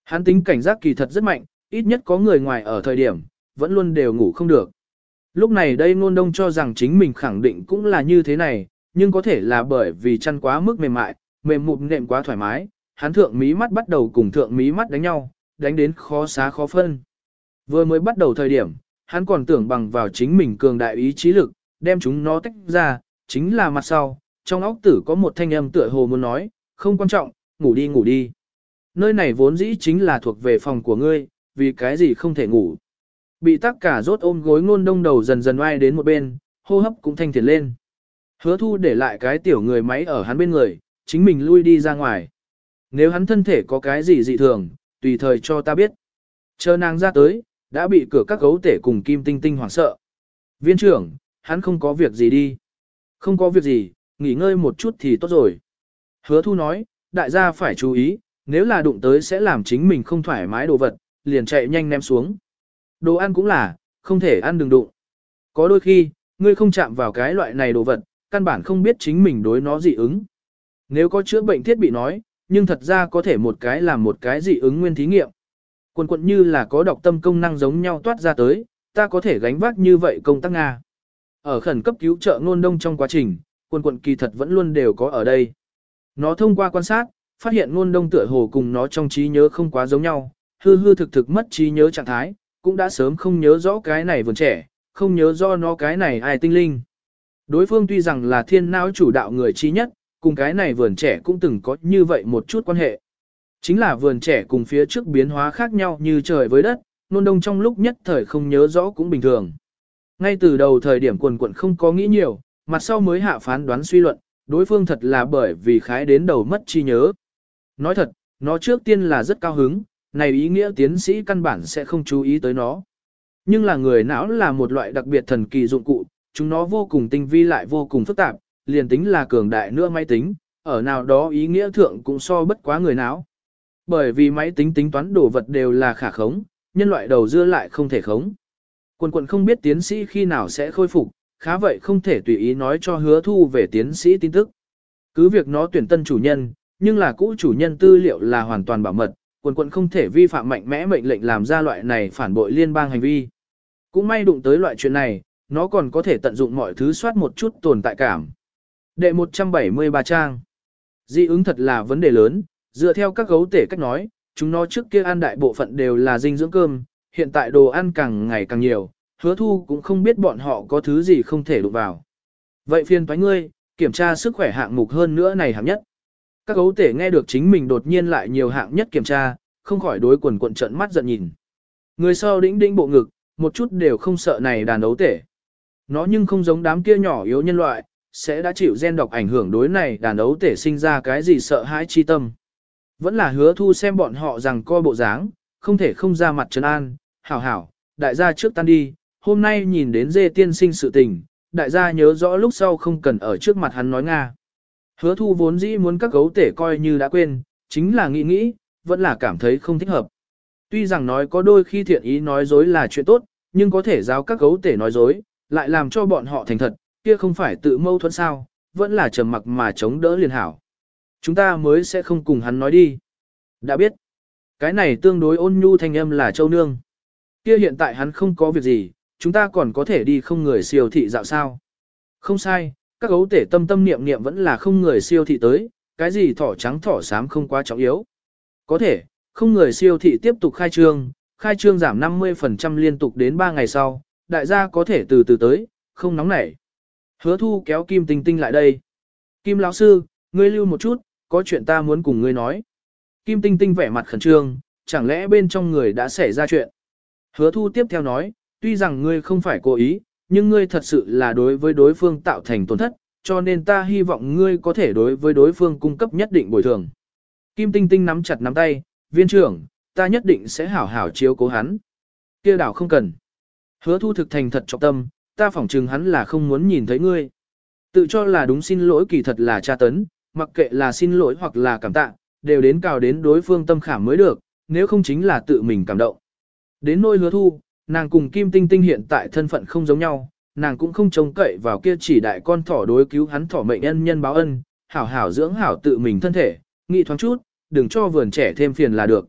Hắn tính cảnh giác kỳ thật rất mạnh, ít nhất có người ngoài ở thời điểm, vẫn luôn đều ngủ không được. Lúc này đây ngôn đông cho rằng chính mình khẳng định cũng là như thế này, nhưng có thể là bởi vì chăn quá mức mềm mại, mềm mụt nệm quá thoải mái, hắn thượng mí mắt bắt đầu cùng thượng mí mắt đánh nhau, đánh đến khó xá khó phân. Vừa mới bắt đầu thời điểm, hắn còn tưởng bằng vào chính mình cường đại ý chí lực, đem chúng nó tách ra, chính là mặt sau, trong óc tử có một thanh âm tựa hồ muốn nói, không quan trọng, ngủ đi ngủ đi. Nơi này vốn dĩ chính là thuộc về phòng của ngươi, vì cái gì không thể ngủ. Bị tắc cả rốt ôm gối ngôn đông đầu dần dần oai đến một bên, hô hấp cũng thanh thiệt lên. Hứa thu để lại cái tiểu người máy ở hắn bên người, chính mình lui đi ra ngoài. Nếu hắn thân thể có cái gì dị thường, tùy thời cho ta biết. Chờ nàng ra tới, đã bị cửa các gấu tể cùng kim tinh tinh hoảng sợ. Viên trưởng, hắn không có việc gì đi. Không có việc gì, nghỉ ngơi một chút thì tốt rồi. Hứa thu nói, đại gia phải chú ý, nếu là đụng tới sẽ làm chính mình không thoải mái đồ vật, liền chạy nhanh ném xuống. Đồ ăn cũng là, không thể ăn đừng đụng. Có đôi khi, ngươi không chạm vào cái loại này đồ vật, căn bản không biết chính mình đối nó dị ứng. Nếu có chữa bệnh thiết bị nói, nhưng thật ra có thể một cái làm một cái dị ứng nguyên thí nghiệm. Quần quận như là có đọc tâm công năng giống nhau toát ra tới, ta có thể gánh vác như vậy công tác Nga. Ở khẩn cấp cứu trợ ngôn đông trong quá trình, quần quận kỳ thật vẫn luôn đều có ở đây. Nó thông qua quan sát, phát hiện ngôn đông tựa hồ cùng nó trong trí nhớ không quá giống nhau, hư hư thực thực mất trí nhớ trạng thái, cũng đã sớm không nhớ rõ cái này vườn trẻ, không nhớ rõ nó cái này ai tinh linh. Đối phương tuy rằng là thiên não chủ đạo người trí nhất, cùng cái này vườn trẻ cũng từng có như vậy một chút quan hệ. Chính là vườn trẻ cùng phía trước biến hóa khác nhau như trời với đất, nôn đông trong lúc nhất thời không nhớ rõ cũng bình thường. Ngay từ đầu thời điểm quần quận không có nghĩ nhiều, mặt sau mới hạ phán đoán suy luận, đối phương thật là bởi vì khái đến đầu mất chi nhớ. Nói thật, nó trước tiên là rất cao hứng, này ý nghĩa tiến sĩ căn bản sẽ không chú ý tới nó. Nhưng là người não là một loại đặc biệt thần kỳ dụng cụ, chúng nó vô cùng tinh vi lại vô cùng phức tạp, liền tính là cường đại nữa máy tính, ở nào đó ý nghĩa thượng cũng so bất quá người não. Bởi vì máy tính tính toán đồ vật đều là khả khống, nhân loại đầu dưa lại không thể khống. Quần quần không biết tiến sĩ khi nào sẽ khôi phục, khá vậy không thể tùy ý nói cho hứa thu về tiến sĩ tin tức. Cứ việc nó tuyển tân chủ nhân, nhưng là cũ chủ nhân tư liệu là hoàn toàn bảo mật, quần quần không thể vi phạm mạnh mẽ mệnh lệnh làm ra loại này phản bội liên bang hành vi. Cũng may đụng tới loại chuyện này, nó còn có thể tận dụng mọi thứ soát một chút tồn tại cảm. Đệ 173 trang. Dị ứng thật là vấn đề lớn, dựa theo các gấu tể cách nói, chúng nó trước kia ăn đại bộ phận đều là dinh dưỡng cơm, hiện tại đồ ăn càng ngày càng nhiều, hứa thu cũng không biết bọn họ có thứ gì không thể đụng vào. Vậy phiền thoái ngươi, kiểm tra sức khỏe hạng mục hơn nữa này hạng nhất. Các gấu tể nghe được chính mình đột nhiên lại nhiều hạng nhất kiểm tra, không khỏi đối quần quận trận mắt giận nhìn. Người sau đĩnh đĩnh bộ ngực, một chút đều không sợ này đàn ấu tể. Nó nhưng không giống đám kia nhỏ yếu nhân loại, sẽ đã chịu gen độc ảnh hưởng đối này đàn ấu tể sinh ra cái gì sợ hãi chi tâm. Vẫn là hứa thu xem bọn họ rằng coi bộ dáng, không thể không ra mặt trấn an, hảo hảo, đại gia trước tan đi, hôm nay nhìn đến dê tiên sinh sự tình, đại gia nhớ rõ lúc sau không cần ở trước mặt hắn nói Nga. Hứa thu vốn dĩ muốn các gấu tể coi như đã quên, chính là nghĩ nghĩ, vẫn là cảm thấy không thích hợp. Tuy rằng nói có đôi khi thiện ý nói dối là chuyện tốt, nhưng có thể giáo các gấu tể nói dối, lại làm cho bọn họ thành thật, kia không phải tự mâu thuẫn sao, vẫn là trầm mặc mà chống đỡ liền hảo. Chúng ta mới sẽ không cùng hắn nói đi. Đã biết, cái này tương đối ôn nhu thanh âm là châu nương. Kia hiện tại hắn không có việc gì, chúng ta còn có thể đi không người siêu thị dạo sao. Không sai, các gấu tể tâm tâm niệm niệm vẫn là không người siêu thị tới, cái gì thỏ trắng thỏ xám không quá trọng yếu. Có thể, không người siêu thị tiếp tục khai trương, khai trương giảm 50% liên tục đến 3 ngày sau, đại gia có thể từ từ tới, không nóng nảy. Hứa thu kéo Kim Tinh Tinh lại đây. Kim lão sư, ngươi lưu một chút, có chuyện ta muốn cùng ngươi nói. Kim Tinh Tinh vẻ mặt khẩn trương, chẳng lẽ bên trong người đã xảy ra chuyện. Hứa thu tiếp theo nói, tuy rằng ngươi không phải cố ý, nhưng ngươi thật sự là đối với đối phương tạo thành tổn thất, cho nên ta hy vọng ngươi có thể đối với đối phương cung cấp nhất định bồi thường. Kim Tinh Tinh nắm chặt nắm tay, viên trưởng, ta nhất định sẽ hảo hảo chiếu cố hắn. kia đảo không cần. Hứa thu thực thành thật trọng tâm, ta phỏng chừng hắn là không muốn nhìn thấy ngươi. Tự cho là đúng xin lỗi kỳ thật là tra tấn, mặc kệ là xin lỗi hoặc là cảm tạ, đều đến cào đến đối phương tâm khảm mới được, nếu không chính là tự mình cảm động. Đến nôi hứa thu, nàng cùng Kim Tinh Tinh hiện tại thân phận không giống nhau, nàng cũng không trông cậy vào kia chỉ đại con thỏ đối cứu hắn thỏ mệnh nhân nhân báo ân, hảo hảo dưỡng hảo tự mình thân thể, nghĩ thoáng chút, đừng cho vườn trẻ thêm phiền là được.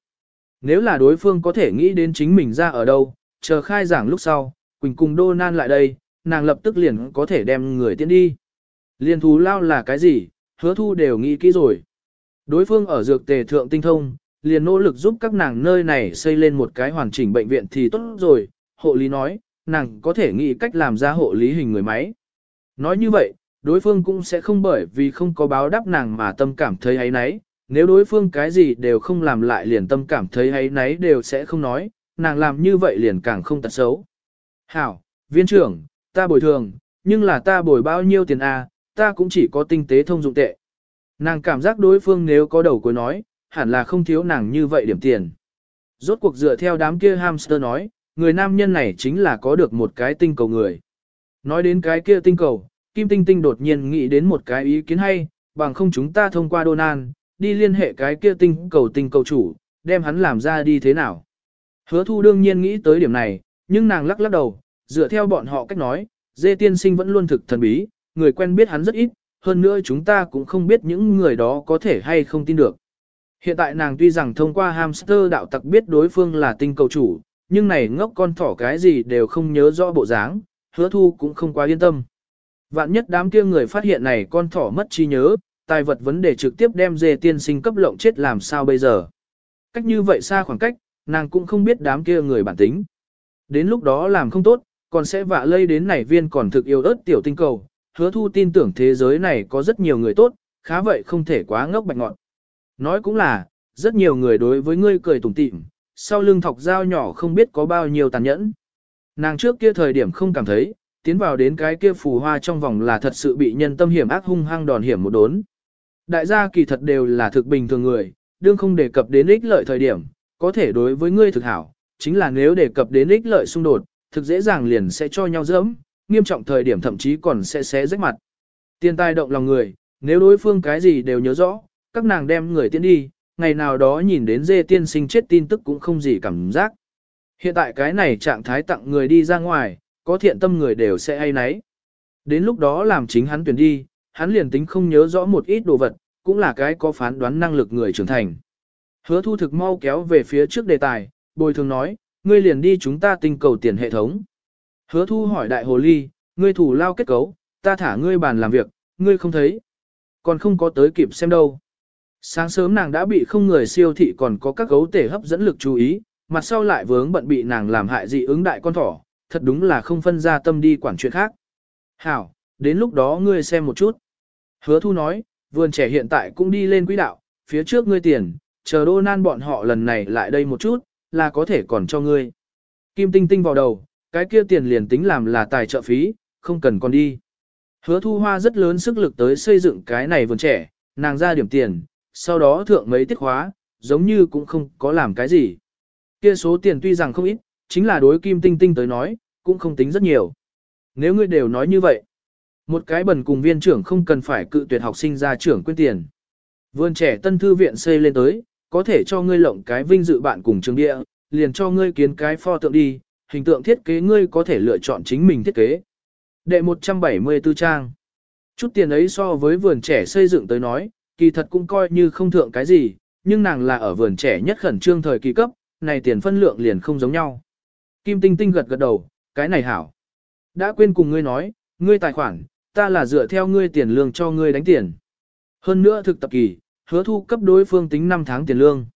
Nếu là đối phương có thể nghĩ đến chính mình ra ở đâu, chờ khai giảng lúc sau, Quỳnh cùng Đô Nan lại đây, nàng lập tức liền có thể đem người tiến đi. Liên thú lao là cái gì, hứa thu đều nghĩ kỹ rồi. Đối phương ở dược tề thượng tinh thông, liền nỗ lực giúp các nàng nơi này xây lên một cái hoàn chỉnh bệnh viện thì tốt rồi. Hộ lý nói, nàng có thể nghĩ cách làm ra hộ lý hình người máy. Nói như vậy, đối phương cũng sẽ không bởi vì không có báo đáp nàng mà tâm cảm thấy ấy nấy, nếu đối phương cái gì đều không làm lại liền tâm cảm thấy ấy nấy đều sẽ không nói, nàng làm như vậy liền càng không tật xấu. Hảo, viên trưởng, ta bồi thường, nhưng là ta bồi bao nhiêu tiền a? À, ta cũng chỉ có tinh tế thông dụng tệ. Nàng cảm giác đối phương nếu có đầu cuối nói, hẳn là không thiếu nàng như vậy điểm tiền. Rốt cuộc dựa theo đám kia hamster nói, người nam nhân này chính là có được một cái tinh cầu người. Nói đến cái kia tinh cầu, Kim Tinh Tinh đột nhiên nghĩ đến một cái ý kiến hay, bằng không chúng ta thông qua donan đi liên hệ cái kia tinh cầu tinh cầu chủ, đem hắn làm ra đi thế nào. Hứa thu đương nhiên nghĩ tới điểm này, nhưng nàng lắc lắc đầu, dựa theo bọn họ cách nói, dê tiên sinh vẫn luôn thực thần bí, người quen biết hắn rất ít, hơn nữa chúng ta cũng không biết những người đó có thể hay không tin được. Hiện tại nàng tuy rằng thông qua hamster đạo tặc biết đối phương là tinh cầu chủ, nhưng này ngốc con thỏ cái gì đều không nhớ rõ bộ dáng, hứa thu cũng không quá yên tâm. Vạn nhất đám kia người phát hiện này con thỏ mất trí nhớ, tài vật vấn đề trực tiếp đem dê tiên sinh cấp lộng chết làm sao bây giờ. Cách như vậy xa khoảng cách, nàng cũng không biết đám kia người bản tính. Đến lúc đó làm không tốt, còn sẽ vạ lây đến nảy viên còn thực yêu ớt tiểu tinh cầu, hứa thu tin tưởng thế giới này có rất nhiều người tốt, khá vậy không thể quá ngốc bạch ngọn. Nói cũng là, rất nhiều người đối với ngươi cười tủm tỉm, sau lưng thọc dao nhỏ không biết có bao nhiêu tàn nhẫn. Nàng trước kia thời điểm không cảm thấy, tiến vào đến cái kia phù hoa trong vòng là thật sự bị nhân tâm hiểm ác hung hăng đòn hiểm một đốn. Đại gia kỳ thật đều là thực bình thường người, đương không đề cập đến ích lợi thời điểm, có thể đối với ngươi thực hảo, chính là nếu đề cập đến ích lợi xung đột, thực dễ dàng liền sẽ cho nhau dẫm, nghiêm trọng thời điểm thậm chí còn sẽ xé rách mặt. Tiền tài động lòng người, nếu đối phương cái gì đều nhớ rõ, các nàng đem người tiến đi, ngày nào đó nhìn đến dê tiên sinh chết tin tức cũng không gì cảm giác. Hiện tại cái này trạng thái tặng người đi ra ngoài, có thiện tâm người đều sẽ hay nấy. Đến lúc đó làm chính hắn tuyển đi, hắn liền tính không nhớ rõ một ít đồ vật, cũng là cái có phán đoán năng lực người trưởng thành. Hứa thu thực mau kéo về phía trước đề tài, bồi thường nói, ngươi liền đi chúng ta tinh cầu tiền hệ thống. Hứa thu hỏi đại hồ ly, ngươi thủ lao kết cấu, ta thả ngươi bàn làm việc, ngươi không thấy. Còn không có tới kịp xem đâu. Sáng sớm nàng đã bị không người siêu thị còn có các gấu tể hấp dẫn lực chú ý, mặt sau lại vướng bận bị nàng làm hại dị ứng đại con thỏ, thật đúng là không phân ra tâm đi quản chuyện khác. Hảo, đến lúc đó ngươi xem một chút. Hứa thu nói, vườn trẻ hiện tại cũng đi lên quỹ đạo, phía trước ngươi tiền, chờ đô nan bọn họ lần này lại đây một chút, là có thể còn cho ngươi. Kim tinh tinh vào đầu, cái kia tiền liền tính làm là tài trợ phí, không cần còn đi. Hứa thu hoa rất lớn sức lực tới xây dựng cái này vườn trẻ, nàng ra điểm tiền, sau đó thượng mấy tiết khóa, giống như cũng không có làm cái gì. Kia số tiền tuy rằng không ít, chính là đối kim tinh tinh tới nói, cũng không tính rất nhiều. Nếu ngươi đều nói như vậy, một cái bẩn cùng viên trưởng không cần phải cự tuyệt học sinh ra trưởng quyên tiền. Vườn trẻ tân thư viện xây lên tới, có thể cho ngươi lộng cái vinh dự bạn cùng trường địa, liền cho ngươi kiến cái pho tượng đi, hình tượng thiết kế ngươi có thể lựa chọn chính mình thiết kế. Đệ 174 trang. Chút tiền ấy so với vườn trẻ xây dựng tới nói, kỳ thật cũng coi như không thượng cái gì, nhưng nàng là ở vườn trẻ nhất khẩn trương thời kỳ cấp, này tiền phân lượng liền không giống nhau. Kim Tinh Tinh gật gật đầu, cái này hảo. Đã quên cùng ngươi nói, ngươi tài khoản, ta là dựa theo ngươi tiền lương cho ngươi đánh tiền. Hơn nữa thực tập kỳ, hứa thu cấp đối phương tính 5 tháng tiền lương.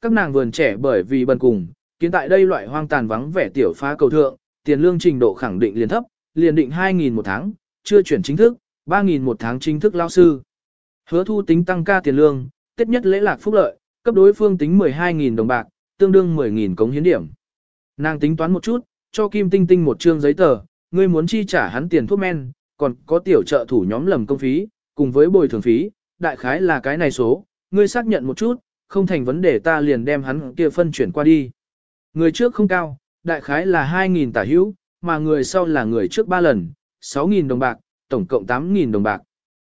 Các nàng vườn trẻ bởi vì bần cùng, kiến tại đây loại hoang tàn vắng vẻ tiểu phá cầu thượng, tiền lương trình độ khẳng định liền thấp, liền định 2.000 một tháng, chưa chuyển chính thức, 3.000 một tháng chính thức lao sư. Hứa thu tính tăng ca tiền lương, tết nhất lễ lạc phúc lợi, cấp đối phương tính 12.000 đồng bạc, tương đương 10.000 cống hiến điểm. Nàng tính toán một chút, cho Kim Tinh Tinh một trương giấy tờ, ngươi muốn chi trả hắn tiền thuốc men, còn có tiểu trợ thủ nhóm lầm công phí, cùng với bồi thường phí, đại khái là cái này số, ngươi xác nhận một chút, không thành vấn đề ta liền đem hắn kia phân chuyển qua đi. Người trước không cao, đại khái là 2.000 tả hữu, mà người sau là người trước 3 lần, 6.000 đồng bạc, tổng cộng 8.000 đồng bạc.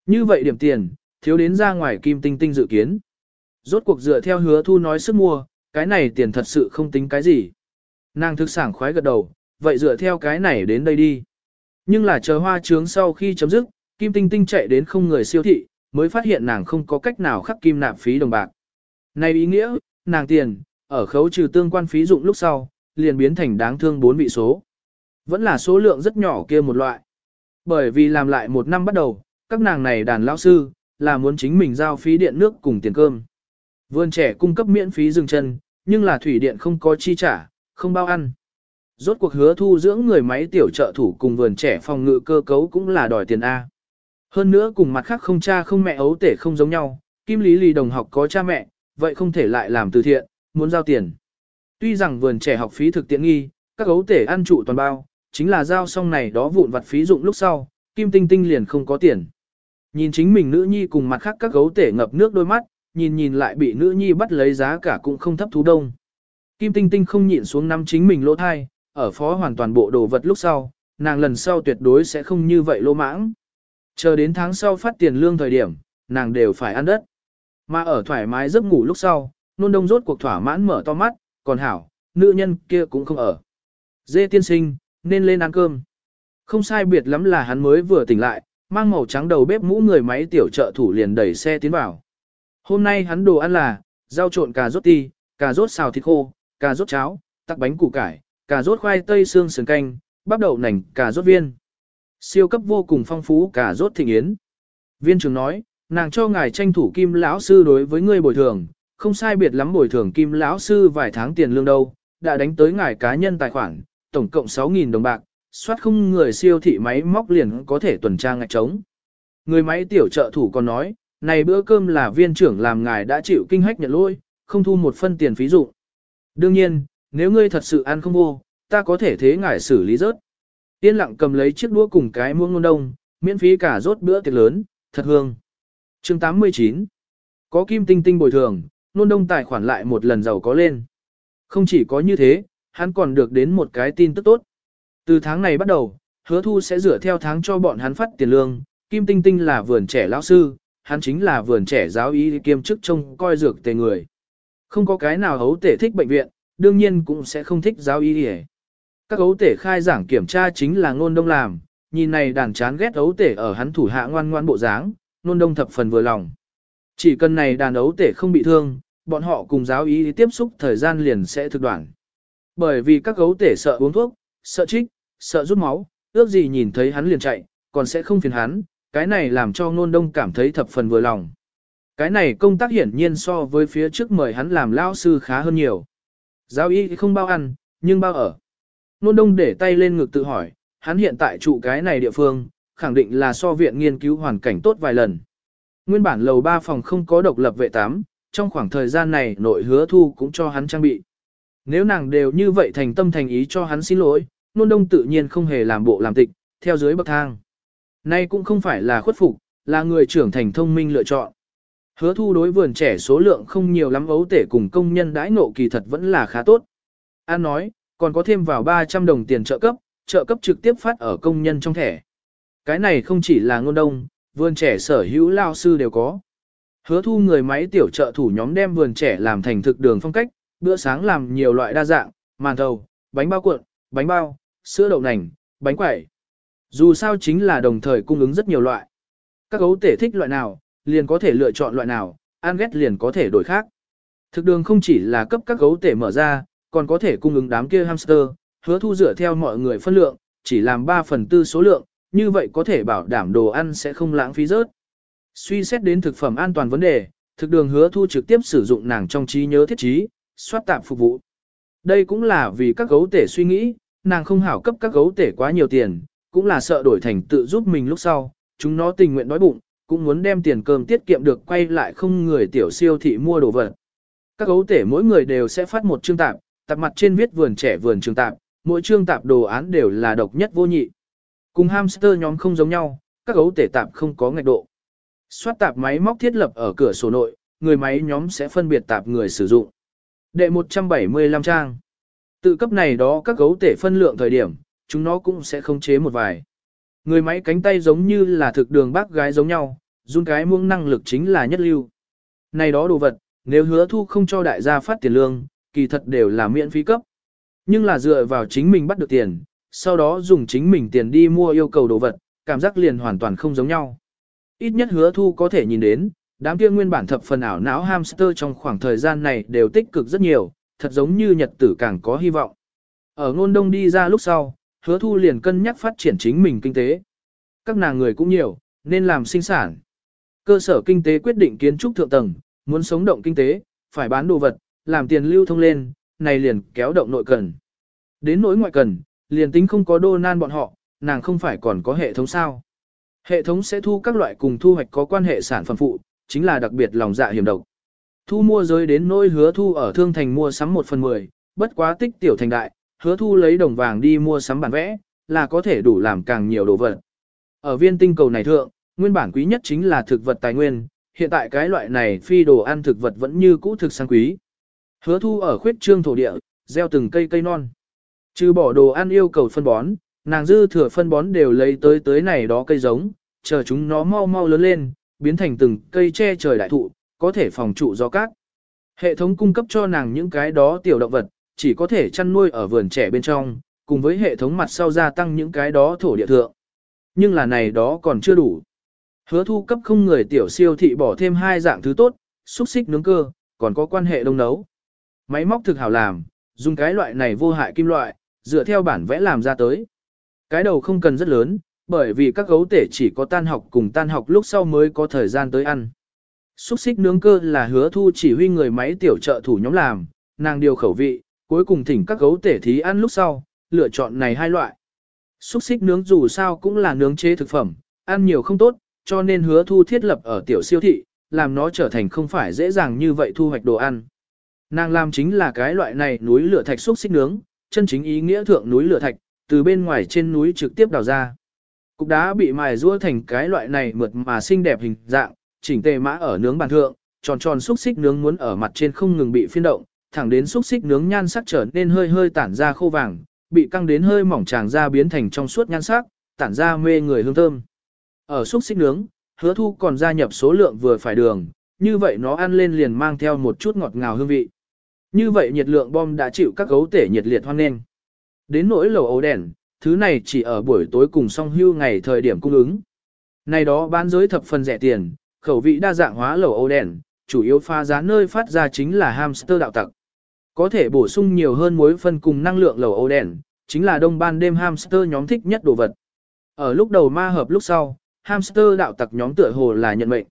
Như vậy điểm tiền, thiếu đến ra ngoài kim tinh tinh dự kiến. Rốt cuộc dựa theo hứa thu nói sức mua, cái này tiền thật sự không tính cái gì. Nàng thực sảng khoái gật đầu, vậy dựa theo cái này đến đây đi. Nhưng là chờ hoa trướng sau khi chấm dứt, Kim Tinh Tinh chạy đến không người siêu thị, mới phát hiện nàng không có cách nào khắc kim nạp phí đồng bạc. Này ý nghĩa, nàng tiền, ở khấu trừ tương quan phí dụng lúc sau, liền biến thành đáng thương bốn vị số. Vẫn là số lượng rất nhỏ kia một loại. Bởi vì làm lại một năm bắt đầu, các nàng này đàn lão sư, là muốn chính mình giao phí điện nước cùng tiền cơm. Vườn trẻ cung cấp miễn phí dừng chân, nhưng là thủy điện không có chi trả, không bao ăn. rốt cuộc hứa thu dưỡng người máy tiểu trợ thủ cùng vườn trẻ phòng ngự cơ cấu cũng là đòi tiền A. Hơn nữa cùng mặt khác không cha không mẹ ấu tể không giống nhau, kim lý lì đồng học có cha mẹ, vậy không thể lại làm từ thiện, muốn giao tiền. Tuy rằng vườn trẻ học phí thực tiện nghi, các gấu tể ăn trụ toàn bao, chính là giao xong này đó vụn vặt phí dụng lúc sau, kim tinh tinh liền không có tiền. Nhìn chính mình nữ nhi cùng mặt khác các gấu tể ngập nước đôi mắt, nhìn nhìn lại bị nữ nhi bắt lấy giá cả cũng không thấp thú đông. Kim tinh tinh không nhịn xuống năm chính mình lỗ thai, ở phó hoàn toàn bộ đồ vật lúc sau, nàng lần sau tuyệt đối sẽ không như vậy lỗ mãng. Chờ đến tháng sau phát tiền lương thời điểm, nàng đều phải ăn đất. Mà ở thoải mái giấc ngủ lúc sau, nôn đông rốt cuộc thỏa mãn mở to mắt, còn hảo, nữ nhân kia cũng không ở. Dê tiên sinh, nên lên ăn cơm. Không sai biệt lắm là hắn mới vừa tỉnh lại, mang màu trắng đầu bếp mũ người máy tiểu trợ thủ liền đẩy xe tiến vào. Hôm nay hắn đồ ăn là, rau trộn cà rốt ti, cà rốt xào thịt khô, cà rốt cháo, tắc bánh củ cải, cà rốt khoai tây xương sườn canh, bắp đậu nành, cà rốt viên. Siêu cấp vô cùng phong phú cà rốt thịnh yến. Viên trưởng nói, nàng cho ngài tranh thủ kim lão sư đối với ngươi bồi thường, không sai biệt lắm bồi thường kim lão sư vài tháng tiền lương đâu, đã đánh tới ngài cá nhân tài khoản, tổng cộng 6.000 đồng bạc, soát không người siêu thị máy móc liền có thể tuần tra ngạch trống. Người máy tiểu trợ thủ còn nói, này bữa cơm là viên trưởng làm ngài đã chịu kinh hách nhận lỗi, không thu một phân tiền phí dụ. Đương nhiên, nếu ngươi thật sự ăn không vô, ta có thể thế ngài xử lý rớt. Yên lặng cầm lấy chiếc đũa cùng cái muỗng nôn đông, miễn phí cả rốt bữa tiệc lớn, thật hương. chương 89 Có kim tinh tinh bồi thường, nôn đông tài khoản lại một lần giàu có lên. Không chỉ có như thế, hắn còn được đến một cái tin tức tốt. Từ tháng này bắt đầu, hứa thu sẽ dựa theo tháng cho bọn hắn phát tiền lương, Kim Tinh Tinh là vườn trẻ lão sư, hắn chính là vườn trẻ giáo y kiêm chức trông coi dược tề người. Không có cái nào hấu tể thích bệnh viện, đương nhiên cũng sẽ không thích giáo y hề. Các hấu tể khai giảng kiểm tra chính là ngôn đông làm, nhìn này đàn chán ghét hấu tể ở hắn thủ hạ ngoan ngoan bộ dáng, ngôn đông thập phần vừa lòng. Chỉ cần này đàn hấu tể không bị thương, bọn họ cùng giáo y tiếp xúc thời gian liền sẽ thực đoạn. Bởi vì các gấu tể sợ uống thuốc, sợ trích, sợ rút máu, ước gì nhìn thấy hắn liền chạy, còn sẽ không phiền hắn, cái này làm cho ngôn đông cảm thấy thập phần vừa lòng. Cái này công tác hiển nhiên so với phía trước mời hắn làm lao sư khá hơn nhiều. Giáo y không bao ăn, nhưng bao ở. Nôn đông để tay lên ngực tự hỏi, hắn hiện tại trụ cái này địa phương, khẳng định là so viện nghiên cứu hoàn cảnh tốt vài lần. Nguyên bản lầu 3 phòng không có độc lập vệ tám, trong khoảng thời gian này nội hứa thu cũng cho hắn trang bị. Nếu nàng đều như vậy thành tâm thành ý cho hắn xin lỗi, nôn đông tự nhiên không hề làm bộ làm tịch, theo dưới bậc thang. Nay cũng không phải là khuất phục, là người trưởng thành thông minh lựa chọn. Hứa thu đối vườn trẻ số lượng không nhiều lắm ấu tể cùng công nhân đãi nộ kỳ thật vẫn là khá tốt. An nói, còn có thêm vào 300 đồng tiền trợ cấp, trợ cấp trực tiếp phát ở công nhân trong thẻ. Cái này không chỉ là ngôn đông, vườn trẻ sở hữu lao sư đều có. Hứa thu người máy tiểu trợ thủ nhóm đem vườn trẻ làm thành thực đường phong cách, bữa sáng làm nhiều loại đa dạng, màn thầu, bánh bao cuộn, bánh bao, sữa đậu nành, bánh quẩy. Dù sao chính là đồng thời cung ứng rất nhiều loại. Các gấu tể thích loại nào, liền có thể lựa chọn loại nào, ăn ghét liền có thể đổi khác. Thực đường không chỉ là cấp các gấu tể mở ra, còn có thể cung ứng đám kia hamster, hứa thu dựa theo mọi người phân lượng, chỉ làm 3 phần tư số lượng, như vậy có thể bảo đảm đồ ăn sẽ không lãng phí rớt. Suy xét đến thực phẩm an toàn vấn đề, thực đường hứa thu trực tiếp sử dụng nàng trong trí nhớ thiết trí, soát tạp phục vụ. Đây cũng là vì các gấu tể suy nghĩ, nàng không hảo cấp các gấu tể quá nhiều tiền, cũng là sợ đổi thành tự giúp mình lúc sau, chúng nó tình nguyện đói bụng, cũng muốn đem tiền cơm tiết kiệm được quay lại không người tiểu siêu thị mua đồ vật. Các gấu tể mỗi người đều sẽ phát một chương tạp, tạp mặt trên viết vườn trẻ vườn trường tạp, mỗi chương tạp đồ án đều là độc nhất vô nhị. Cùng hamster nhóm không giống nhau, các gấu tể tạp không có ngạch độ. Xoát tạp máy móc thiết lập ở cửa sổ nội, người máy nhóm sẽ phân biệt tạp người sử dụng. Đệ 175 trang. Tự cấp này đó các gấu tể phân lượng thời điểm, chúng nó cũng sẽ không chế một vài. Người máy cánh tay giống như là thực đường bác gái giống nhau, run cái muông năng lực chính là nhất lưu. Này đó đồ vật, nếu hứa thu không cho đại gia phát tiền lương, kỳ thật đều là miễn phí cấp. Nhưng là dựa vào chính mình bắt được tiền, sau đó dùng chính mình tiền đi mua yêu cầu đồ vật, cảm giác liền hoàn toàn không giống nhau. Ít nhất hứa thu có thể nhìn đến, đám kia nguyên bản thập phần ảo não hamster trong khoảng thời gian này đều tích cực rất nhiều, thật giống như nhật tử càng có hy vọng. Ở ngôn đông đi ra lúc sau, hứa thu liền cân nhắc phát triển chính mình kinh tế. Các nàng người cũng nhiều, nên làm sinh sản. Cơ sở kinh tế quyết định kiến trúc thượng tầng, muốn sống động kinh tế, phải bán đồ vật, làm tiền lưu thông lên, này liền kéo động nội cần. Đến nỗi ngoại cần, liền tính không có đô nan bọn họ, nàng không phải còn có hệ thống sao. Hệ thống sẽ thu các loại cùng thu hoạch có quan hệ sản phẩm phụ, chính là đặc biệt lòng dạ hiểm độc. Thu mua giới đến nỗi hứa thu ở thương thành mua sắm 1 phần 10, bất quá tích tiểu thành đại, hứa thu lấy đồng vàng đi mua sắm bản vẽ, là có thể đủ làm càng nhiều đồ vật. Ở viên tinh cầu này thượng, nguyên bản quý nhất chính là thực vật tài nguyên, hiện tại cái loại này phi đồ ăn thực vật vẫn như cũ thực sang quý. Hứa thu ở khuyết trương thổ địa, gieo từng cây cây non. Trừ bỏ đồ ăn yêu cầu phân bón, nàng dư thừa phân bón đều lấy tới tới này đó cây giống, chờ chúng nó mau mau lớn lên, biến thành từng cây che trời đại thụ, có thể phòng trụ gió cát. Hệ thống cung cấp cho nàng những cái đó tiểu động vật, chỉ có thể chăn nuôi ở vườn trẻ bên trong, cùng với hệ thống mặt sau gia tăng những cái đó thổ địa thượng. Nhưng là này đó còn chưa đủ. Hứa thu cấp không người tiểu siêu thị bỏ thêm hai dạng thứ tốt, xúc xích nướng cơ, còn có quan hệ đông nấu. Máy móc thực hảo làm, dùng cái loại này vô hại kim loại, dựa theo bản vẽ làm ra tới. Cái đầu không cần rất lớn, bởi vì các gấu tể chỉ có tan học cùng tan học lúc sau mới có thời gian tới ăn. Xúc xích nướng cơ là hứa thu chỉ huy người máy tiểu trợ thủ nhóm làm, nàng điều khẩu vị, cuối cùng thỉnh các gấu tể thí ăn lúc sau, lựa chọn này hai loại. Xúc xích nướng dù sao cũng là nướng chế thực phẩm, ăn nhiều không tốt, cho nên hứa thu thiết lập ở tiểu siêu thị, làm nó trở thành không phải dễ dàng như vậy thu hoạch đồ ăn. Nàng làm chính là cái loại này núi lửa thạch xúc xích nướng, chân chính ý nghĩa thượng núi lửa thạch, từ bên ngoài trên núi trực tiếp đào ra. Cục đá bị mài rũa thành cái loại này mượt mà xinh đẹp hình dạng, chỉnh tề mã ở nướng bàn thượng, tròn tròn xúc xích nướng muốn ở mặt trên không ngừng bị phiên động, thẳng đến xúc xích nướng nhan sắc trở nên hơi hơi tản ra khô vàng, bị căng đến hơi mỏng tràng ra biến thành trong suốt nhan sắc, tản ra mê người hương thơm. Ở xúc xích nướng, hứa thu còn gia nhập số lượng vừa phải đường, như vậy nó ăn lên liền mang theo một chút ngọt ngào hương vị. Như vậy nhiệt lượng bom đã chịu các gấu tể nhiệt liệt hoan nghênh. Đến nỗi lẩu ấu đèn, thứ này chỉ ở buổi tối cùng song hưu ngày thời điểm cung ứng. Này đó bán giới thập phần rẻ tiền, khẩu vị đa dạng hóa lẩu ấu đèn, chủ yếu pha giá nơi phát ra chính là hamster đạo tặc. Có thể bổ sung nhiều hơn muối phân cùng năng lượng lẩu ấu đèn, chính là đông ban đêm hamster nhóm thích nhất đồ vật. Ở lúc đầu ma hợp lúc sau, hamster đạo tặc nhóm tựa hồ là nhận mệnh.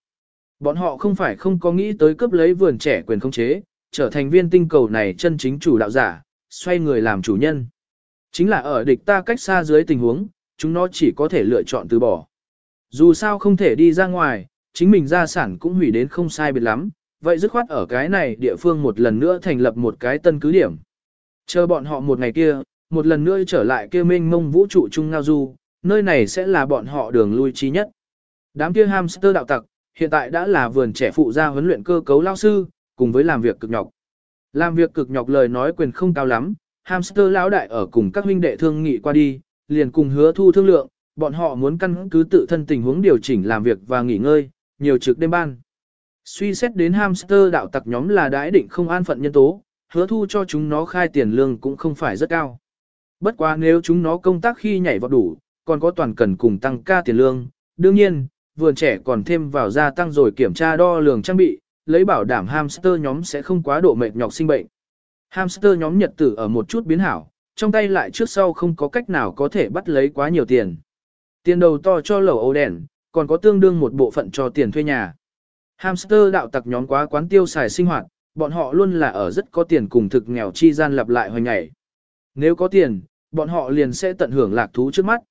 Bọn họ không phải không có nghĩ tới cướp lấy vườn trẻ quyền không chế, trở thành viên tinh cầu này chân chính chủ đạo giả, xoay người làm chủ nhân. Chính là ở địch ta cách xa dưới tình huống, chúng nó chỉ có thể lựa chọn từ bỏ. Dù sao không thể đi ra ngoài, chính mình gia sản cũng hủy đến không sai biệt lắm, vậy dứt khoát ở cái này địa phương một lần nữa thành lập một cái tân cứ điểm. Chờ bọn họ một ngày kia, một lần nữa trở lại kia mênh mông vũ trụ Chung ngao du, nơi này sẽ là bọn họ đường lui trí nhất. Đám kia hamster đạo tặc, hiện tại đã là vườn trẻ phụ gia huấn luyện cơ cấu lao sư, cùng với làm việc cực nhọc. Làm việc cực nhọc lời nói quyền không cao lắm, hamster lão đại ở cùng các huynh đệ thương nghị qua đi, liền cùng hứa thu thương lượng, bọn họ muốn căn cứ tự thân tình huống điều chỉnh làm việc và nghỉ ngơi, nhiều trực đêm ban. Suy xét đến hamster đạo tặc nhóm là đãi định không an phận nhân tố, hứa thu cho chúng nó khai tiền lương cũng không phải rất cao. Bất quá nếu chúng nó công tác khi nhảy vào đủ, còn có toàn cần cùng tăng ca tiền lương, đương nhiên, vườn trẻ còn thêm vào gia tăng rồi kiểm tra đo lường trang bị, lấy bảo đảm hamster nhóm sẽ không quá độ mệt nhọc sinh bệnh. Hamster nhóm nhật tử ở một chút biến hảo, trong tay lại trước sau không có cách nào có thể bắt lấy quá nhiều tiền. Tiền đầu to cho lẩu ấu đèn, còn có tương đương một bộ phận cho tiền thuê nhà. Hamster đạo tặc nhóm quá quán tiêu xài sinh hoạt, bọn họ luôn là ở rất có tiền cùng thực nghèo chi gian lặp lại hoành ngày. Nếu có tiền, bọn họ liền sẽ tận hưởng lạc thú trước mắt.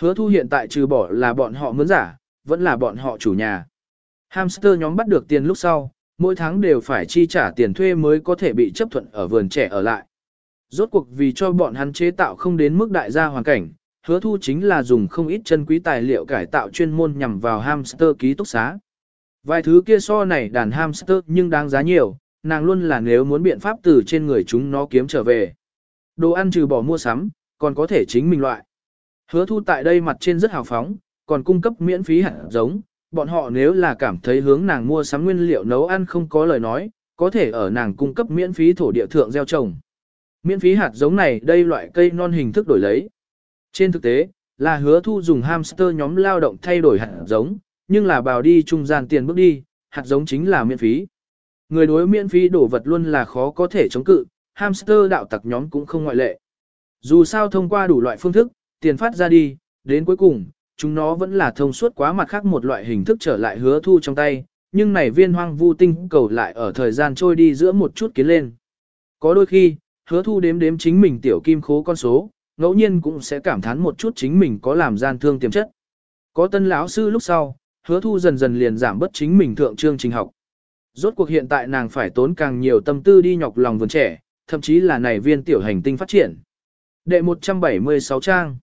Hứa thu hiện tại trừ bỏ là bọn họ mướn giả, vẫn là bọn họ chủ nhà. Hamster nhóm bắt được tiền lúc sau, mỗi tháng đều phải chi trả tiền thuê mới có thể bị chấp thuận ở vườn trẻ ở lại. Rốt cuộc vì cho bọn hắn chế tạo không đến mức đại gia hoàn cảnh, hứa thu chính là dùng không ít chân quý tài liệu cải tạo chuyên môn nhằm vào hamster ký túc xá. Vài thứ kia so này đàn hamster nhưng đáng giá nhiều, nàng luôn là nếu muốn biện pháp từ trên người chúng nó kiếm trở về. Đồ ăn trừ bỏ mua sắm, còn có thể chính mình loại. Hứa thu tại đây mặt trên rất hào phóng, còn cung cấp miễn phí hạt giống, bọn họ nếu là cảm thấy hướng nàng mua sắm nguyên liệu nấu ăn không có lời nói, có thể ở nàng cung cấp miễn phí thổ địa thượng gieo trồng. Miễn phí hạt giống này đây loại cây non hình thức đổi lấy. Trên thực tế, là hứa thu dùng hamster nhóm lao động thay đổi hạt giống, nhưng là bào đi trung gian tiền bước đi, hạt giống chính là miễn phí. Người đối miễn phí đổ vật luôn là khó có thể chống cự, hamster đạo tặc nhóm cũng không ngoại lệ. Dù sao thông qua đủ loại phương thức, tiền phát ra đi, đến cuối cùng, chúng nó vẫn là thông suốt quá mặt khác một loại hình thức trở lại hứa thu trong tay, nhưng này viên hoang vu tinh cầu lại ở thời gian trôi đi giữa một chút kiến lên. Có đôi khi, hứa thu đếm đếm chính mình tiểu kim khố con số, ngẫu nhiên cũng sẽ cảm thán một chút chính mình có làm gian thương tiềm chất. Có tân lão sư lúc sau, hứa thu dần dần liền giảm bất chính mình thượng chương trình học. Rốt cuộc hiện tại nàng phải tốn càng nhiều tâm tư đi nhọc lòng vườn trẻ, thậm chí là này viên tiểu hành tinh phát triển. Đệ 176 trang.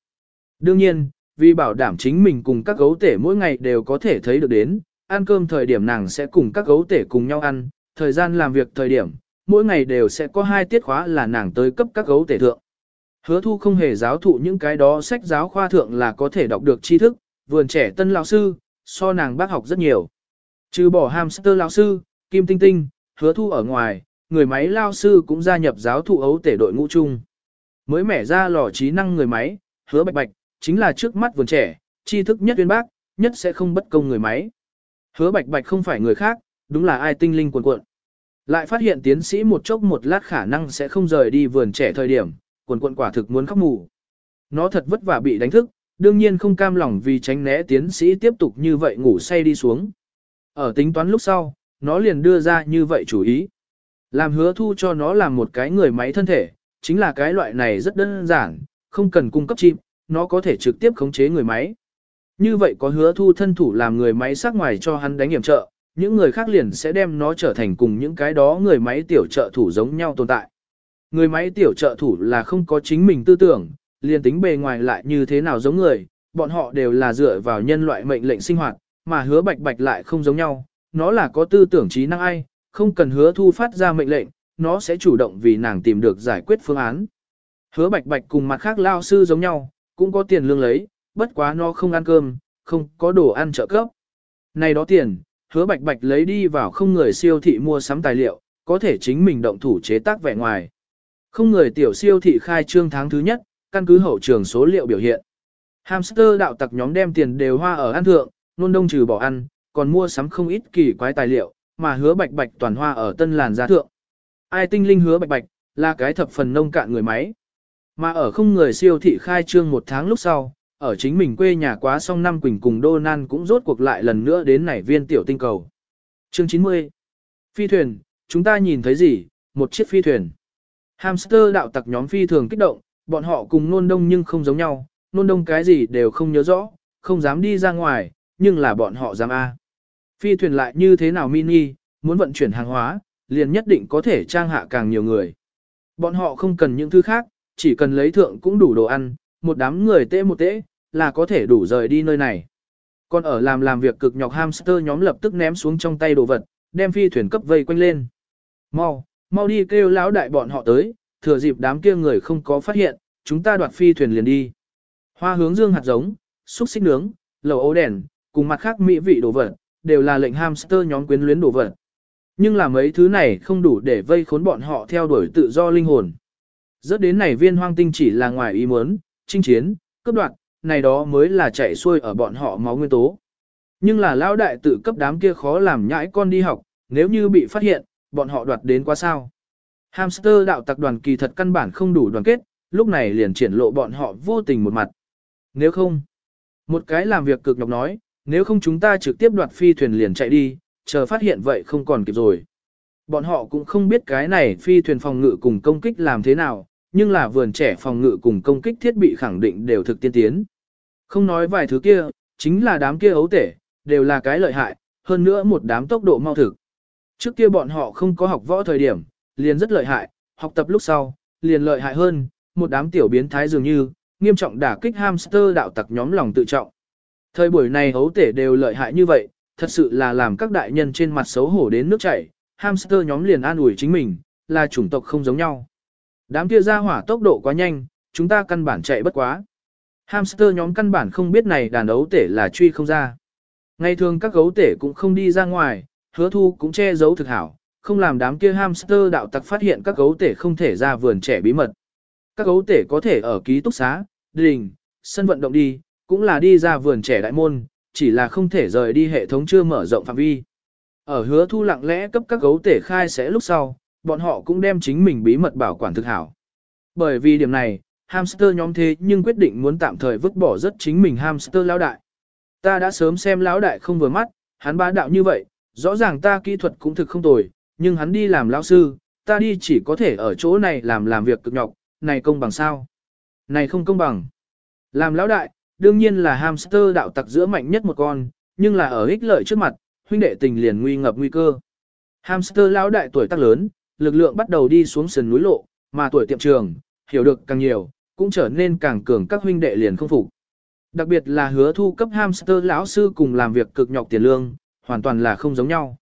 Đương nhiên, vì bảo đảm chính mình cùng các gấu tể mỗi ngày đều có thể thấy được đến, ăn cơm thời điểm nàng sẽ cùng các gấu tể cùng nhau ăn, thời gian làm việc thời điểm, mỗi ngày đều sẽ có hai tiết khóa là nàng tới cấp các gấu tể thượng. Hứa thu không hề giáo thụ những cái đó sách giáo khoa thượng là có thể đọc được tri thức, vườn trẻ tân lão sư, so nàng bác học rất nhiều. Trừ bỏ hamster lão sư, kim tinh tinh, hứa thu ở ngoài, người máy lao sư cũng gia nhập giáo thụ ấu tể đội ngũ chung. Mới mẻ ra lò trí năng người máy, hứa bạch bạch, chính là trước mắt vườn trẻ, tri thức nhất uyên bác, nhất sẽ không bất công người máy. Hứa bạch bạch không phải người khác, đúng là ai tinh linh cuộn cuộn. Lại phát hiện tiến sĩ một chốc một lát khả năng sẽ không rời đi vườn trẻ thời điểm, cuộn cuộn quả thực muốn khóc mù. Nó thật vất vả bị đánh thức, đương nhiên không cam lòng vì tránh né tiến sĩ tiếp tục như vậy ngủ say đi xuống. Ở tính toán lúc sau, nó liền đưa ra như vậy chủ ý. Làm hứa thu cho nó làm một cái người máy thân thể, chính là cái loại này rất đơn giản, không cần cung cấp chim, nó có thể trực tiếp khống chế người máy. Như vậy có hứa thu thân thủ làm người máy sắc ngoài cho hắn đánh hiểm trợ, những người khác liền sẽ đem nó trở thành cùng những cái đó người máy tiểu trợ thủ giống nhau tồn tại. Người máy tiểu trợ thủ là không có chính mình tư tưởng, liền tính bề ngoài lại như thế nào giống người, bọn họ đều là dựa vào nhân loại mệnh lệnh sinh hoạt, mà hứa bạch bạch lại không giống nhau, nó là có tư tưởng trí năng ai, không cần hứa thu phát ra mệnh lệnh, nó sẽ chủ động vì nàng tìm được giải quyết phương án. Hứa bạch bạch cùng mặt khác lao sư giống nhau, cũng có tiền lương lấy, bất quá nó không ăn cơm, không có đồ ăn trợ cấp. Này đó tiền, hứa bạch bạch lấy đi vào không người siêu thị mua sắm tài liệu, có thể chính mình động thủ chế tác vẻ ngoài. Không người tiểu siêu thị khai trương tháng thứ nhất, căn cứ hậu trường số liệu biểu hiện. Hamster đạo tặc nhóm đem tiền đều hoa ở ăn thượng, nôn đông trừ bỏ ăn, còn mua sắm không ít kỳ quái tài liệu, mà hứa bạch bạch toàn hoa ở tân làn gia thượng. Ai tinh linh hứa bạch bạch, là cái thập phần nông cạn người máy. Mà ở không người siêu thị khai trương một tháng lúc sau, ở chính mình quê nhà quá xong năm Quỳnh cùng Đô Nan cũng rốt cuộc lại lần nữa đến nảy viên tiểu tinh cầu. Chương 90 Phi thuyền, chúng ta nhìn thấy gì? Một chiếc phi thuyền. Hamster đạo tặc nhóm phi thường kích động, bọn họ cùng nôn đông nhưng không giống nhau, nôn đông cái gì đều không nhớ rõ, không dám đi ra ngoài, nhưng là bọn họ dám A. Phi thuyền lại như thế nào mini, muốn vận chuyển hàng hóa, liền nhất định có thể trang hạ càng nhiều người. Bọn họ không cần những thứ khác, chỉ cần lấy thượng cũng đủ đồ ăn, một đám người tê một tê, là có thể đủ rời đi nơi này. Còn ở làm làm việc cực nhọc hamster nhóm lập tức ném xuống trong tay đồ vật, đem phi thuyền cấp vây quanh lên. Mau, mau đi kêu lão đại bọn họ tới, thừa dịp đám kia người không có phát hiện, chúng ta đoạt phi thuyền liền đi. Hoa hướng dương hạt giống, xúc xích nướng, lẩu ấu đèn, cùng mặt khác mỹ vị đồ vật, đều là lệnh hamster nhóm quyến luyến đồ vật. Nhưng là mấy thứ này không đủ để vây khốn bọn họ theo đuổi tự do linh hồn. Rớt đến này viên hoang tinh chỉ là ngoài ý muốn, chinh chiến, cấp đoạn, này đó mới là chạy xuôi ở bọn họ máu nguyên tố. Nhưng là lão đại tự cấp đám kia khó làm nhãi con đi học, nếu như bị phát hiện, bọn họ đoạt đến quá sao. Hamster đạo tặc đoàn kỳ thật căn bản không đủ đoàn kết, lúc này liền triển lộ bọn họ vô tình một mặt. Nếu không, một cái làm việc cực nhọc nói, nếu không chúng ta trực tiếp đoạt phi thuyền liền chạy đi, chờ phát hiện vậy không còn kịp rồi. Bọn họ cũng không biết cái này phi thuyền phòng ngự cùng công kích làm thế nào, nhưng là vườn trẻ phòng ngự cùng công kích thiết bị khẳng định đều thực tiên tiến. Không nói vài thứ kia, chính là đám kia ấu tể, đều là cái lợi hại, hơn nữa một đám tốc độ mau thực. Trước kia bọn họ không có học võ thời điểm, liền rất lợi hại, học tập lúc sau, liền lợi hại hơn, một đám tiểu biến thái dường như, nghiêm trọng đả kích hamster đạo tặc nhóm lòng tự trọng. Thời buổi này ấu tể đều lợi hại như vậy, thật sự là làm các đại nhân trên mặt xấu hổ đến nước chảy, hamster nhóm liền an ủi chính mình, là chủng tộc không giống nhau. Đám kia ra hỏa tốc độ quá nhanh, chúng ta căn bản chạy bất quá. Hamster nhóm căn bản không biết này đàn ấu tể là truy không ra. Ngày thường các gấu tể cũng không đi ra ngoài, hứa thu cũng che giấu thực hảo, không làm đám kia hamster đạo tặc phát hiện các gấu tể không thể ra vườn trẻ bí mật. Các gấu tể có thể ở ký túc xá, đình, sân vận động đi, cũng là đi ra vườn trẻ đại môn, chỉ là không thể rời đi hệ thống chưa mở rộng phạm vi. Ở hứa thu lặng lẽ cấp các gấu tể khai sẽ lúc sau, bọn họ cũng đem chính mình bí mật bảo quản thực hảo. Bởi vì điểm này, hamster nhóm thế nhưng quyết định muốn tạm thời vứt bỏ rất chính mình hamster lão đại. Ta đã sớm xem lão đại không vừa mắt, hắn bá đạo như vậy, rõ ràng ta kỹ thuật cũng thực không tồi, nhưng hắn đi làm lão sư, ta đi chỉ có thể ở chỗ này làm làm việc cực nhọc, này công bằng sao? Này không công bằng. Làm lão đại, đương nhiên là hamster đạo tặc giữa mạnh nhất một con, nhưng là ở ích lợi trước mặt, huynh đệ tình liền nguy ngập nguy cơ. Hamster lão đại tuổi tác lớn, lực lượng bắt đầu đi xuống sườn núi lộ, mà tuổi tiệm trường, hiểu được càng nhiều, cũng trở nên càng cường các huynh đệ liền không phục. Đặc biệt là hứa thu cấp hamster lão sư cùng làm việc cực nhọc tiền lương, hoàn toàn là không giống nhau.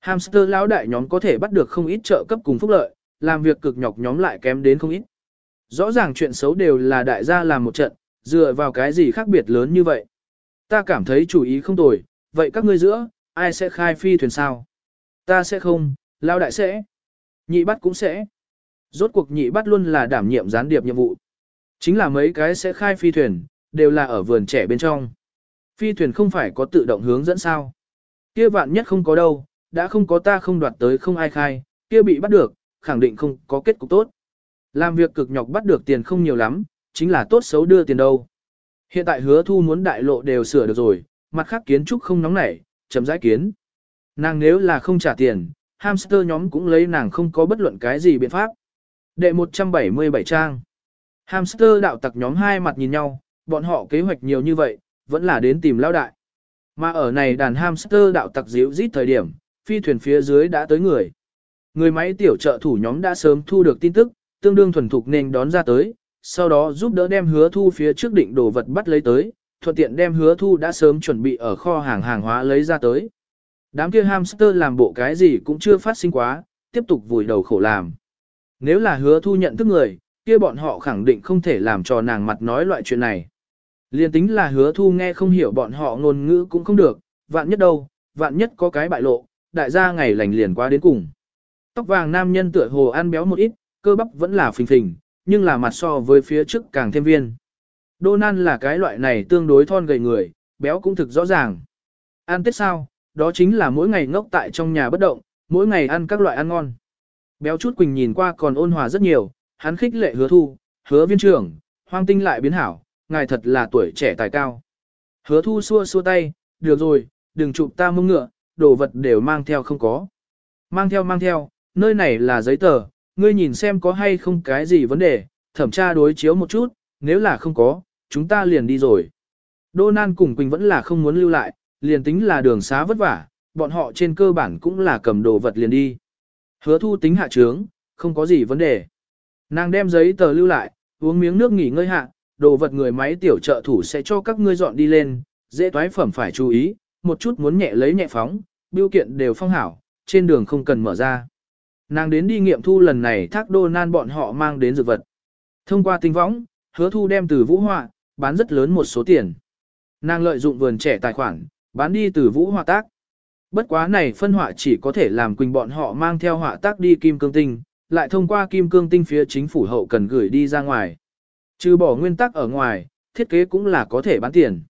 Hamster lão đại nhóm có thể bắt được không ít trợ cấp cùng phúc lợi, làm việc cực nhọc nhóm lại kém đến không ít. Rõ ràng chuyện xấu đều là đại gia làm một trận, dựa vào cái gì khác biệt lớn như vậy. Ta cảm thấy chủ ý không tồi, vậy các ngươi giữa, ai sẽ khai phi thuyền sao? Ta sẽ không, lão đại sẽ. Nhị bắt cũng sẽ. Rốt cuộc nhị bắt luôn là đảm nhiệm gián điệp nhiệm vụ. Chính là mấy cái sẽ khai phi thuyền, đều là ở vườn trẻ bên trong. Phi thuyền không phải có tự động hướng dẫn sao. Kia vạn nhất không có đâu, đã không có ta không đoạt tới không ai khai, kia bị bắt được, khẳng định không có kết cục tốt. Làm việc cực nhọc bắt được tiền không nhiều lắm, chính là tốt xấu đưa tiền đâu. Hiện tại hứa thu muốn đại lộ đều sửa được rồi, mặt khác kiến trúc không nóng nảy, chấm rãi kiến. Nàng nếu là không trả tiền, hamster nhóm cũng lấy nàng không có bất luận cái gì biện pháp. Đệ 177 trang. Hamster đạo tặc nhóm hai mặt nhìn nhau, bọn họ kế hoạch nhiều như vậy, vẫn là đến tìm lao đại. Mà ở này đàn hamster đạo tặc díu rít thời điểm, phi thuyền phía dưới đã tới người. Người máy tiểu trợ thủ nhóm đã sớm thu được tin tức, tương đương thuần thục nên đón ra tới, sau đó giúp đỡ đem hứa thu phía trước định đồ vật bắt lấy tới, thuận tiện đem hứa thu đã sớm chuẩn bị ở kho hàng hàng hóa lấy ra tới. Đám kia hamster làm bộ cái gì cũng chưa phát sinh quá, tiếp tục vùi đầu khổ làm. Nếu là hứa thu nhận thức người, kia bọn họ khẳng định không thể làm cho nàng mặt nói loại chuyện này. Liên tính là hứa thu nghe không hiểu bọn họ ngôn ngữ cũng không được, vạn nhất đâu, vạn nhất có cái bại lộ, đại gia ngày lành liền qua đến cùng. Tóc vàng nam nhân tựa hồ ăn béo một ít, cơ bắp vẫn là phình phình, nhưng là mặt so với phía trước càng thêm viên. Đô nan là cái loại này tương đối thon gầy người, béo cũng thực rõ ràng. Ăn tết sao, đó chính là mỗi ngày ngốc tại trong nhà bất động, mỗi ngày ăn các loại ăn ngon. Béo chút Quỳnh nhìn qua còn ôn hòa rất nhiều, hắn khích lệ hứa thu, hứa viên trưởng, hoang tinh lại biến hảo, ngài thật là tuổi trẻ tài cao. Hứa thu xua xua tay, được rồi, đừng chụp ta mông ngựa, đồ vật đều mang theo không có. Mang theo mang theo, nơi này là giấy tờ, ngươi nhìn xem có hay không cái gì vấn đề, thẩm tra đối chiếu một chút, nếu là không có, chúng ta liền đi rồi. Đô Nan cùng Quỳnh vẫn là không muốn lưu lại, liền tính là đường xá vất vả, bọn họ trên cơ bản cũng là cầm đồ vật liền đi. Hứa thu tính hạ trướng, không có gì vấn đề. Nàng đem giấy tờ lưu lại, uống miếng nước nghỉ ngơi hạ, đồ vật người máy tiểu trợ thủ sẽ cho các ngươi dọn đi lên, dễ toái phẩm phải chú ý, một chút muốn nhẹ lấy nhẹ phóng, biêu kiện đều phong hảo, trên đường không cần mở ra. Nàng đến đi nghiệm thu lần này thác đô nan bọn họ mang đến dược vật. Thông qua tinh võng, hứa thu đem từ vũ họa, bán rất lớn một số tiền. Nàng lợi dụng vườn trẻ tài khoản, bán đi từ vũ họa tác. Bất quá này phân họa chỉ có thể làm quỳnh bọn họ mang theo họa tác đi kim cương tinh, lại thông qua kim cương tinh phía chính phủ hậu cần gửi đi ra ngoài. Trừ bỏ nguyên tắc ở ngoài, thiết kế cũng là có thể bán tiền.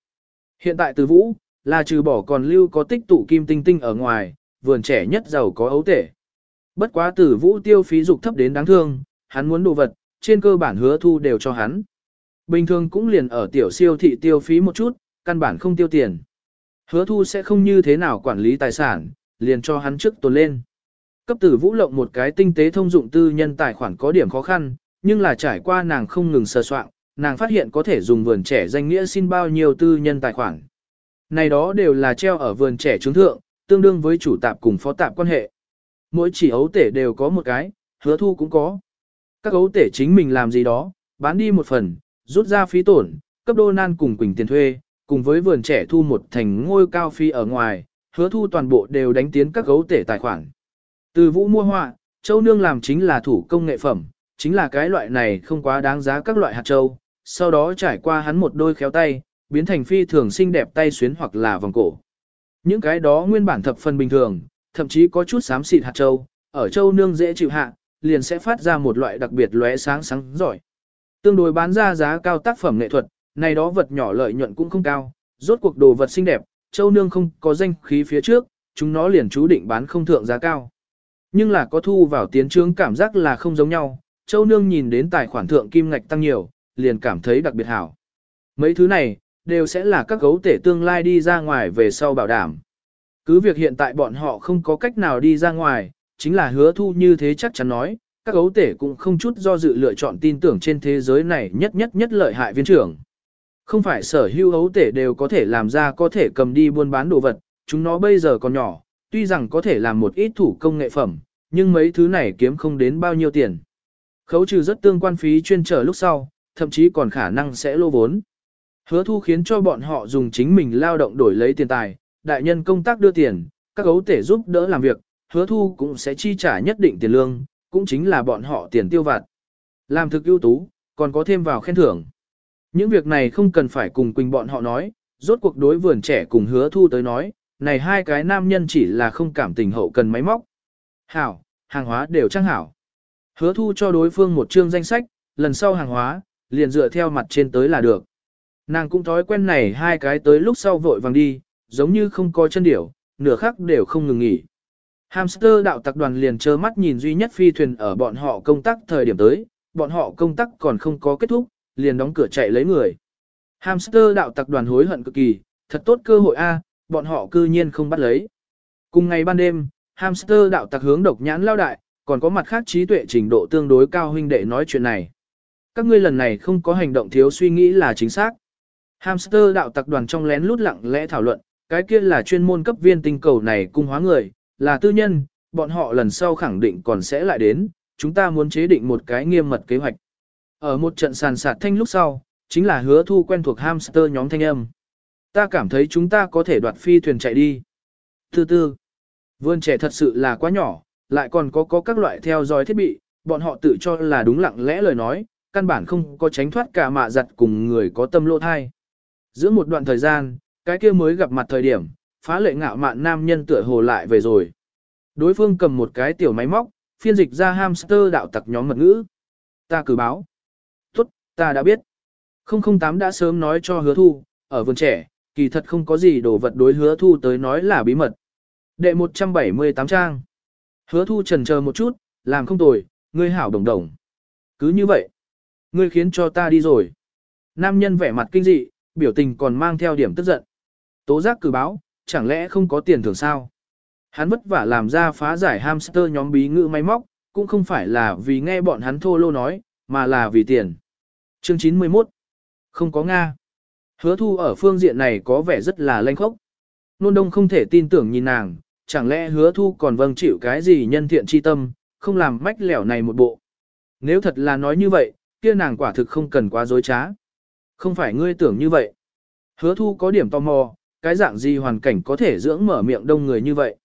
Hiện tại từ vũ, là trừ bỏ còn lưu có tích tụ kim tinh tinh ở ngoài, vườn trẻ nhất giàu có ấu tể. Bất quá tử vũ tiêu phí dục thấp đến đáng thương, hắn muốn đồ vật, trên cơ bản hứa thu đều cho hắn. Bình thường cũng liền ở tiểu siêu thị tiêu phí một chút, căn bản không tiêu tiền. Hứa thu sẽ không như thế nào quản lý tài sản, liền cho hắn trước tồn lên. Cấp tử vũ lộng một cái tinh tế thông dụng tư nhân tài khoản có điểm khó khăn, nhưng là trải qua nàng không ngừng sơ soạn, nàng phát hiện có thể dùng vườn trẻ danh nghĩa xin bao nhiêu tư nhân tài khoản. Này đó đều là treo ở vườn trẻ trướng thượng, tương đương với chủ tạp cùng phó tạp quan hệ. Mỗi chỉ ấu tể đều có một cái, hứa thu cũng có. Các ấu tể chính mình làm gì đó, bán đi một phần, rút ra phí tổn, cấp đô nan cùng quỳnh tiền thuê, cùng với vườn trẻ thu một thành ngôi cao phi ở ngoài, hứa thu toàn bộ đều đánh tiến các gấu tể tài khoản. Từ vũ mua họa, châu nương làm chính là thủ công nghệ phẩm, chính là cái loại này không quá đáng giá các loại hạt châu, sau đó trải qua hắn một đôi khéo tay, biến thành phi thường xinh đẹp tay xuyến hoặc là vòng cổ. Những cái đó nguyên bản thập phần bình thường, thậm chí có chút xám xịt hạt châu, ở châu nương dễ chịu hạ, liền sẽ phát ra một loại đặc biệt lóe sáng sáng giỏi. Tương đối bán ra giá cao tác phẩm nghệ thuật, này đó vật nhỏ lợi nhuận cũng không cao, rốt cuộc đồ vật xinh đẹp, châu nương không có danh khí phía trước, chúng nó liền chú định bán không thượng giá cao. Nhưng là có thu vào tiến trướng cảm giác là không giống nhau, châu nương nhìn đến tài khoản thượng kim ngạch tăng nhiều, liền cảm thấy đặc biệt hảo. Mấy thứ này, đều sẽ là các gấu tể tương lai đi ra ngoài về sau bảo đảm. Cứ việc hiện tại bọn họ không có cách nào đi ra ngoài, chính là hứa thu như thế chắc chắn nói, các gấu tể cũng không chút do dự lựa chọn tin tưởng trên thế giới này nhất nhất nhất lợi hại viên trưởng. Không phải sở hữu ấu tể đều có thể làm ra có thể cầm đi buôn bán đồ vật, chúng nó bây giờ còn nhỏ, tuy rằng có thể làm một ít thủ công nghệ phẩm, nhưng mấy thứ này kiếm không đến bao nhiêu tiền. Khấu trừ rất tương quan phí chuyên trở lúc sau, thậm chí còn khả năng sẽ lô vốn. Hứa thu khiến cho bọn họ dùng chính mình lao động đổi lấy tiền tài, đại nhân công tác đưa tiền, các gấu tể giúp đỡ làm việc, hứa thu cũng sẽ chi trả nhất định tiền lương, cũng chính là bọn họ tiền tiêu vặt. Làm thực ưu tú, còn có thêm vào khen thưởng. Những việc này không cần phải cùng Quỳnh bọn họ nói, rốt cuộc đối vườn trẻ cùng hứa thu tới nói, này hai cái nam nhân chỉ là không cảm tình hậu cần máy móc. Hảo, hàng hóa đều trang hảo. Hứa thu cho đối phương một chương danh sách, lần sau hàng hóa, liền dựa theo mặt trên tới là được. Nàng cũng thói quen này hai cái tới lúc sau vội vàng đi, giống như không có chân điểu, nửa khắc đều không ngừng nghỉ. Hamster đạo tặc đoàn liền trơ mắt nhìn duy nhất phi thuyền ở bọn họ công tác thời điểm tới, bọn họ công tác còn không có kết thúc, liền đóng cửa chạy lấy người. Hamster đạo tặc đoàn hối hận cực kỳ, thật tốt cơ hội a, bọn họ cư nhiên không bắt lấy. Cùng ngày ban đêm, Hamster đạo tặc hướng độc nhãn lao đại, còn có mặt khác trí tuệ trình độ tương đối cao huynh đệ nói chuyện này. Các ngươi lần này không có hành động thiếu suy nghĩ là chính xác. Hamster đạo tặc đoàn trong lén lút lặng lẽ thảo luận, cái kia là chuyên môn cấp viên tinh cầu này cung hóa người, là tư nhân, bọn họ lần sau khẳng định còn sẽ lại đến, chúng ta muốn chế định một cái nghiêm mật kế hoạch. Ở một trận sàn sạt thanh lúc sau, chính là hứa thu quen thuộc hamster nhóm thanh âm. Ta cảm thấy chúng ta có thể đoạt phi thuyền chạy đi. Thứ tư, vườn trẻ thật sự là quá nhỏ, lại còn có có các loại theo dõi thiết bị, bọn họ tự cho là đúng lặng lẽ lời nói, căn bản không có tránh thoát cả mạ giặt cùng người có tâm lỗ thai. Giữa một đoạn thời gian, cái kia mới gặp mặt thời điểm, phá lệ ngạo mạn nam nhân tựa hồ lại về rồi. Đối phương cầm một cái tiểu máy móc, phiên dịch ra hamster đạo tặc nhóm mật ngữ. Ta cử báo. Ta đã biết. 008 đã sớm nói cho hứa thu, ở vườn trẻ, kỳ thật không có gì đồ vật đối hứa thu tới nói là bí mật. Đệ 178 trang. Hứa thu trần chờ một chút, làm không tồi, ngươi hảo đồng đồng. Cứ như vậy. Ngươi khiến cho ta đi rồi. Nam nhân vẻ mặt kinh dị, biểu tình còn mang theo điểm tức giận. Tố giác cử báo, chẳng lẽ không có tiền thưởng sao? Hắn vất vả làm ra phá giải hamster nhóm bí ngữ máy móc, cũng không phải là vì nghe bọn hắn thô lô nói, mà là vì tiền. Chương 91 Không có Nga. Hứa thu ở phương diện này có vẻ rất là lanh khốc. Nôn đông không thể tin tưởng nhìn nàng, chẳng lẽ hứa thu còn vâng chịu cái gì nhân thiện chi tâm, không làm mách lẻo này một bộ. Nếu thật là nói như vậy, kia nàng quả thực không cần quá dối trá. Không phải ngươi tưởng như vậy. Hứa thu có điểm tò mò, cái dạng gì hoàn cảnh có thể dưỡng mở miệng đông người như vậy.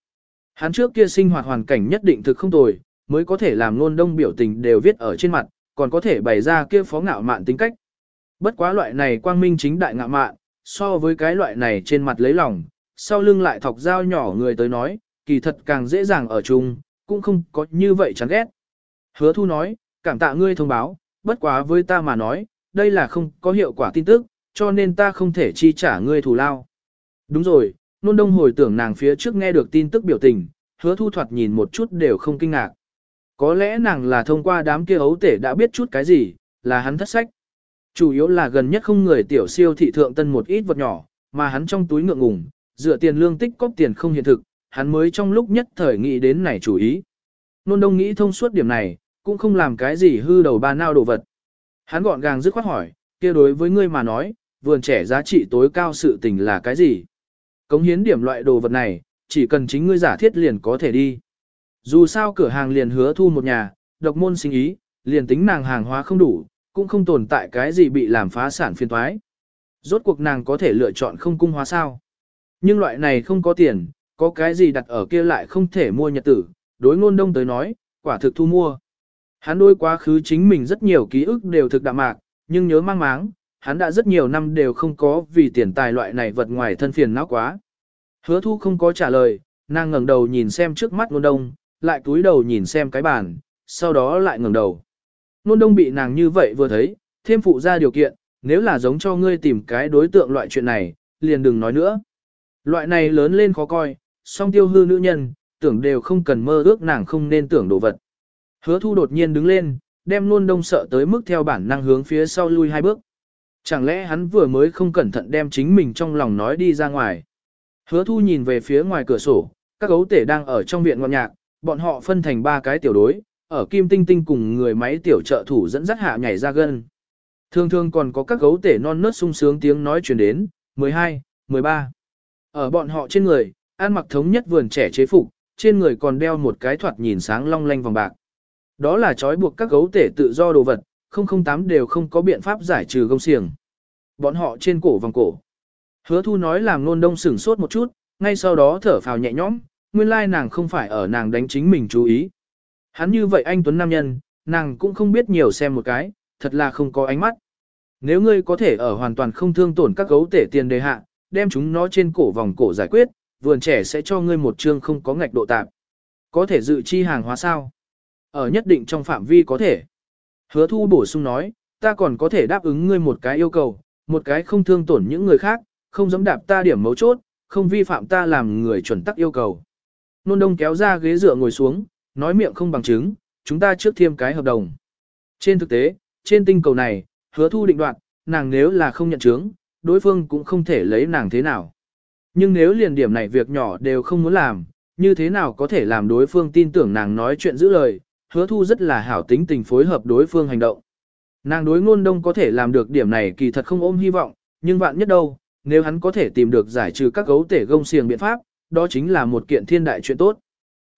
Hắn trước kia sinh hoạt hoàn cảnh nhất định thực không tồi, mới có thể làm nôn đông biểu tình đều viết ở trên mặt, còn có thể bày ra kia phó ngạo mạn tính cách. Bất quá loại này quang minh chính đại ngạo mạn, so với cái loại này trên mặt lấy lòng, sau lưng lại thọc dao nhỏ người tới nói, kỳ thật càng dễ dàng ở chung, cũng không có như vậy chán ghét. Hứa thu nói, cảm tạ ngươi thông báo, bất quá với ta mà nói, đây là không có hiệu quả tin tức, cho nên ta không thể chi trả ngươi thù lao. Đúng rồi, nôn đông hồi tưởng nàng phía trước nghe được tin tức biểu tình, hứa thu thoạt nhìn một chút đều không kinh ngạc. Có lẽ nàng là thông qua đám kia ấu tể đã biết chút cái gì, là hắn thất sách. Chủ yếu là gần nhất không người tiểu siêu thị thượng tân một ít vật nhỏ, mà hắn trong túi ngượng ngùng, dựa tiền lương tích cóp tiền không hiện thực, hắn mới trong lúc nhất thời nghĩ đến này chủ ý. Nôn đông nghĩ thông suốt điểm này, cũng không làm cái gì hư đầu ba nao đồ vật. Hắn gọn gàng dứt khoát hỏi, kia đối với ngươi mà nói, vườn trẻ giá trị tối cao sự tình là cái gì? Cống hiến điểm loại đồ vật này, chỉ cần chính ngươi giả thiết liền có thể đi. Dù sao cửa hàng liền hứa thu một nhà, độc môn sinh ý, liền tính nàng hàng hóa không đủ, cũng không tồn tại cái gì bị làm phá sản phiên thoái. Rốt cuộc nàng có thể lựa chọn không cung hóa sao. Nhưng loại này không có tiền, có cái gì đặt ở kia lại không thể mua nhật tử, đối ngôn đông tới nói, quả thực thu mua. Hắn đôi quá khứ chính mình rất nhiều ký ức đều thực đạm mạc, nhưng nhớ mang máng, hắn đã rất nhiều năm đều không có vì tiền tài loại này vật ngoài thân phiền não quá. Hứa thu không có trả lời, nàng ngẩng đầu nhìn xem trước mắt ngôn đông, lại cúi đầu nhìn xem cái bàn, sau đó lại ngẩng đầu. Nôn đông bị nàng như vậy vừa thấy, thêm phụ ra điều kiện, nếu là giống cho ngươi tìm cái đối tượng loại chuyện này, liền đừng nói nữa. Loại này lớn lên khó coi, song tiêu hư nữ nhân, tưởng đều không cần mơ ước nàng không nên tưởng đồ vật. Hứa thu đột nhiên đứng lên, đem nôn đông sợ tới mức theo bản năng hướng phía sau lui hai bước. Chẳng lẽ hắn vừa mới không cẩn thận đem chính mình trong lòng nói đi ra ngoài. Hứa thu nhìn về phía ngoài cửa sổ, các gấu tể đang ở trong viện ngọn nhạc, bọn họ phân thành ba cái tiểu đối, ở Kim Tinh Tinh cùng người máy tiểu trợ thủ dẫn dắt hạ nhảy ra gân. Thường thường còn có các gấu tể non nớt sung sướng tiếng nói truyền đến, 12, 13. Ở bọn họ trên người, ăn mặc thống nhất vườn trẻ chế phục, trên người còn đeo một cái thoạt nhìn sáng long lanh vòng bạc. Đó là trói buộc các gấu tể tự do đồ vật, 008 đều không có biện pháp giải trừ gông xiềng. Bọn họ trên cổ vòng cổ. Hứa thu nói làm nôn đông sửng sốt một chút, ngay sau đó thở phào nhẹ nhõm, nguyên lai nàng không phải ở nàng đánh chính mình chú ý. Hắn như vậy anh Tuấn Nam Nhân, nàng cũng không biết nhiều xem một cái, thật là không có ánh mắt. Nếu ngươi có thể ở hoàn toàn không thương tổn các gấu tể tiền đề hạ, đem chúng nó trên cổ vòng cổ giải quyết, vườn trẻ sẽ cho ngươi một chương không có ngạch độ tạp. Có thể dự chi hàng hóa sao? Ở nhất định trong phạm vi có thể. Hứa thu bổ sung nói, ta còn có thể đáp ứng ngươi một cái yêu cầu, một cái không thương tổn những người khác, không dám đạp ta điểm mấu chốt, không vi phạm ta làm người chuẩn tắc yêu cầu. Nôn đông kéo ra ghế dựa ngồi xuống, nói miệng không bằng chứng, chúng ta trước thêm cái hợp đồng. Trên thực tế, trên tinh cầu này, hứa thu định đoạt, nàng nếu là không nhận chứng, đối phương cũng không thể lấy nàng thế nào. Nhưng nếu liền điểm này việc nhỏ đều không muốn làm, như thế nào có thể làm đối phương tin tưởng nàng nói chuyện giữ lời, hứa thu rất là hảo tính tình phối hợp đối phương hành động. Nàng đối ngôn đông có thể làm được điểm này kỳ thật không ôm hy vọng, nhưng vạn nhất đâu, nếu hắn có thể tìm được giải trừ các gấu tể gông xiềng biện pháp, đó chính là một kiện thiên đại chuyện tốt.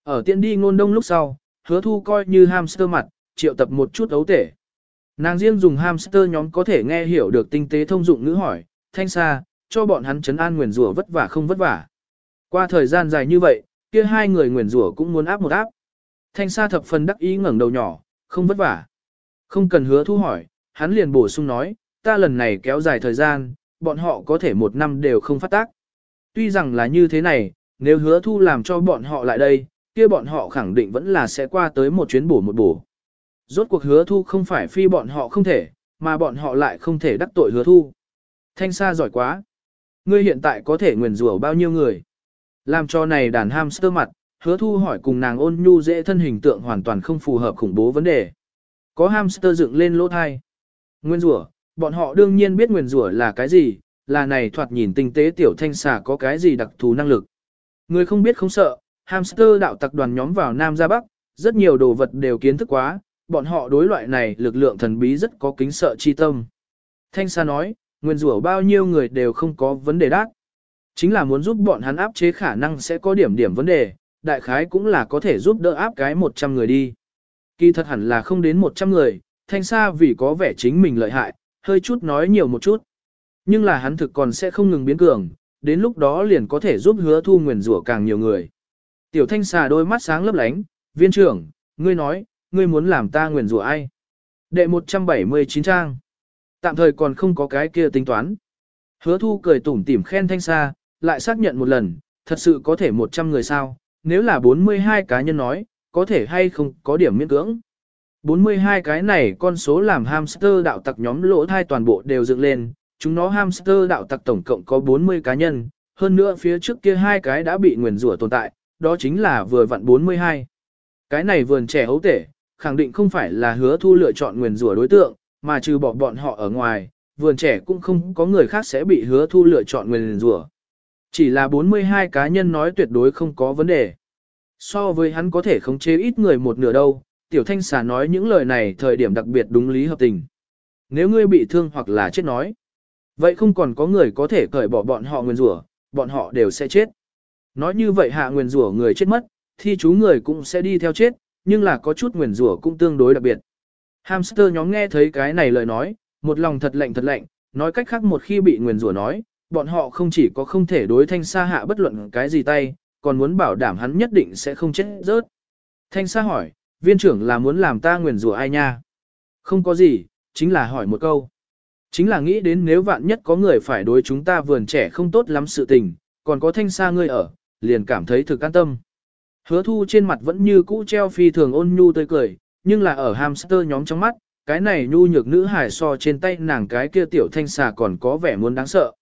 Ở tiện đi ngôn đông lúc sau, hứa thu coi như hamster mặt, triệu tập một chút ấu tể. Nàng riêng dùng hamster nhóm có thể nghe hiểu được tinh tế thông dụng ngữ hỏi, thanh xa, cho bọn hắn chấn an nguyền rủa vất vả không vất vả. Qua thời gian dài như vậy, kia hai người nguyền rủa cũng muốn áp một áp. Thanh xa thập phần đắc ý ngẩng đầu nhỏ, không vất vả. Không cần hứa thu hỏi, hắn liền bổ sung nói, ta lần này kéo dài thời gian, bọn họ có thể một năm đều không phát tác. Tuy rằng là như thế này, nếu hứa thu làm cho bọn họ lại đây, kia bọn họ khẳng định vẫn là sẽ qua tới một chuyến bổ một bổ. Rốt cuộc hứa thu không phải phi bọn họ không thể, mà bọn họ lại không thể đắc tội hứa thu. Thanh xa giỏi quá. Ngươi hiện tại có thể nguyền rủa bao nhiêu người? Làm cho này đàn hamster mặt, hứa thu hỏi cùng nàng ôn nhu dễ thân hình tượng hoàn toàn không phù hợp khủng bố vấn đề. Có hamster dựng lên lỗ thai. Nguyên rủa, bọn họ đương nhiên biết nguyền rủa là cái gì, là này thoạt nhìn tinh tế tiểu thanh xà có cái gì đặc thù năng lực. Người không biết không sợ, hamster đạo tặc đoàn nhóm vào Nam ra Bắc, rất nhiều đồ vật đều kiến thức quá, bọn họ đối loại này lực lượng thần bí rất có kính sợ chi tâm. Thanh Sa nói, nguyên rủa bao nhiêu người đều không có vấn đề đắc. Chính là muốn giúp bọn hắn áp chế khả năng sẽ có điểm điểm vấn đề, đại khái cũng là có thể giúp đỡ áp cái 100 người đi. Kỳ thật hẳn là không đến 100 người, thanh Sa vì có vẻ chính mình lợi hại, hơi chút nói nhiều một chút. Nhưng là hắn thực còn sẽ không ngừng biến cường, đến lúc đó liền có thể giúp hứa thu nguyền rủa càng nhiều người. Tiểu thanh xà đôi mắt sáng lấp lánh, viên trưởng, ngươi nói, ngươi muốn làm ta nguyền rủa ai? Đệ 179 trang. Tạm thời còn không có cái kia tính toán. Hứa thu cười tủm tỉm khen thanh xa, lại xác nhận một lần, thật sự có thể 100 người sao, nếu là 42 cá nhân nói, có thể hay không có điểm miễn cưỡng. 42 cái này con số làm hamster đạo tặc nhóm lỗ thai toàn bộ đều dựng lên, chúng nó hamster đạo tặc tổng cộng có 40 cá nhân, hơn nữa phía trước kia hai cái đã bị nguyền rủa tồn tại, đó chính là vừa vặn 42. Cái này vườn trẻ hấu tể, khẳng định không phải là hứa thu lựa chọn nguyền rủa đối tượng, mà trừ bỏ bọn họ ở ngoài, vườn trẻ cũng không có người khác sẽ bị hứa thu lựa chọn nguyền rủa. Chỉ là 42 cá nhân nói tuyệt đối không có vấn đề. So với hắn có thể khống chế ít người một nửa đâu, tiểu thanh xà nói những lời này thời điểm đặc biệt đúng lý hợp tình. Nếu ngươi bị thương hoặc là chết nói, vậy không còn có người có thể cởi bỏ bọn họ nguyên rủa, bọn họ đều sẽ chết. Nói như vậy hạ nguyên rủa người chết mất, thì chú người cũng sẽ đi theo chết, nhưng là có chút nguyên rủa cũng tương đối đặc biệt. Hamster nhóm nghe thấy cái này lời nói, một lòng thật lạnh thật lạnh, nói cách khác một khi bị nguyên rủa nói, bọn họ không chỉ có không thể đối thanh sa hạ bất luận cái gì tay, còn muốn bảo đảm hắn nhất định sẽ không chết rớt. Thanh sa hỏi, viên trưởng là muốn làm ta nguyền rủa ai nha? Không có gì, chính là hỏi một câu. Chính là nghĩ đến nếu vạn nhất có người phải đối chúng ta vườn trẻ không tốt lắm sự tình, còn có thanh xa ngươi ở, liền cảm thấy thực an tâm. Hứa thu trên mặt vẫn như cũ treo phi thường ôn nhu tươi cười, nhưng là ở hamster nhóm trong mắt, cái này nhu nhược nữ hải so trên tay nàng cái kia tiểu thanh xà còn có vẻ muốn đáng sợ.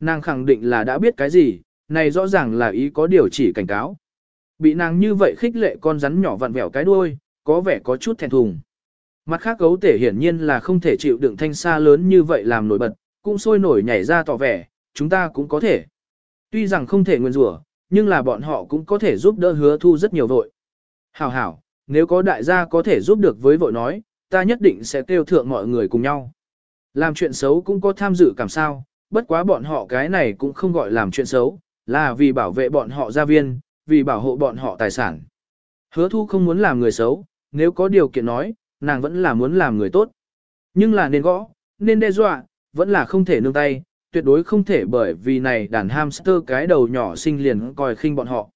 Nàng khẳng định là đã biết cái gì, này rõ ràng là ý có điều chỉ cảnh cáo. Bị nàng như vậy khích lệ con rắn nhỏ vặn vẹo cái đuôi, có vẻ có chút thẹn thùng. Mặt khác gấu tể hiển nhiên là không thể chịu đựng thanh xa lớn như vậy làm nổi bật, cũng sôi nổi nhảy ra tỏ vẻ, chúng ta cũng có thể. Tuy rằng không thể nguyên rủa, nhưng là bọn họ cũng có thể giúp đỡ hứa thu rất nhiều vội. Hảo hảo, nếu có đại gia có thể giúp được với vội nói, ta nhất định sẽ kêu thượng mọi người cùng nhau. Làm chuyện xấu cũng có tham dự cảm sao, bất quá bọn họ cái này cũng không gọi làm chuyện xấu, là vì bảo vệ bọn họ gia viên, vì bảo hộ bọn họ tài sản. Hứa thu không muốn làm người xấu, nếu có điều kiện nói, nàng vẫn là muốn làm người tốt. Nhưng là nên gõ, nên đe dọa, vẫn là không thể nương tay, tuyệt đối không thể bởi vì này đàn hamster cái đầu nhỏ sinh liền coi khinh bọn họ.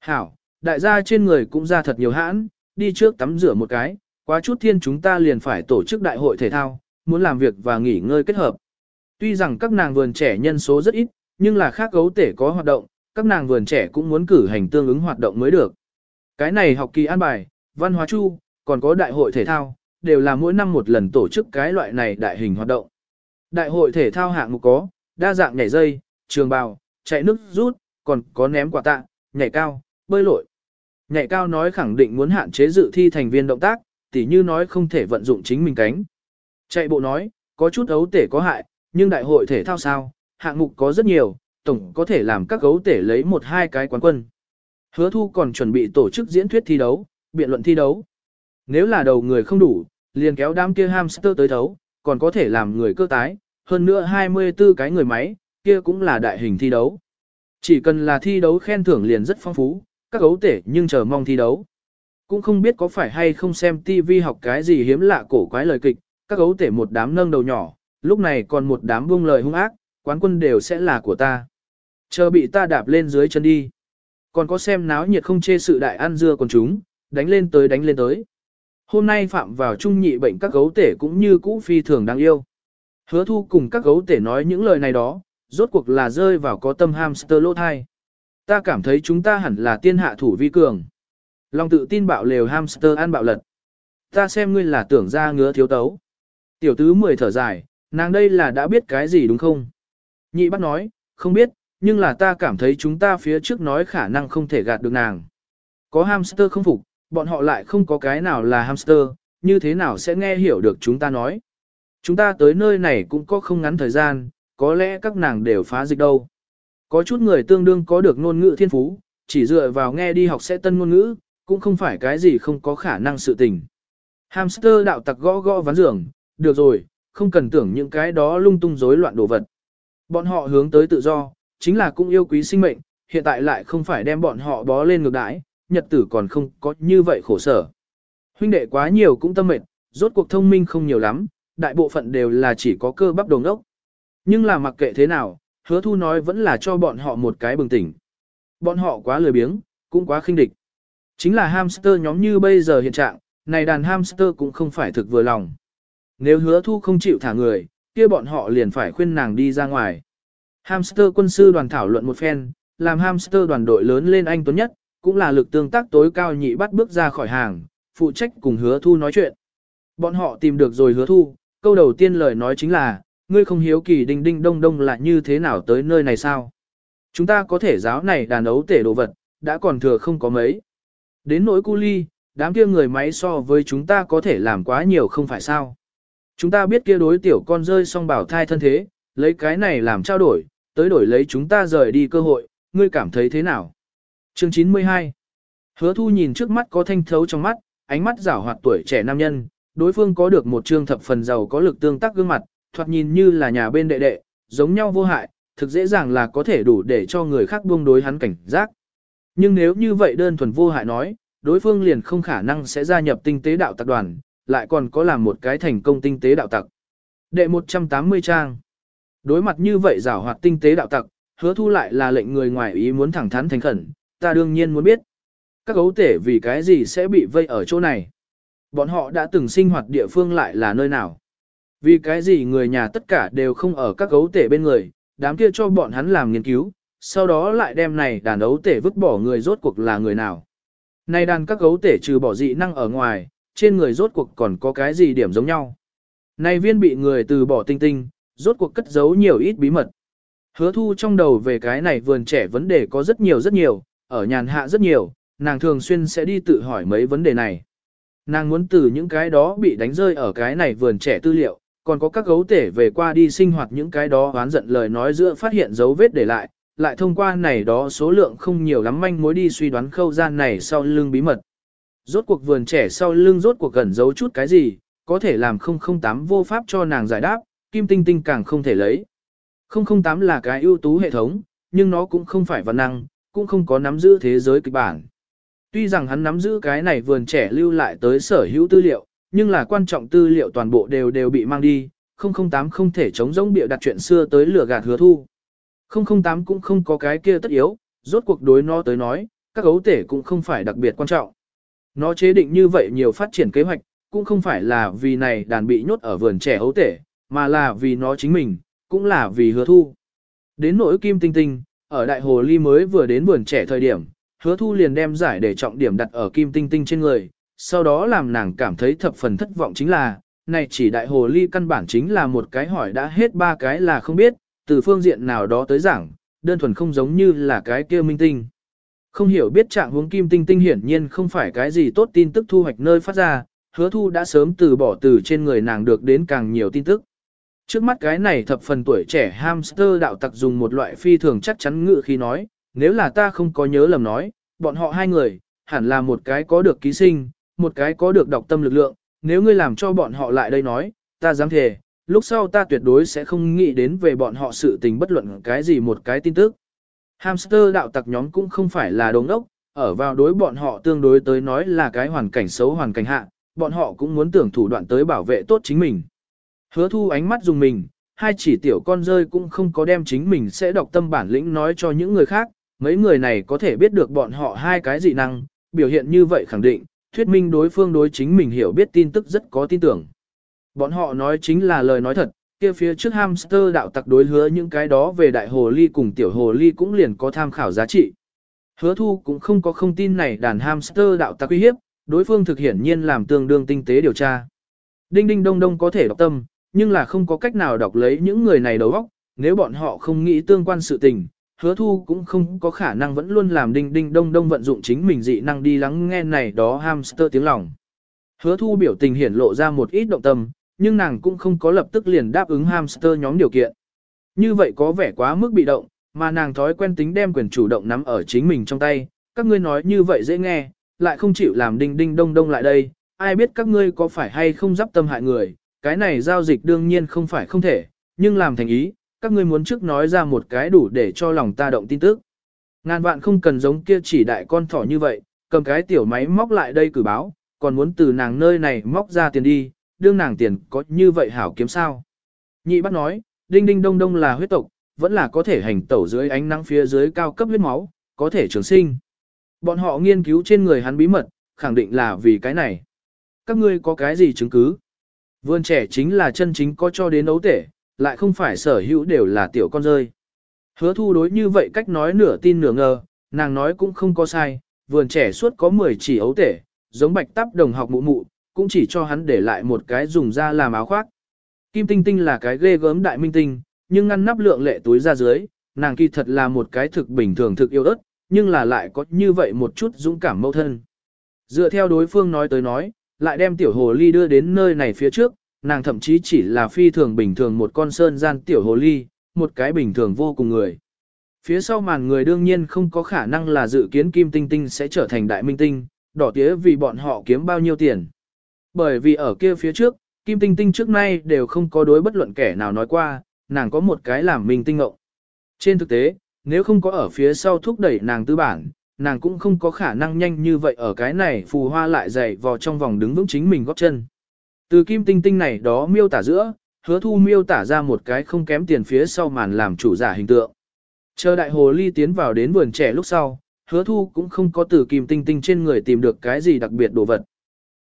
Hảo, đại gia trên người cũng ra thật nhiều hãn, đi trước tắm rửa một cái, quá chút thiên chúng ta liền phải tổ chức đại hội thể thao, muốn làm việc và nghỉ ngơi kết hợp. Tuy rằng các nàng vườn trẻ nhân số rất ít, nhưng là khác gấu tể có hoạt động, các nàng vườn trẻ cũng muốn cử hành tương ứng hoạt động mới được. Cái này học kỳ an bài, văn hóa chu, còn có đại hội thể thao, đều là mỗi năm một lần tổ chức cái loại này đại hình hoạt động. Đại hội thể thao hạng mục có, đa dạng nhảy dây, trường bào, chạy nước rút, còn có ném quả tạ, nhảy cao, bơi lội. Nhảy cao nói khẳng định muốn hạn chế dự thi thành viên động tác, tỉ như nói không thể vận dụng chính mình cánh. Chạy bộ nói, có chút ấu tể có hại, nhưng đại hội thể thao sao, hạng mục có rất nhiều, tổng có thể làm các gấu tể lấy một hai cái quán quân. Hứa thu còn chuẩn bị tổ chức diễn thuyết thi đấu, biện luận thi đấu. Nếu là đầu người không đủ, liền kéo đám kia hamster tới thấu, còn có thể làm người cơ tái, hơn nữa 24 cái người máy, kia cũng là đại hình thi đấu. Chỉ cần là thi đấu khen thưởng liền rất phong phú, các gấu tể nhưng chờ mong thi đấu. Cũng không biết có phải hay không xem TV học cái gì hiếm lạ cổ quái lời kịch, các gấu tể một đám nâng đầu nhỏ, lúc này còn một đám buông lời hung ác, quán quân đều sẽ là của ta. Chờ bị ta đạp lên dưới chân đi. Còn có xem náo nhiệt không chê sự đại ăn dưa còn chúng, đánh lên tới đánh lên tới. Hôm nay phạm vào trung nhị bệnh các gấu tể cũng như cũ phi thường đáng yêu. Hứa thu cùng các gấu tể nói những lời này đó, rốt cuộc là rơi vào có tâm hamster lỗ thai. Ta cảm thấy chúng ta hẳn là tiên hạ thủ vi cường. Lòng tự tin bạo lều hamster ăn bạo lật. Ta xem ngươi là tưởng ra ngứa thiếu tấu. Tiểu tứ mười thở dài, nàng đây là đã biết cái gì đúng không? Nhị bắt nói, không biết, nhưng là ta cảm thấy chúng ta phía trước nói khả năng không thể gạt được nàng. Có hamster không phục, bọn họ lại không có cái nào là hamster, như thế nào sẽ nghe hiểu được chúng ta nói. Chúng ta tới nơi này cũng có không ngắn thời gian, có lẽ các nàng đều phá dịch đâu. Có chút người tương đương có được ngôn ngữ thiên phú, chỉ dựa vào nghe đi học sẽ tân ngôn ngữ, cũng không phải cái gì không có khả năng sự tình. Hamster đạo tặc gõ gõ ván giường, được rồi, không cần tưởng những cái đó lung tung rối loạn đồ vật. Bọn họ hướng tới tự do, chính là cũng yêu quý sinh mệnh, hiện tại lại không phải đem bọn họ bó lên ngược đãi, nhật tử còn không có như vậy khổ sở. Huynh đệ quá nhiều cũng tâm mệt, rốt cuộc thông minh không nhiều lắm, đại bộ phận đều là chỉ có cơ bắp đồng ốc. Nhưng là mặc kệ thế nào, hứa thu nói vẫn là cho bọn họ một cái bừng tỉnh. Bọn họ quá lười biếng, cũng quá khinh địch. Chính là hamster nhóm như bây giờ hiện trạng, này đàn hamster cũng không phải thực vừa lòng. Nếu hứa thu không chịu thả người, kia bọn họ liền phải khuyên nàng đi ra ngoài. Hamster quân sư đoàn thảo luận một phen, làm hamster đoàn đội lớn lên anh tuấn nhất, cũng là lực tương tác tối cao nhị bắt bước ra khỏi hàng, phụ trách cùng hứa thu nói chuyện. Bọn họ tìm được rồi hứa thu, câu đầu tiên lời nói chính là, ngươi không hiếu kỳ đinh đinh đông đông là như thế nào tới nơi này sao? Chúng ta có thể giáo này đàn ấu tể đồ vật, đã còn thừa không có mấy. Đến nỗi cu ly, đám kia người máy so với chúng ta có thể làm quá nhiều không phải sao? Chúng ta biết kia đối tiểu con rơi song bảo thai thân thế, lấy cái này làm trao đổi, tới đổi lấy chúng ta rời đi cơ hội, ngươi cảm thấy thế nào? Chương 92 Hứa thu nhìn trước mắt có thanh thấu trong mắt, ánh mắt rảo hoạt tuổi trẻ nam nhân, đối phương có được một trương thập phần giàu có lực tương tác gương mặt, thoạt nhìn như là nhà bên đệ đệ, giống nhau vô hại, thực dễ dàng là có thể đủ để cho người khác buông đối hắn cảnh giác. Nhưng nếu như vậy đơn thuần vô hại nói, đối phương liền không khả năng sẽ gia nhập tinh tế đạo tập đoàn, lại còn có làm một cái thành công tinh tế đạo tặc. Đệ 180 trang Đối mặt như vậy giảo hoạt tinh tế đạo tặc, hứa thu lại là lệnh người ngoài ý muốn thẳng thắn thành khẩn, ta đương nhiên muốn biết. Các gấu tể vì cái gì sẽ bị vây ở chỗ này? Bọn họ đã từng sinh hoạt địa phương lại là nơi nào? Vì cái gì người nhà tất cả đều không ở các gấu tể bên người, đám kia cho bọn hắn làm nghiên cứu, sau đó lại đem này đàn ấu tể vứt bỏ người rốt cuộc là người nào? Này đàn các gấu tể trừ bỏ dị năng ở ngoài, trên người rốt cuộc còn có cái gì điểm giống nhau? Này viên bị người từ bỏ tinh tinh, rốt cuộc cất giấu nhiều ít bí mật. Hứa thu trong đầu về cái này vườn trẻ vấn đề có rất nhiều rất nhiều, ở nhàn hạ rất nhiều, nàng thường xuyên sẽ đi tự hỏi mấy vấn đề này. Nàng muốn từ những cái đó bị đánh rơi ở cái này vườn trẻ tư liệu, còn có các gấu tể về qua đi sinh hoạt những cái đó oán giận lời nói giữa phát hiện dấu vết để lại, lại thông qua này đó số lượng không nhiều lắm manh mối đi suy đoán khâu gian này sau lưng bí mật. rốt cuộc vườn trẻ sau lưng rốt cuộc gần giấu chút cái gì, có thể làm 008 vô pháp cho nàng giải đáp, kim tinh tinh càng không thể lấy. 008 là cái ưu tú hệ thống, nhưng nó cũng không phải văn năng, cũng không có nắm giữ thế giới kịch bản. Tuy rằng hắn nắm giữ cái này vườn trẻ lưu lại tới sở hữu tư liệu, nhưng là quan trọng tư liệu toàn bộ đều đều bị mang đi, 008 không thể chống giống bịa đặt chuyện xưa tới lửa gạt hứa thu. 008 cũng không có cái kia tất yếu, rốt cuộc đối nó tới nói, các gấu tể cũng không phải đặc biệt quan trọng. Nó chế định như vậy nhiều phát triển kế hoạch, cũng không phải là vì này đàn bị nhốt ở vườn trẻ ấu tể, mà là vì nó chính mình, cũng là vì hứa thu. Đến nỗi kim tinh tinh, ở đại hồ ly mới vừa đến vườn trẻ thời điểm, hứa thu liền đem giải để trọng điểm đặt ở kim tinh tinh trên người, sau đó làm nàng cảm thấy thập phần thất vọng chính là, này chỉ đại hồ ly căn bản chính là một cái hỏi đã hết ba cái là không biết, từ phương diện nào đó tới giảng, đơn thuần không giống như là cái kia minh tinh. Không hiểu biết trạng huống kim tinh tinh hiển nhiên không phải cái gì tốt tin tức thu hoạch nơi phát ra, hứa thu đã sớm từ bỏ từ trên người nàng được đến càng nhiều tin tức. Trước mắt cái này thập phần tuổi trẻ hamster đạo tặc dùng một loại phi thường chắc chắn ngự khi nói, nếu là ta không có nhớ lầm nói, bọn họ hai người, hẳn là một cái có được ký sinh, một cái có được đọc tâm lực lượng, nếu ngươi làm cho bọn họ lại đây nói, ta dám thề, lúc sau ta tuyệt đối sẽ không nghĩ đến về bọn họ sự tình bất luận cái gì một cái tin tức. Hamster đạo tặc nhóm cũng không phải là đống ốc, ở vào đối bọn họ tương đối tới nói là cái hoàn cảnh xấu hoàn cảnh hạ, bọn họ cũng muốn tưởng thủ đoạn tới bảo vệ tốt chính mình. Hứa thu ánh mắt dùng mình, hai chỉ tiểu con rơi cũng không có đem chính mình sẽ đọc tâm bản lĩnh nói cho những người khác, mấy người này có thể biết được bọn họ hai cái dị năng, biểu hiện như vậy khẳng định, thuyết minh đối phương đối chính mình hiểu biết tin tức rất có tin tưởng. Bọn họ nói chính là lời nói thật, kia phía trước hamster đạo tặc đối hứa những cái đó về đại hồ ly cùng tiểu hồ ly cũng liền có tham khảo giá trị. Hứa thu cũng không có không tin này đàn hamster đạo tặc uy hiếp, đối phương thực hiển nhiên làm tương đương tinh tế điều tra. Đinh đinh đông đông có thể đọc tâm, nhưng là không có cách nào đọc lấy những người này đầu óc, nếu bọn họ không nghĩ tương quan sự tình, hứa thu cũng không có khả năng vẫn luôn làm đinh đinh đông đông vận dụng chính mình dị năng đi lắng nghe này đó hamster tiếng lòng. Hứa thu biểu tình hiển lộ ra một ít động tâm, nhưng nàng cũng không có lập tức liền đáp ứng hamster nhóm điều kiện. Như vậy có vẻ quá mức bị động, mà nàng thói quen tính đem quyền chủ động nắm ở chính mình trong tay, các ngươi nói như vậy dễ nghe, lại không chịu làm đinh đinh đông đông lại đây, ai biết các ngươi có phải hay không dắp tâm hại người, cái này giao dịch đương nhiên không phải không thể, nhưng làm thành ý, các ngươi muốn trước nói ra một cái đủ để cho lòng ta động tin tức. Ngàn vạn không cần giống kia chỉ đại con thỏ như vậy, cầm cái tiểu máy móc lại đây cử báo, còn muốn từ nàng nơi này móc ra tiền đi, đương nàng tiền có như vậy hảo kiếm sao. Nhị bắt nói, đinh đinh đông đông là huyết tộc, vẫn là có thể hành tẩu dưới ánh nắng phía dưới cao cấp huyết máu, có thể trường sinh. Bọn họ nghiên cứu trên người hắn bí mật, khẳng định là vì cái này. Các ngươi có cái gì chứng cứ? Vườn trẻ chính là chân chính có cho đến ấu tể, lại không phải sở hữu đều là tiểu con rơi. Hứa thu đối như vậy cách nói nửa tin nửa ngờ, nàng nói cũng không có sai, vườn trẻ suốt có 10 chỉ ấu tể, giống bạch tắp đồng học mụ mụ, cũng chỉ cho hắn để lại một cái dùng ra làm áo khoác. Kim tinh tinh là cái ghê gớm đại minh tinh, nhưng ngăn nắp lượng lệ túi ra dưới, nàng kỳ thật là một cái thực bình thường thực yêu ớt, nhưng là lại có như vậy một chút dũng cảm mâu thân. Dựa theo đối phương nói tới nói, lại đem tiểu hồ ly đưa đến nơi này phía trước, nàng thậm chí chỉ là phi thường bình thường một con sơn gian tiểu hồ ly, một cái bình thường vô cùng người. Phía sau màn người đương nhiên không có khả năng là dự kiến Kim Tinh Tinh sẽ trở thành đại minh tinh, đỏ tía vì bọn họ kiếm bao nhiêu tiền. Bởi vì ở kia phía trước, Kim Tinh Tinh trước nay đều không có đối bất luận kẻ nào nói qua, nàng có một cái làm minh tinh ngộng. Trên thực tế, nếu không có ở phía sau thúc đẩy nàng tư bản, nàng cũng không có khả năng nhanh như vậy ở cái này phù hoa lại dày vò trong vòng đứng vững chính mình góp chân. Từ kim tinh tinh này đó miêu tả giữa, hứa thu miêu tả ra một cái không kém tiền phía sau màn làm chủ giả hình tượng. Chờ đại hồ ly tiến vào đến vườn trẻ lúc sau, hứa thu cũng không có từ kim tinh tinh trên người tìm được cái gì đặc biệt đồ vật.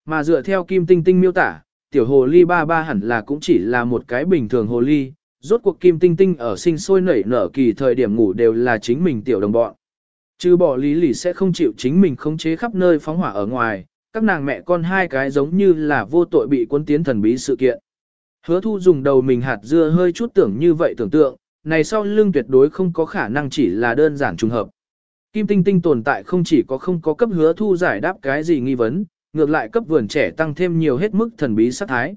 Mà dựa theo kim tinh tinh miêu tả, tiểu hồ ly ba ba hẳn là cũng chỉ là một cái bình thường hồ ly, rốt cuộc kim tinh tinh ở sinh sôi nảy nở kỳ thời điểm ngủ đều là chính mình tiểu đồng bọn. Chứ bỏ lý lì sẽ không chịu chính mình khống chế khắp nơi phóng hỏa ở ngoài, các nàng mẹ con hai cái giống như là vô tội bị quân tiến thần bí sự kiện. Hứa thu dùng đầu mình hạt dưa hơi chút tưởng như vậy tưởng tượng, này sau lưng tuyệt đối không có khả năng chỉ là đơn giản trùng hợp. Kim tinh tinh tồn tại không chỉ có không có cấp hứa thu giải đáp cái gì nghi vấn, ngược lại cấp vườn trẻ tăng thêm nhiều hết mức thần bí sát thái.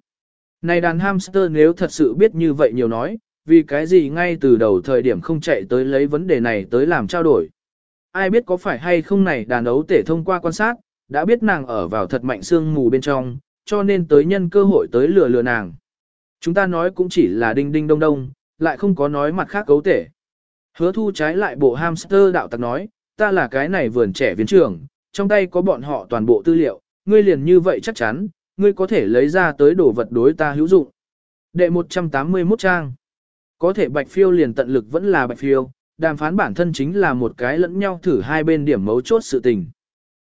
Này đàn hamster nếu thật sự biết như vậy nhiều nói, vì cái gì ngay từ đầu thời điểm không chạy tới lấy vấn đề này tới làm trao đổi. Ai biết có phải hay không này đàn ấu tể thông qua quan sát, đã biết nàng ở vào thật mạnh xương mù bên trong, cho nên tới nhân cơ hội tới lừa lừa nàng. Chúng ta nói cũng chỉ là đinh đinh đông đông, lại không có nói mặt khác cấu tể. Hứa thu trái lại bộ hamster đạo tặc nói, ta là cái này vườn trẻ viên trưởng, trong tay có bọn họ toàn bộ tư liệu, ngươi liền như vậy chắc chắn, ngươi có thể lấy ra tới đồ vật đối ta hữu dụng. Đệ 181 trang. Có thể bạch phiêu liền tận lực vẫn là bạch phiêu, đàm phán bản thân chính là một cái lẫn nhau thử hai bên điểm mấu chốt sự tình.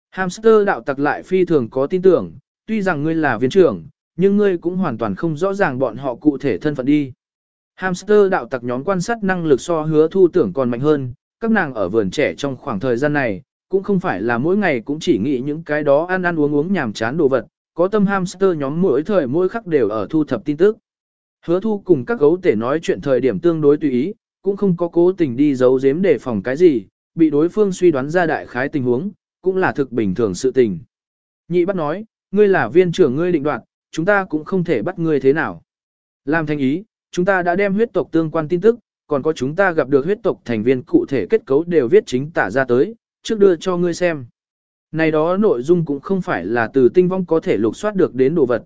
Hamster đạo tặc lại phi thường có tin tưởng, tuy rằng ngươi là viên trưởng, nhưng ngươi cũng hoàn toàn không rõ ràng bọn họ cụ thể thân phận đi. Hamster đạo tặc nhóm quan sát năng lực so hứa thu tưởng còn mạnh hơn, các nàng ở vườn trẻ trong khoảng thời gian này, cũng không phải là mỗi ngày cũng chỉ nghĩ những cái đó ăn ăn uống uống nhàm chán đồ vật, có tâm hamster nhóm mỗi thời mỗi khắc đều ở thu thập tin tức. Hứa thu cùng các gấu tể nói chuyện thời điểm tương đối tùy ý, cũng không có cố tình đi giấu giếm để phòng cái gì, bị đối phương suy đoán ra đại khái tình huống, cũng là thực bình thường sự tình. Nhị bắt nói, ngươi là viên trưởng ngươi định đoạt, chúng ta cũng không thể bắt ngươi thế nào. Làm thành ý, chúng ta đã đem huyết tộc tương quan tin tức, còn có chúng ta gặp được huyết tộc thành viên cụ thể kết cấu đều viết chính tả ra tới, trước đưa cho ngươi xem. Này đó nội dung cũng không phải là từ tinh vong có thể lục soát được đến đồ vật.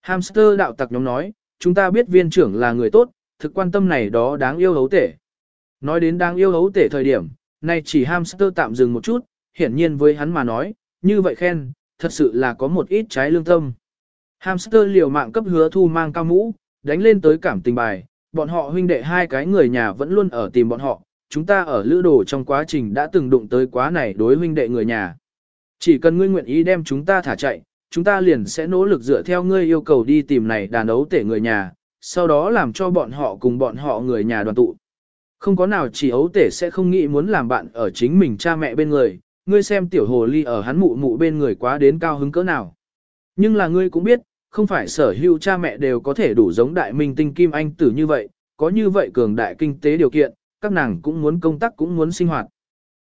Hamster đạo tặc nhóm nói, chúng ta biết viên trưởng là người tốt, thực quan tâm này đó đáng yêu hấu tể. Nói đến đáng yêu hấu tể thời điểm, nay chỉ hamster tạm dừng một chút, hiển nhiên với hắn mà nói, như vậy khen, thật sự là có một ít trái lương tâm. Hamster liều mạng cấp hứa thu mang cao mũ, đánh lên tới cảm tình bài, bọn họ huynh đệ hai cái người nhà vẫn luôn ở tìm bọn họ, chúng ta ở lữ đồ trong quá trình đã từng đụng tới quá này đối huynh đệ người nhà. Chỉ cần ngươi nguyện ý đem chúng ta thả chạy, chúng ta liền sẽ nỗ lực dựa theo ngươi yêu cầu đi tìm này đàn ấu tể người nhà, sau đó làm cho bọn họ cùng bọn họ người nhà đoàn tụ. Không có nào chỉ ấu tể sẽ không nghĩ muốn làm bạn ở chính mình cha mẹ bên người, ngươi xem tiểu hồ ly ở hắn mụ mụ bên người quá đến cao hứng cỡ nào. Nhưng là ngươi cũng biết, không phải sở hữu cha mẹ đều có thể đủ giống đại minh tinh kim anh tử như vậy, có như vậy cường đại kinh tế điều kiện, các nàng cũng muốn công tác cũng muốn sinh hoạt.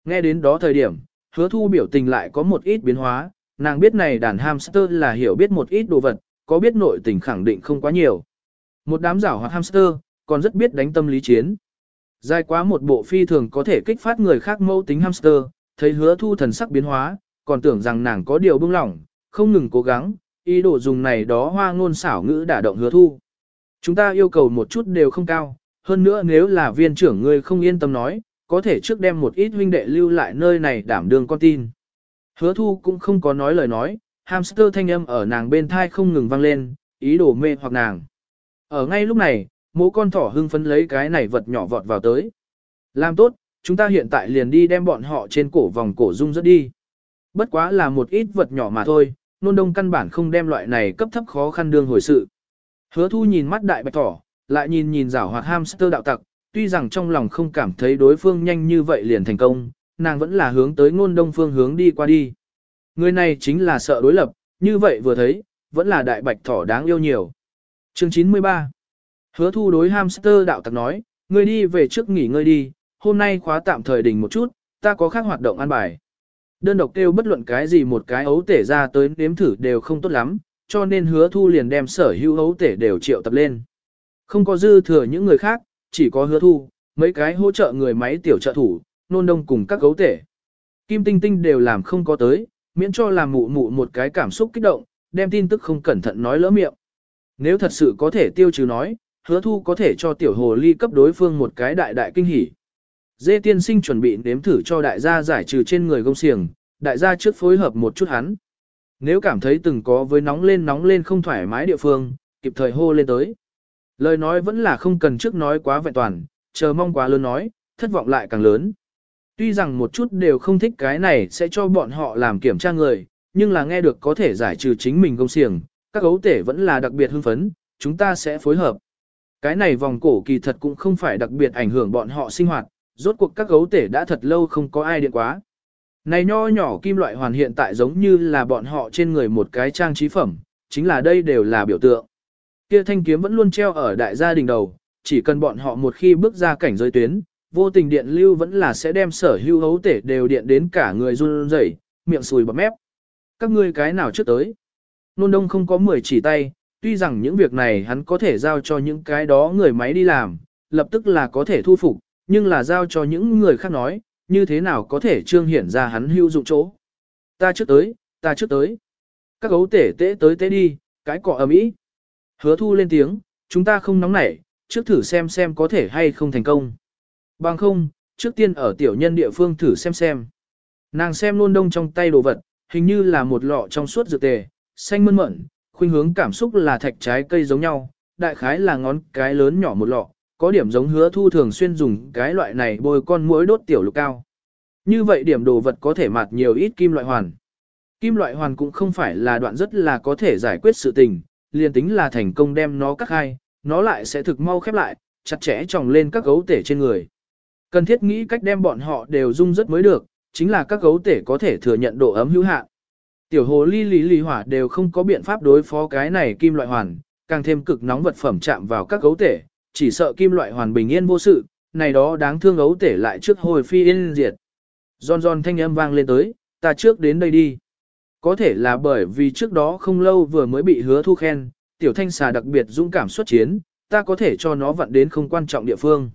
Nghe đến đó thời điểm, hứa thu biểu tình lại có một ít biến hóa, nàng biết này đàn hamster là hiểu biết một ít đồ vật, có biết nội tình khẳng định không quá nhiều. Một đám giảo hoặc hamster, còn rất biết đánh tâm lý chiến. Dài quá một bộ phi thường có thể kích phát người khác mâu tính hamster, thấy hứa thu thần sắc biến hóa, còn tưởng rằng nàng có điều bưng lỏng, không ngừng cố gắng, ý đồ dùng này đó hoa ngôn xảo ngữ đả động hứa thu. Chúng ta yêu cầu một chút đều không cao, hơn nữa nếu là viên trưởng ngươi không yên tâm nói, có thể trước đem một ít huynh đệ lưu lại nơi này đảm đương con tin. Hứa thu cũng không có nói lời nói, hamster thanh âm ở nàng bên thai không ngừng vang lên, ý đồ mê hoặc nàng. Ở ngay lúc này, mố con thỏ hưng phấn lấy cái này vật nhỏ vọt vào tới. Làm tốt, chúng ta hiện tại liền đi đem bọn họ trên cổ vòng cổ dung rất đi. Bất quá là một ít vật nhỏ mà thôi, nôn đông căn bản không đem loại này cấp thấp khó khăn đương hồi sự. Hứa thu nhìn mắt đại bạch thỏ, lại nhìn nhìn rảo hoạt hamster đạo tặc, tuy rằng trong lòng không cảm thấy đối phương nhanh như vậy liền thành công, nàng vẫn là hướng tới ngôn đông phương hướng đi qua đi. Người này chính là sợ đối lập, như vậy vừa thấy, vẫn là đại bạch thỏ đáng yêu nhiều. Chương 93 Hứa thu đối hamster đạo tặc nói, ngươi đi về trước nghỉ ngơi đi, hôm nay khóa tạm thời đình một chút, ta có khác hoạt động an bài. Đơn độc kêu bất luận cái gì một cái ấu tể ra tới nếm thử đều không tốt lắm, cho nên hứa thu liền đem sở hữu ấu tể đều triệu tập lên. Không có dư thừa những người khác, chỉ có hứa thu, mấy cái hỗ trợ người máy tiểu trợ thủ, nôn đông cùng các gấu tể. Kim tinh tinh đều làm không có tới, miễn cho làm mụ mụ một cái cảm xúc kích động, đem tin tức không cẩn thận nói lỡ miệng. Nếu thật sự có thể tiêu trừ nói, hứa thu có thể cho tiểu hồ ly cấp đối phương một cái đại đại kinh hỉ. Dê tiên sinh chuẩn bị nếm thử cho đại gia giải trừ trên người gông xiềng, đại gia trước phối hợp một chút hắn. Nếu cảm thấy từng có với nóng lên nóng lên không thoải mái địa phương, kịp thời hô lên tới. Lời nói vẫn là không cần trước nói quá vẹn toàn, chờ mong quá lớn nói, thất vọng lại càng lớn. Tuy rằng một chút đều không thích cái này sẽ cho bọn họ làm kiểm tra người, nhưng là nghe được có thể giải trừ chính mình công xiềng, các gấu tể vẫn là đặc biệt hưng phấn, chúng ta sẽ phối hợp. Cái này vòng cổ kỳ thật cũng không phải đặc biệt ảnh hưởng bọn họ sinh hoạt, rốt cuộc các gấu tể đã thật lâu không có ai điện quá. Này nho nhỏ kim loại hoàn hiện tại giống như là bọn họ trên người một cái trang trí phẩm, chính là đây đều là biểu tượng. Kia thanh kiếm vẫn luôn treo ở đại gia đình đầu, chỉ cần bọn họ một khi bước ra cảnh giới tuyến, vô tình điện lưu vẫn là sẽ đem sở hữu hấu tể đều điện đến cả người run rẩy, miệng sùi bọt mép. Các ngươi cái nào trước tới? Nôn đông không có 10 chỉ tay, tuy rằng những việc này hắn có thể giao cho những cái đó người máy đi làm, lập tức là có thể thu phục, nhưng là giao cho những người khác nói, như thế nào có thể trương hiển ra hắn hữu dụng chỗ. Ta trước tới, ta trước tới. Các gấu tể tế tới tế đi, cái cọ ầm ĩ. Hứa thu lên tiếng, chúng ta không nóng nảy, trước thử xem xem có thể hay không thành công. Bằng không, trước tiên ở tiểu nhân địa phương thử xem xem. Nàng xem luôn đông trong tay đồ vật, hình như là một lọ trong suốt dược tề, xanh mơn mởn, khuynh hướng cảm xúc là thạch trái cây giống nhau, đại khái là ngón cái lớn nhỏ một lọ, có điểm giống hứa thu thường xuyên dùng cái loại này bôi con muỗi đốt tiểu lục cao. Như vậy điểm đồ vật có thể mạt nhiều ít kim loại hoàn. Kim loại hoàn cũng không phải là đoạn rất là có thể giải quyết sự tình, liền tính là thành công đem nó cắt hai, nó lại sẽ thực mau khép lại, chặt chẽ tròng lên các gấu tể trên người. Cần thiết nghĩ cách đem bọn họ đều dung rất mới được, chính là các gấu tể có thể thừa nhận độ ấm hữu hạn. Tiểu hồ ly lý lý hỏa đều không có biện pháp đối phó cái này kim loại hoàn, càng thêm cực nóng vật phẩm chạm vào các gấu tể, chỉ sợ kim loại hoàn bình yên vô sự, này đó đáng thương gấu tể lại trước hồi phi yên diệt. Giòn giòn thanh âm vang lên tới, ta trước đến đây đi. Có thể là bởi vì trước đó không lâu vừa mới bị hứa thu khen, tiểu thanh xà đặc biệt dũng cảm xuất chiến, ta có thể cho nó vận đến không quan trọng địa phương.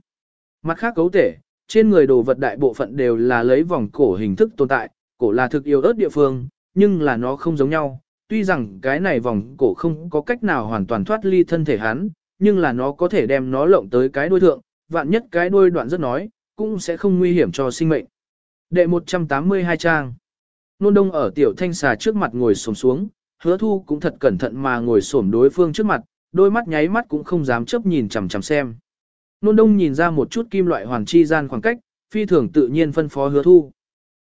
Mặt khác cấu thể, trên người đồ vật đại bộ phận đều là lấy vòng cổ hình thức tồn tại, cổ là thực yêu ớt địa phương, nhưng là nó không giống nhau. Tuy rằng cái này vòng cổ không có cách nào hoàn toàn thoát ly thân thể hắn, nhưng là nó có thể đem nó lộng tới cái đuôi thượng, vạn nhất cái đuôi đoạn rất nói, cũng sẽ không nguy hiểm cho sinh mệnh. Đệ 182 trang Nôn đông ở tiểu thanh xà trước mặt ngồi xổm xuống, hứa thu cũng thật cẩn thận mà ngồi xổm đối phương trước mặt, đôi mắt nháy mắt cũng không dám chớp nhìn chằm chằm xem. Nôn đông nhìn ra một chút kim loại hoàn chi gian khoảng cách, phi thường tự nhiên phân phó hứa thu.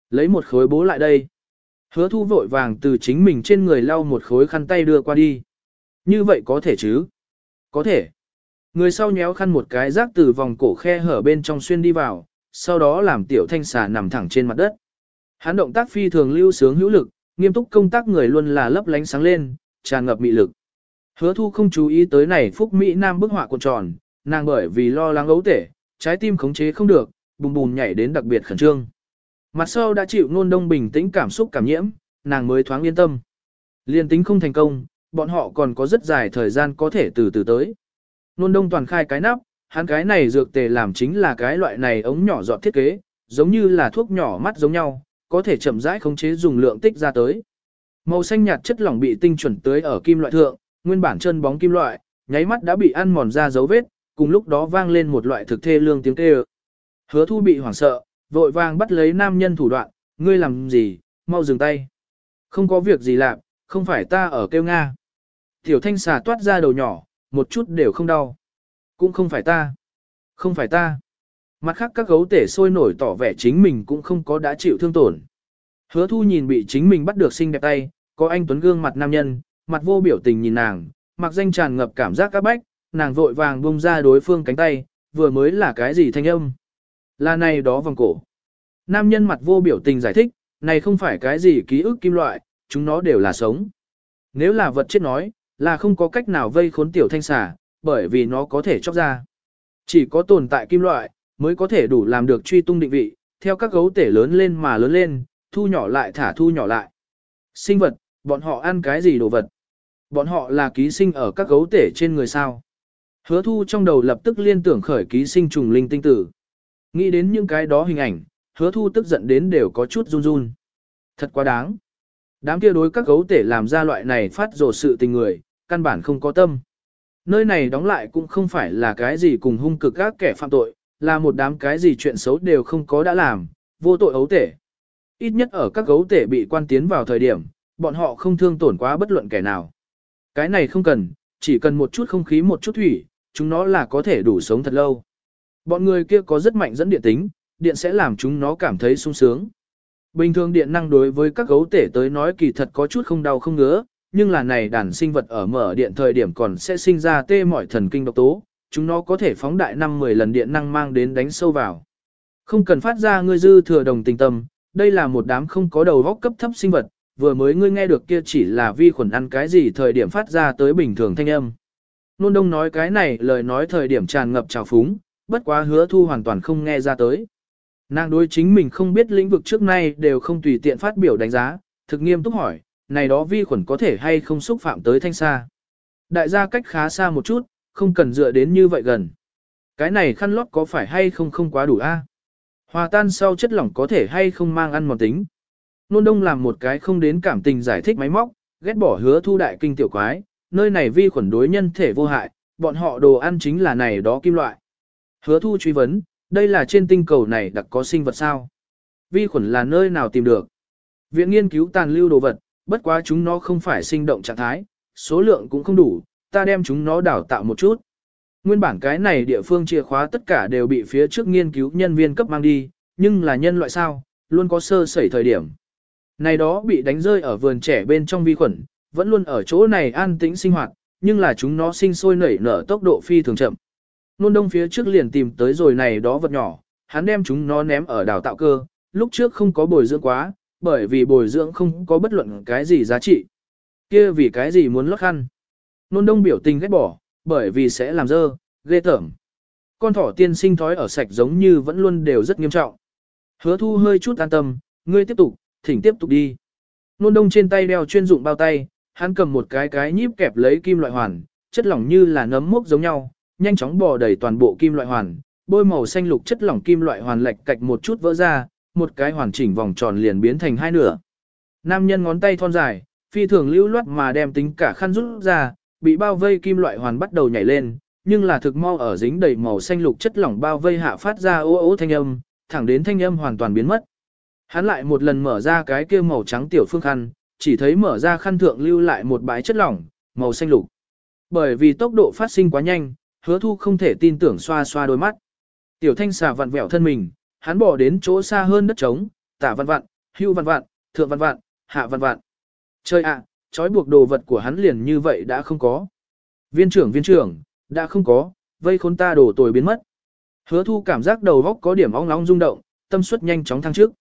Lấy một khối bố lại đây. Hứa thu vội vàng từ chính mình trên người lau một khối khăn tay đưa qua đi. Như vậy có thể chứ? Có thể. Người sau nhéo khăn một cái rác từ vòng cổ khe hở bên trong xuyên đi vào, sau đó làm tiểu thanh xà nằm thẳng trên mặt đất. Hắn động tác phi thường lưu sướng hữu lực, nghiêm túc công tác người luôn là lấp lánh sáng lên, tràn ngập mị lực. Hứa thu không chú ý tới này phúc Mỹ Nam bức họa cuộn tròn, nàng bởi vì lo lắng ấu tể, trái tim khống chế không được, bùm bùm nhảy đến đặc biệt khẩn trương. Mặt sau đã chịu nôn đông bình tĩnh cảm xúc cảm nhiễm, nàng mới thoáng yên tâm. Liên tính không thành công, bọn họ còn có rất dài thời gian có thể từ từ tới. Nôn đông toàn khai cái nắp, hắn cái này dược tề làm chính là cái loại này ống nhỏ dọn thiết kế, giống như là thuốc nhỏ mắt giống nhau, có thể chậm rãi khống chế dùng lượng tích ra tới. Màu xanh nhạt chất lỏng bị tinh chuẩn tưới ở kim loại thượng, nguyên bản chân bóng kim loại, nháy mắt đã bị ăn mòn ra dấu vết, cùng lúc đó vang lên một loại thực thê lương tiếng kêu. Hứa thu bị hoảng sợ, vội vàng bắt lấy nam nhân thủ đoạn, ngươi làm gì, mau dừng tay. Không có việc gì làm, không phải ta ở kêu Nga. Tiểu thanh xà toát ra đầu nhỏ, một chút đều không đau. Cũng không phải ta. Không phải ta. Mặt khác các gấu tể sôi nổi tỏ vẻ chính mình cũng không có đã chịu thương tổn. Hứa thu nhìn bị chính mình bắt được xinh đẹp tay, có anh tuấn gương mặt nam nhân, mặt vô biểu tình nhìn nàng, mặc danh tràn ngập cảm giác các bách, nàng vội vàng bông ra đối phương cánh tay, vừa mới là cái gì thanh âm. Là này đó vòng cổ. Nam nhân mặt vô biểu tình giải thích, này không phải cái gì ký ức kim loại, chúng nó đều là sống. Nếu là vật chết nói, là không có cách nào vây khốn tiểu thanh xà, bởi vì nó có thể chóc ra. Chỉ có tồn tại kim loại, mới có thể đủ làm được truy tung định vị, theo các gấu tể lớn lên mà lớn lên, thu nhỏ lại thả thu nhỏ lại. Sinh vật, bọn họ ăn cái gì đồ vật? Bọn họ là ký sinh ở các gấu tể trên người sao? Hứa thu trong đầu lập tức liên tưởng khởi ký sinh trùng linh tinh tử. Nghĩ đến những cái đó hình ảnh, hứa thu tức giận đến đều có chút run run. Thật quá đáng. Đám kia đối các gấu tể làm ra loại này phát rồ sự tình người, căn bản không có tâm. Nơi này đóng lại cũng không phải là cái gì cùng hung cực các kẻ phạm tội, là một đám cái gì chuyện xấu đều không có đã làm, vô tội ấu tể. Ít nhất ở các gấu tể bị quan tiến vào thời điểm, bọn họ không thương tổn quá bất luận kẻ nào. Cái này không cần, chỉ cần một chút không khí một chút thủy, chúng nó là có thể đủ sống thật lâu. Bọn người kia có rất mạnh dẫn điện tính, điện sẽ làm chúng nó cảm thấy sung sướng. Bình thường điện năng đối với các gấu tể tới nói kỳ thật có chút không đau không ngứa, nhưng là này đàn sinh vật ở mở điện thời điểm còn sẽ sinh ra tê mỏi thần kinh độc tố, chúng nó có thể phóng đại 5-10 lần điện năng mang đến đánh sâu vào. Không cần phát ra ngươi dư thừa đồng tình tâm, đây là một đám không có đầu góc cấp thấp sinh vật, vừa mới ngươi nghe được kia chỉ là vi khuẩn ăn cái gì thời điểm phát ra tới bình thường thanh âm. Nôn đông nói cái này lời nói thời điểm tràn ngập trào phúng, bất quá hứa thu hoàn toàn không nghe ra tới. Nàng đối chính mình không biết lĩnh vực trước nay đều không tùy tiện phát biểu đánh giá, thực nghiêm túc hỏi, này đó vi khuẩn có thể hay không xúc phạm tới thanh xa. Đại gia cách khá xa một chút, không cần dựa đến như vậy gần. Cái này khăn lót có phải hay không không quá đủ a? Hòa tan sau chất lỏng có thể hay không mang ăn mòn tính. Nôn đông làm một cái không đến cảm tình giải thích máy móc, ghét bỏ hứa thu đại kinh tiểu quái, nơi này vi khuẩn đối nhân thể vô hại, bọn họ đồ ăn chính là này đó kim loại. Hứa thu truy vấn, đây là trên tinh cầu này đặc có sinh vật sao? Vi khuẩn là nơi nào tìm được? Viện nghiên cứu tàn lưu đồ vật, bất quá chúng nó không phải sinh động trạng thái, số lượng cũng không đủ, ta đem chúng nó đào tạo một chút. Nguyên bản cái này địa phương chìa khóa tất cả đều bị phía trước nghiên cứu nhân viên cấp mang đi, nhưng là nhân loại sao, luôn có sơ sẩy thời điểm. Này đó bị đánh rơi ở vườn trẻ bên trong vi khuẩn, vẫn luôn ở chỗ này an tĩnh sinh hoạt, nhưng là chúng nó sinh sôi nảy nở tốc độ phi thường chậm. Nôn đông phía trước liền tìm tới rồi này đó vật nhỏ, hắn đem chúng nó ném ở đào tạo cơ, lúc trước không có bồi dưỡng quá, bởi vì bồi dưỡng không có bất luận cái gì giá trị. kia vì cái gì muốn lót khăn. Nôn đông biểu tình ghét bỏ, bởi vì sẽ làm dơ, ghê tởm. Con thỏ tiên sinh thói ở sạch giống như vẫn luôn đều rất nghiêm trọng. Hứa thu hơi chút an tâm, ngươi tiếp tục, thỉnh tiếp tục đi. Nôn đông trên tay đeo chuyên dụng bao tay, hắn cầm một cái cái nhíp kẹp lấy kim loại hoàn, chất lỏng như là nấm mốc giống nhau, nhanh chóng bò đầy toàn bộ kim loại hoàn, bôi màu xanh lục chất lỏng kim loại hoàn lệch cạch một chút vỡ ra, một cái hoàn chỉnh vòng tròn liền biến thành hai nửa. Nam nhân ngón tay thon dài, phi thường lưu loát mà đem tính cả khăn rút ra, bị bao vây kim loại hoàn bắt đầu nhảy lên, nhưng là thực mau ở dính đầy màu xanh lục chất lỏng bao vây hạ phát ra ố ố thanh âm, thẳng đến thanh âm hoàn toàn biến mất. Hắn lại một lần mở ra cái kia màu trắng tiểu phương khăn, chỉ thấy mở ra khăn thượng lưu lại một bãi chất lỏng, màu xanh lục. Bởi vì tốc độ phát sinh quá nhanh, hứa thu không thể tin tưởng xoa xoa đôi mắt. Tiểu thanh xà vặn vẹo thân mình, hắn bỏ đến chỗ xa hơn đất trống, tả vặn vặn, hưu vặn vặn, thượng vặn vặn, hạ vặn vặn. Chơi ạ, trói buộc đồ vật của hắn liền như vậy đã không có. Viên trưởng viên trưởng, đã không có, vây khốn ta đổ tồi biến mất. Hứa thu cảm giác đầu góc có điểm ong nóng rung động, tâm suất nhanh chóng thăng trước.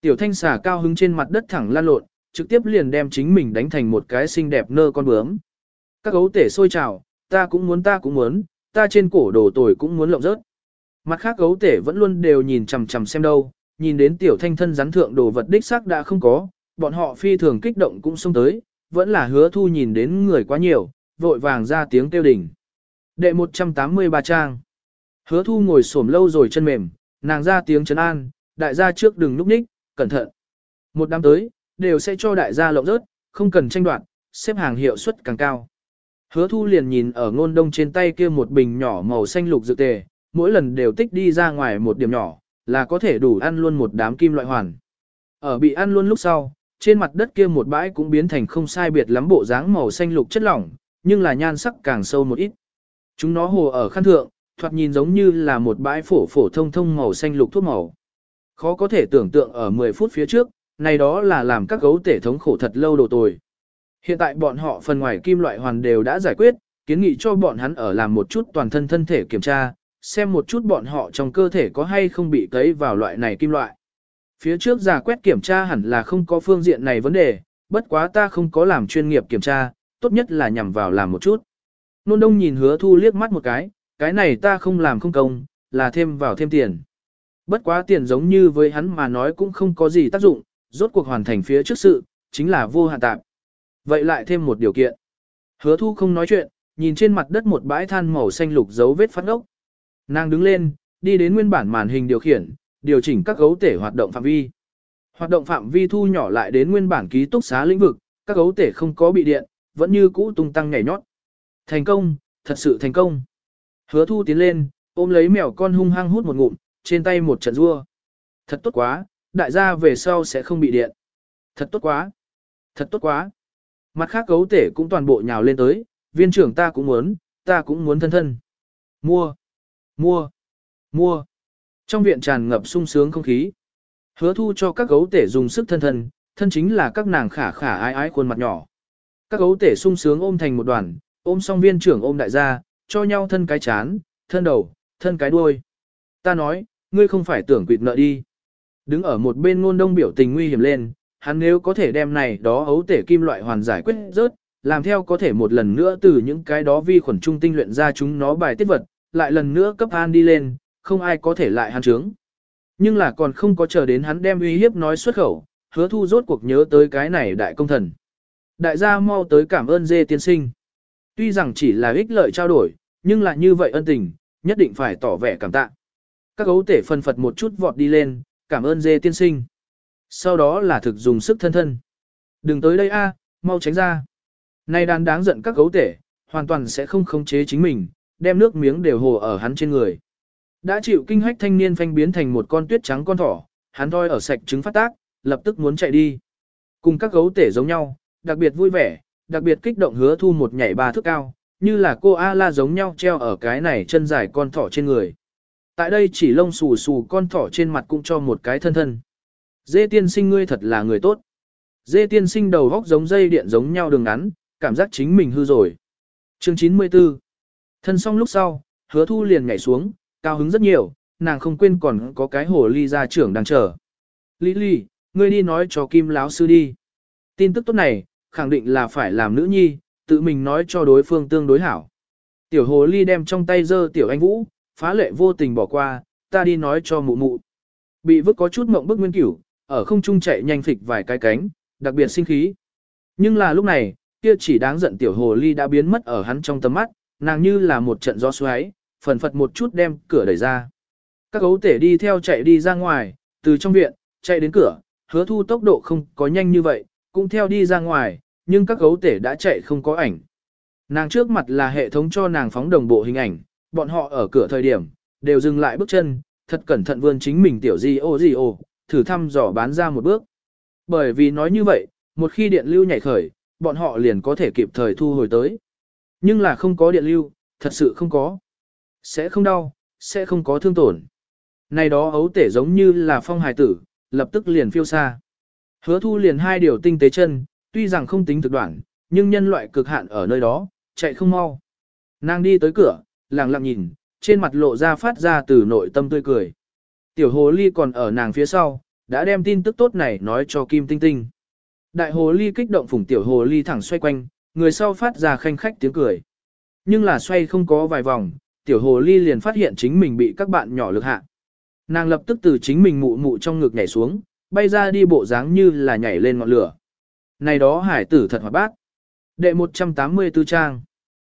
Tiểu thanh xà cao hứng trên mặt đất thẳng lan lộn, trực tiếp liền đem chính mình đánh thành một cái xinh đẹp nơ con bướm. Các gấu tể sôi trào, ta cũng muốn ta cũng muốn, ta trên cổ đồ tồi cũng muốn lộng rớt. Mặt khác gấu tể vẫn luôn đều nhìn chằm chằm xem đâu, nhìn đến tiểu thanh thân rắn thượng đồ vật đích xác đã không có, bọn họ phi thường kích động cũng xông tới, vẫn là hứa thu nhìn đến người quá nhiều, vội vàng ra tiếng kêu đỉnh. Đệ 183 trang. Hứa thu ngồi xổm lâu rồi chân mềm, nàng ra tiếng trấn an, đại gia trước đừng núp ních, cẩn thận. Một năm tới, đều sẽ cho đại gia lộng rớt, không cần tranh đoạt, xếp hàng hiệu suất càng cao. Hứa thu liền nhìn ở ngôn đông trên tay kia một bình nhỏ màu xanh lục dược tề, mỗi lần đều tích đi ra ngoài một điểm nhỏ, là có thể đủ ăn luôn một đám kim loại hoàn. Ở bị ăn luôn lúc sau, trên mặt đất kia một bãi cũng biến thành không sai biệt lắm bộ dáng màu xanh lục chất lỏng, nhưng là nhan sắc càng sâu một ít. Chúng nó hồ ở khăn thượng, thoạt nhìn giống như là một bãi phổ phổ thông thông màu xanh lục thuốc màu. Khó có thể tưởng tượng ở 10 phút phía trước, này đó là làm các gấu tể thống khổ thật lâu đồ tồi. Hiện tại bọn họ phần ngoài kim loại hoàn đều đã giải quyết, kiến nghị cho bọn hắn ở làm một chút toàn thân thân thể kiểm tra, xem một chút bọn họ trong cơ thể có hay không bị cấy vào loại này kim loại. Phía trước giả quét kiểm tra hẳn là không có phương diện này vấn đề, bất quá ta không có làm chuyên nghiệp kiểm tra, tốt nhất là nhằm vào làm một chút. Nôn đông nhìn hứa thu liếc mắt một cái, cái này ta không làm không công, là thêm vào thêm tiền. Bất quá tiền giống như với hắn mà nói cũng không có gì tác dụng, rốt cuộc hoàn thành phía trước sự, chính là vô hạn tạp. Vậy lại thêm một điều kiện. Hứa thu không nói chuyện, nhìn trên mặt đất một bãi than màu xanh lục dấu vết phát ốc. Nàng đứng lên, đi đến nguyên bản màn hình điều khiển, điều chỉnh các gấu tể hoạt động phạm vi. Hoạt động phạm vi thu nhỏ lại đến nguyên bản ký túc xá lĩnh vực, các gấu tể không có bị điện, vẫn như cũ tung tăng nhảy nhót. Thành công, thật sự thành công. Hứa thu tiến lên, ôm lấy mèo con hung hăng hút một ngụm, trên tay một trận rua. Thật tốt quá, đại gia về sau sẽ không bị điện. Thật tốt quá. Thật tốt quá. Mặt khác gấu tể cũng toàn bộ nhào lên tới, viên trưởng ta cũng muốn, ta cũng muốn thân thân. Mua. Mua. Mua. Trong viện tràn ngập sung sướng không khí. Hứa thu cho các gấu tể dùng sức thân thân, thân chính là các nàng khả khả ái ái khuôn mặt nhỏ. Các gấu tể sung sướng ôm thành một đoàn, ôm xong viên trưởng ôm đại gia, cho nhau thân cái chán, thân đầu, thân cái đuôi. Ta nói, ngươi không phải tưởng quỵt nợ đi. Đứng ở một bên ngôn đông biểu tình nguy hiểm lên, hắn nếu có thể đem này đó ấu tể kim loại hoàn giải quyết rớt, làm theo có thể một lần nữa từ những cái đó vi khuẩn trung tinh luyện ra chúng nó bài tiết vật, lại lần nữa cấp an đi lên, không ai có thể lại hắn trướng. Nhưng là còn không có chờ đến hắn đem uy hiếp nói xuất khẩu, hứa thu rốt cuộc nhớ tới cái này đại công thần. Đại gia mau tới cảm ơn dê tiên sinh. Tuy rằng chỉ là ích lợi trao đổi, nhưng là như vậy ân tình, nhất định phải tỏ vẻ cảm tạ. Các gấu tể phân phật một chút vọt đi lên, cảm ơn dê tiên sinh. Sau đó là thực dùng sức thân thân. Đừng tới đây a, mau tránh ra. Này đàn đáng giận các gấu tể, hoàn toàn sẽ không khống chế chính mình, đem nước miếng đều hồ ở hắn trên người. Đã chịu kinh hách thanh niên phanh biến thành một con tuyết trắng con thỏ, hắn thôi ở sạch trứng phát tác, lập tức muốn chạy đi. Cùng các gấu tể giống nhau, đặc biệt vui vẻ, đặc biệt kích động hứa thu một nhảy ba thước cao, như là cô A-la giống nhau treo ở cái này chân dài con thỏ trên người. Tại đây chỉ lông xù xù con thỏ trên mặt cũng cho một cái thân thân. Dê tiên sinh ngươi thật là người tốt. Dê tiên sinh đầu góc giống dây điện giống nhau đường ngắn, cảm giác chính mình hư rồi. Chương 94 Thân xong lúc sau, hứa thu liền nhảy xuống, cao hứng rất nhiều, nàng không quên còn có cái hồ ly gia trưởng đang chờ. Lý Lý, ngươi đi nói cho Kim lão sư đi. Tin tức tốt này, khẳng định là phải làm nữ nhi, tự mình nói cho đối phương tương đối hảo. Tiểu hồ ly đem trong tay dơ tiểu anh vũ, phá lệ vô tình bỏ qua, ta đi nói cho mụ mụ. Bị vứt có chút mộng bức nguyên cửu, ở không trung chạy nhanh phịch vài cái cánh, đặc biệt sinh khí. Nhưng là lúc này, kia chỉ đáng giận tiểu hồ ly đã biến mất ở hắn trong tầm mắt, nàng như là một trận gió xoáy, phần phật một chút đem cửa đẩy ra. Các gấu tể đi theo chạy đi ra ngoài, từ trong viện, chạy đến cửa, hứa thu tốc độ không có nhanh như vậy, cũng theo đi ra ngoài, nhưng các gấu tể đã chạy không có ảnh. Nàng trước mặt là hệ thống cho nàng phóng đồng bộ hình ảnh, bọn họ ở cửa thời điểm, đều dừng lại bước chân, thật cẩn thận vươn chính mình tiểu gì ô gì ô, thử thăm dò bán ra một bước. Bởi vì nói như vậy, một khi điện lưu nhảy khởi, bọn họ liền có thể kịp thời thu hồi tới. Nhưng là không có điện lưu, thật sự không có. Sẽ không đau, sẽ không có thương tổn. Này đó ấu tể giống như là phong hài tử, lập tức liền phiêu xa. Hứa thu liền hai điều tinh tế chân, tuy rằng không tính thực đoạn, nhưng nhân loại cực hạn ở nơi đó, chạy không mau. Nàng đi tới cửa, lặng lặng nhìn, trên mặt lộ ra phát ra từ nội tâm tươi cười. Tiểu hồ ly còn ở nàng phía sau, đã đem tin tức tốt này nói cho Kim Tinh Tinh. Đại hồ ly kích động phủng tiểu hồ ly thẳng xoay quanh, người sau phát ra khanh khách tiếng cười. Nhưng là xoay không có vài vòng, tiểu hồ ly liền phát hiện chính mình bị các bạn nhỏ lực hạ. Nàng lập tức từ chính mình mụ mụ trong ngực nhảy xuống, bay ra đi bộ dáng như là nhảy lên ngọn lửa. Này đó hải tử thật hoạt bát. Đệ 184 trang.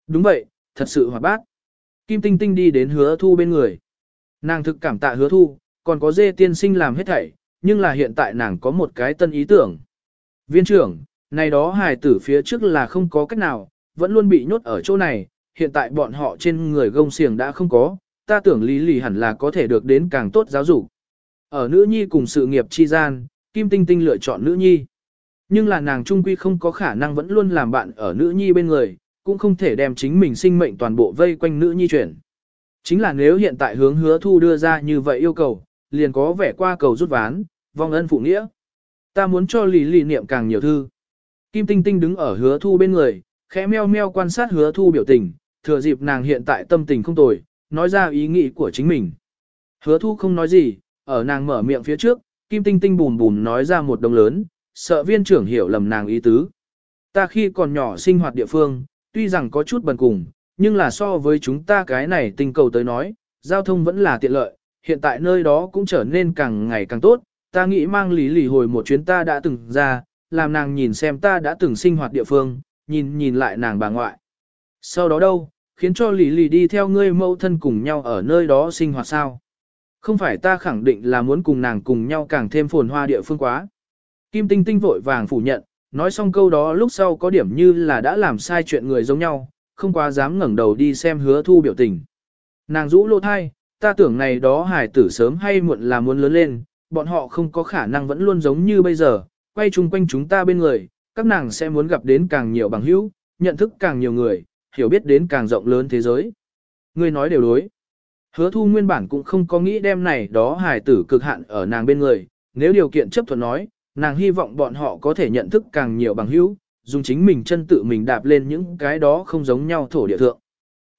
Đúng vậy, thật sự hoạt bát. Kim Tinh Tinh đi đến hứa thu bên người. Nàng thực cảm tạ hứa thu, còn có dê tiên sinh làm hết thảy, nhưng là hiện tại nàng có một cái tân ý tưởng. Viên trưởng, này đó hài tử phía trước là không có cách nào, vẫn luôn bị nhốt ở chỗ này, hiện tại bọn họ trên người gông xiềng đã không có, ta tưởng lý lì hẳn là có thể được đến càng tốt giáo dục. Ở nữ nhi cùng sự nghiệp chi gian, Kim Tinh Tinh lựa chọn nữ nhi. Nhưng là nàng trung quy không có khả năng vẫn luôn làm bạn ở nữ nhi bên người, cũng không thể đem chính mình sinh mệnh toàn bộ vây quanh nữ nhi chuyển. Chính là nếu hiện tại hướng hứa thu đưa ra như vậy yêu cầu, liền có vẻ qua cầu rút ván, vong ân phụ nghĩa. Ta muốn cho lì lì niệm càng nhiều thư. Kim Tinh Tinh đứng ở hứa thu bên người, khẽ meo meo quan sát hứa thu biểu tình, thừa dịp nàng hiện tại tâm tình không tồi, nói ra ý nghĩ của chính mình. Hứa thu không nói gì, ở nàng mở miệng phía trước, Kim Tinh Tinh bùn bùn nói ra một đồng lớn, sợ viên trưởng hiểu lầm nàng ý tứ. Ta khi còn nhỏ sinh hoạt địa phương, tuy rằng có chút bần cùng, nhưng là so với chúng ta cái này tình cầu tới nói, giao thông vẫn là tiện lợi, hiện tại nơi đó cũng trở nên càng ngày càng tốt, ta nghĩ mang lý lì hồi một chuyến ta đã từng ra, làm nàng nhìn xem ta đã từng sinh hoạt địa phương, nhìn nhìn lại nàng bà ngoại. Sau đó đâu, khiến cho lý lì đi theo ngươi mẫu thân cùng nhau ở nơi đó sinh hoạt sao? Không phải ta khẳng định là muốn cùng nàng cùng nhau càng thêm phồn hoa địa phương quá. Kim Tinh Tinh vội vàng phủ nhận, nói xong câu đó lúc sau có điểm như là đã làm sai chuyện người giống nhau, không quá dám ngẩng đầu đi xem hứa thu biểu tình. Nàng rũ lô thai, ta tưởng này đó hải tử sớm hay muộn là muốn lớn lên, bọn họ không có khả năng vẫn luôn giống như bây giờ, quay chung quanh chúng ta bên người, các nàng sẽ muốn gặp đến càng nhiều bằng hữu, nhận thức càng nhiều người, hiểu biết đến càng rộng lớn thế giới. Người nói đều đối. Hứa thu nguyên bản cũng không có nghĩ đem này đó hài tử cực hạn ở nàng bên người, nếu điều kiện chấp thuận nói, nàng hy vọng bọn họ có thể nhận thức càng nhiều bằng hữu, dùng chính mình chân tự mình đạp lên những cái đó không giống nhau thổ địa thượng.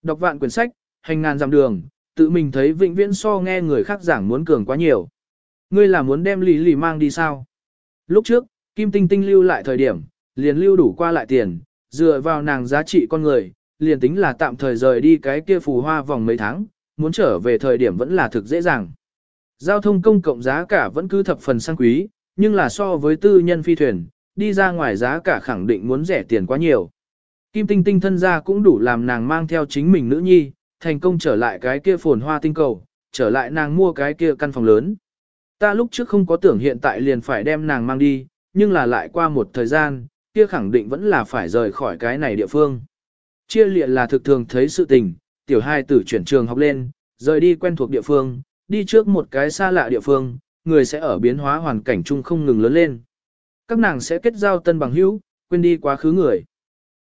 Đọc vạn quyển sách, hành ngàn dặm đường, tự mình thấy vĩnh viễn so nghe người khác giảng muốn cường quá nhiều. Ngươi là muốn đem lì lì mang đi sao? Lúc trước, Kim Tinh Tinh lưu lại thời điểm, liền lưu đủ qua lại tiền, dựa vào nàng giá trị con người, liền tính là tạm thời rời đi cái kia phù hoa vòng mấy tháng, muốn trở về thời điểm vẫn là thực dễ dàng. Giao thông công cộng giá cả vẫn cứ thập phần sang quý, nhưng là so với tư nhân phi thuyền, đi ra ngoài giá cả khẳng định muốn rẻ tiền quá nhiều. Kim Tinh Tinh thân gia cũng đủ làm nàng mang theo chính mình nữ nhi, thành công trở lại cái kia phồn hoa tinh cầu, trở lại nàng mua cái kia căn phòng lớn. Ta lúc trước không có tưởng hiện tại liền phải đem nàng mang đi, nhưng là lại qua một thời gian, kia khẳng định vẫn là phải rời khỏi cái này địa phương. Chia liệt là thực thường thấy sự tình, tiểu hai tử chuyển trường học lên, rời đi quen thuộc địa phương, đi trước một cái xa lạ địa phương, người sẽ ở biến hóa hoàn cảnh chung không ngừng lớn lên. Các nàng sẽ kết giao tân bằng hữu, quên đi quá khứ người.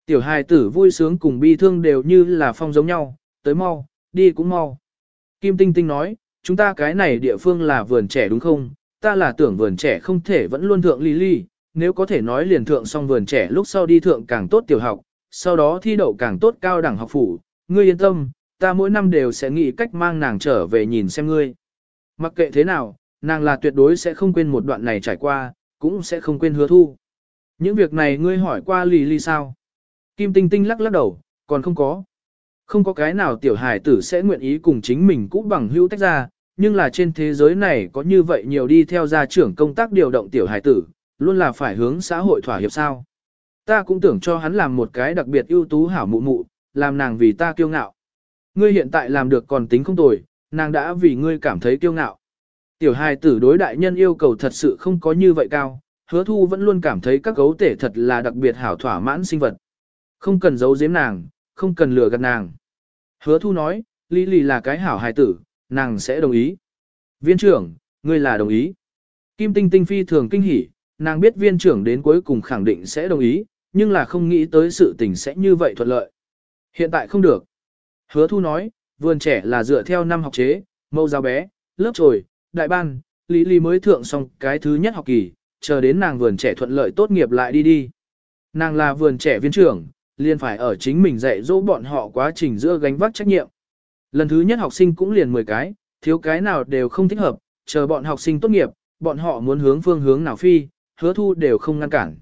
Tiểu hài tử vui sướng cùng bi thương đều như là phong giống nhau, tới mau, đi cũng mau. Kim Tinh Tinh nói, chúng ta cái này địa phương là vườn trẻ đúng không? Ta là tưởng vườn trẻ không thể vẫn luôn thượng ly ly, nếu có thể nói liền thượng xong vườn trẻ lúc sau đi thượng càng tốt tiểu học, sau đó thi đậu càng tốt cao đẳng học phủ. Ngươi yên tâm, ta mỗi năm đều sẽ nghĩ cách mang nàng trở về nhìn xem ngươi. Mặc kệ thế nào, nàng là tuyệt đối sẽ không quên một đoạn này trải qua, cũng sẽ không quên hứa thu. Những việc này ngươi hỏi qua lì lì sao? Kim Tinh Tinh lắc lắc đầu, còn không có. Không có cái nào tiểu Hải tử sẽ nguyện ý cùng chính mình cũ bằng hữu tách ra, nhưng là trên thế giới này có như vậy nhiều đi theo gia trưởng công tác điều động tiểu Hải tử, luôn là phải hướng xã hội thỏa hiệp sao. Ta cũng tưởng cho hắn làm một cái đặc biệt ưu tú hảo mụ mụ, làm nàng vì ta kiêu ngạo. Ngươi hiện tại làm được còn tính không tồi, nàng đã vì ngươi cảm thấy kiêu ngạo. Tiểu hài tử đối đại nhân yêu cầu thật sự không có như vậy cao, hứa thu vẫn luôn cảm thấy các gấu tể thật là đặc biệt hảo thỏa mãn sinh vật. Không cần giấu giếm nàng, không cần lừa gạt nàng. Hứa thu nói, Lý Lì là cái hảo hài tử, nàng sẽ đồng ý. Viên trưởng, ngươi là đồng ý. Kim Tinh Tinh phi thường kinh hỉ, nàng biết viên trưởng đến cuối cùng khẳng định sẽ đồng ý, nhưng là không nghĩ tới sự tình sẽ như vậy thuận lợi. Hiện tại không được. Hứa thu nói, vườn trẻ là dựa theo năm học chế, mâu giáo bé, lớp trồi, đại ban, Lý Lý mới thượng xong cái thứ nhất học kỳ, chờ đến nàng vườn trẻ thuận lợi tốt nghiệp lại đi đi. Nàng là vườn trẻ viên trưởng, liền phải ở chính mình dạy dỗ bọn họ quá trình giữa gánh vác trách nhiệm. Lần thứ nhất học sinh cũng liền 10 cái, thiếu cái nào đều không thích hợp, chờ bọn học sinh tốt nghiệp, bọn họ muốn hướng phương hướng nào phi, hứa thu đều không ngăn cản.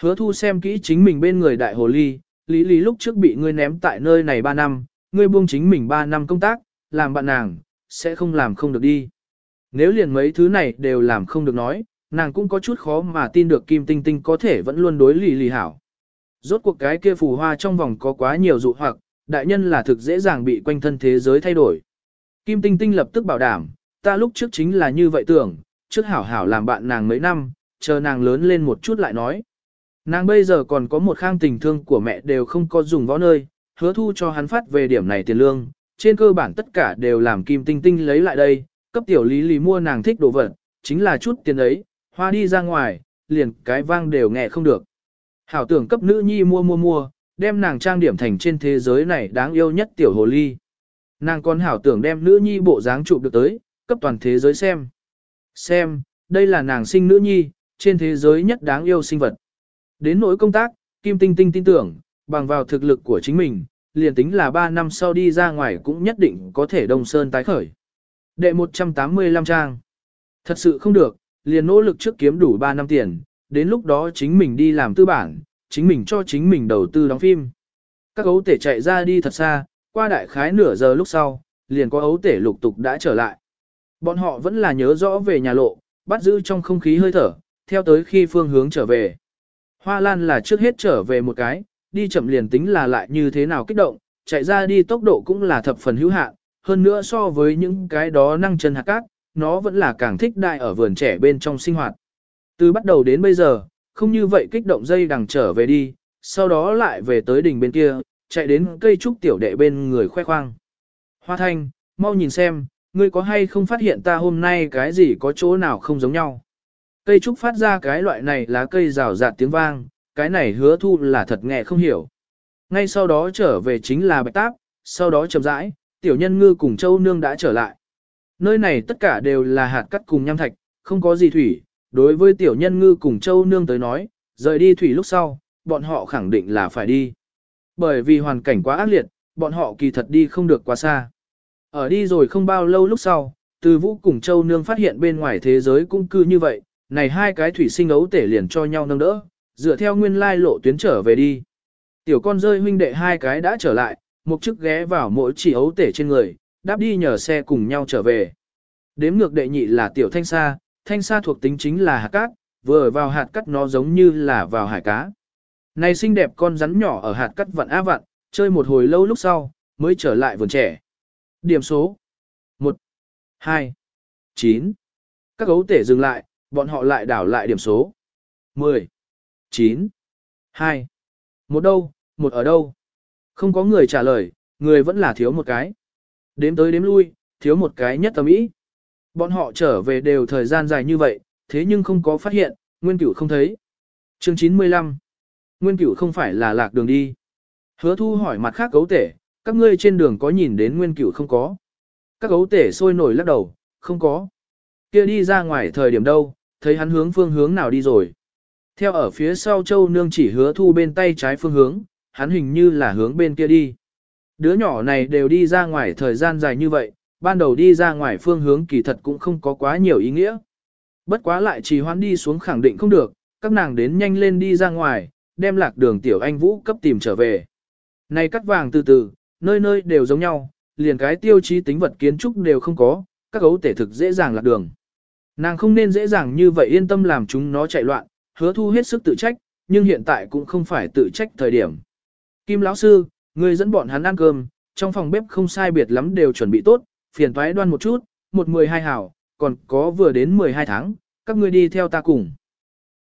Hứa thu xem kỹ chính mình bên người đại hồ ly, lý lý lúc trước bị ngươi ném tại nơi này 3 năm, ngươi buông chính mình 3 năm công tác, làm bạn nàng, sẽ không làm không được đi. Nếu liền mấy thứ này đều làm không được nói, nàng cũng có chút khó mà tin được Kim Tinh Tinh có thể vẫn luôn đối lì lì hảo. Rốt cuộc cái kia phù hoa trong vòng có quá nhiều dụ hoặc, đại nhân là thực dễ dàng bị quanh thân thế giới thay đổi. Kim Tinh Tinh lập tức bảo đảm, ta lúc trước chính là như vậy tưởng, trước hảo hảo làm bạn nàng mấy năm, chờ nàng lớn lên một chút lại nói. Nàng bây giờ còn có một khang tình thương của mẹ đều không có dùng võ nơi, hứa thu cho hắn phát về điểm này tiền lương, trên cơ bản tất cả đều làm Kim Tinh Tinh lấy lại đây, cấp tiểu lý lý mua nàng thích đồ vật, chính là chút tiền ấy, hoa đi ra ngoài, liền cái vang đều nghe không được. Hảo tưởng cấp nữ nhi mua mua mua, đem nàng trang điểm thành trên thế giới này đáng yêu nhất tiểu hồ ly. Nàng còn hảo tưởng đem nữ nhi bộ dáng chụp được tới, cấp toàn thế giới xem. Xem, đây là nàng sinh nữ nhi, trên thế giới nhất đáng yêu sinh vật. Đến nỗi công tác, Kim Tinh Tinh tin tưởng, bằng vào thực lực của chính mình, liền tính là 3 năm sau đi ra ngoài cũng nhất định có thể đông sơn tái khởi. Đệ 185 trang. Thật sự không được, liền nỗ lực trước kiếm đủ 3 năm tiền, đến lúc đó chính mình đi làm tư bản, chính mình cho chính mình đầu tư đóng phim. Các ấu tể chạy ra đi thật xa, qua đại khái nửa giờ lúc sau, liền có ấu tể lục tục đã trở lại. Bọn họ vẫn là nhớ rõ về nhà lộ, bắt giữ trong không khí hơi thở, theo tới khi phương hướng trở về. Hoa Lan là trước hết trở về một cái, đi chậm liền tính là lại như thế nào kích động, chạy ra đi tốc độ cũng là thập phần hữu hạn, hơn nữa so với những cái đó năng chân hạt cát, nó vẫn là càng thích đại ở vườn trẻ bên trong sinh hoạt. Từ bắt đầu đến bây giờ, không như vậy kích động dây đằng trở về đi, sau đó lại về tới đỉnh bên kia, chạy đến cây trúc tiểu đệ bên người khoe khoang. Hoa thanh, mau nhìn xem, ngươi có hay không phát hiện ta hôm nay cái gì có chỗ nào không giống nhau. Cây trúc phát ra cái loại này là cây rào rạt tiếng vang, cái này hứa thu là thật nghe không hiểu. Ngay sau đó trở về chính là bạch táp, sau đó chậm rãi, tiểu nhân ngư cùng châu nương đã trở lại. Nơi này tất cả đều là hạt cắt cùng nham thạch, không có gì thủy, đối với tiểu nhân ngư cùng châu nương tới nói, rời đi thủy lúc sau, bọn họ khẳng định là phải đi. Bởi vì hoàn cảnh quá ác liệt, bọn họ kỳ thật đi không được quá xa. Ở đi rồi không bao lâu lúc sau, từ vũ cùng châu nương phát hiện bên ngoài thế giới cũng cư như vậy, này hai cái thủy sinh ấu tể liền cho nhau nâng đỡ, dựa theo nguyên lai lộ tuyến trở về đi. Tiểu con rơi huynh đệ hai cái đã trở lại, một chức ghé vào mỗi chỉ ấu tể trên người, đáp đi nhờ xe cùng nhau trở về. Đếm ngược đệ nhị là tiểu thanh sa, thanh sa thuộc tính chính là hạt cát, vừa vào hạt cát nó giống như là vào hải cá. Này xinh đẹp con rắn nhỏ ở hạt cát vặn á vặn, chơi một hồi lâu lúc sau, mới trở lại vườn trẻ. Điểm số 1, 2, 9. Các gấu tể dừng lại, bọn họ lại đảo lại điểm số. 10, 9, 2, một đâu, một ở đâu. Không có người trả lời, người vẫn là thiếu một cái. Đếm tới đếm lui, thiếu một cái nhất tầm ý. Bọn họ trở về đều thời gian dài như vậy, thế nhưng không có phát hiện, nguyên cửu không thấy. Chương 95 Nguyên cửu không phải là lạc đường đi. Hứa thu hỏi mặt khác gấu tể, các ngươi trên đường có nhìn đến nguyên cửu không có. Các gấu tể sôi nổi lắc đầu, không có. kia đi ra ngoài thời điểm đâu, thấy hắn hướng phương hướng nào đi rồi. Theo ở phía sau châu nương chỉ hứa thu bên tay trái phương hướng, hắn hình như là hướng bên kia đi. Đứa nhỏ này đều đi ra ngoài thời gian dài như vậy, ban đầu đi ra ngoài phương hướng kỳ thật cũng không có quá nhiều ý nghĩa. Bất quá lại trì hoãn đi xuống khẳng định không được, các nàng đến nhanh lên đi ra ngoài, đem lạc đường tiểu anh vũ cấp tìm trở về. Này cắt vàng từ từ, nơi nơi đều giống nhau, liền cái tiêu chí tính vật kiến trúc đều không có, các gấu tể thực dễ dàng lạc đường. Nàng không nên dễ dàng như vậy yên tâm làm chúng nó chạy loạn, hứa thu hết sức tự trách, nhưng hiện tại cũng không phải tự trách thời điểm. Kim lão sư, người dẫn bọn hắn ăn cơm, trong phòng bếp không sai biệt lắm đều chuẩn bị tốt, phiền toái đoan một chút, một mười hai hảo, còn có vừa đến 12 tháng, các ngươi đi theo ta cùng.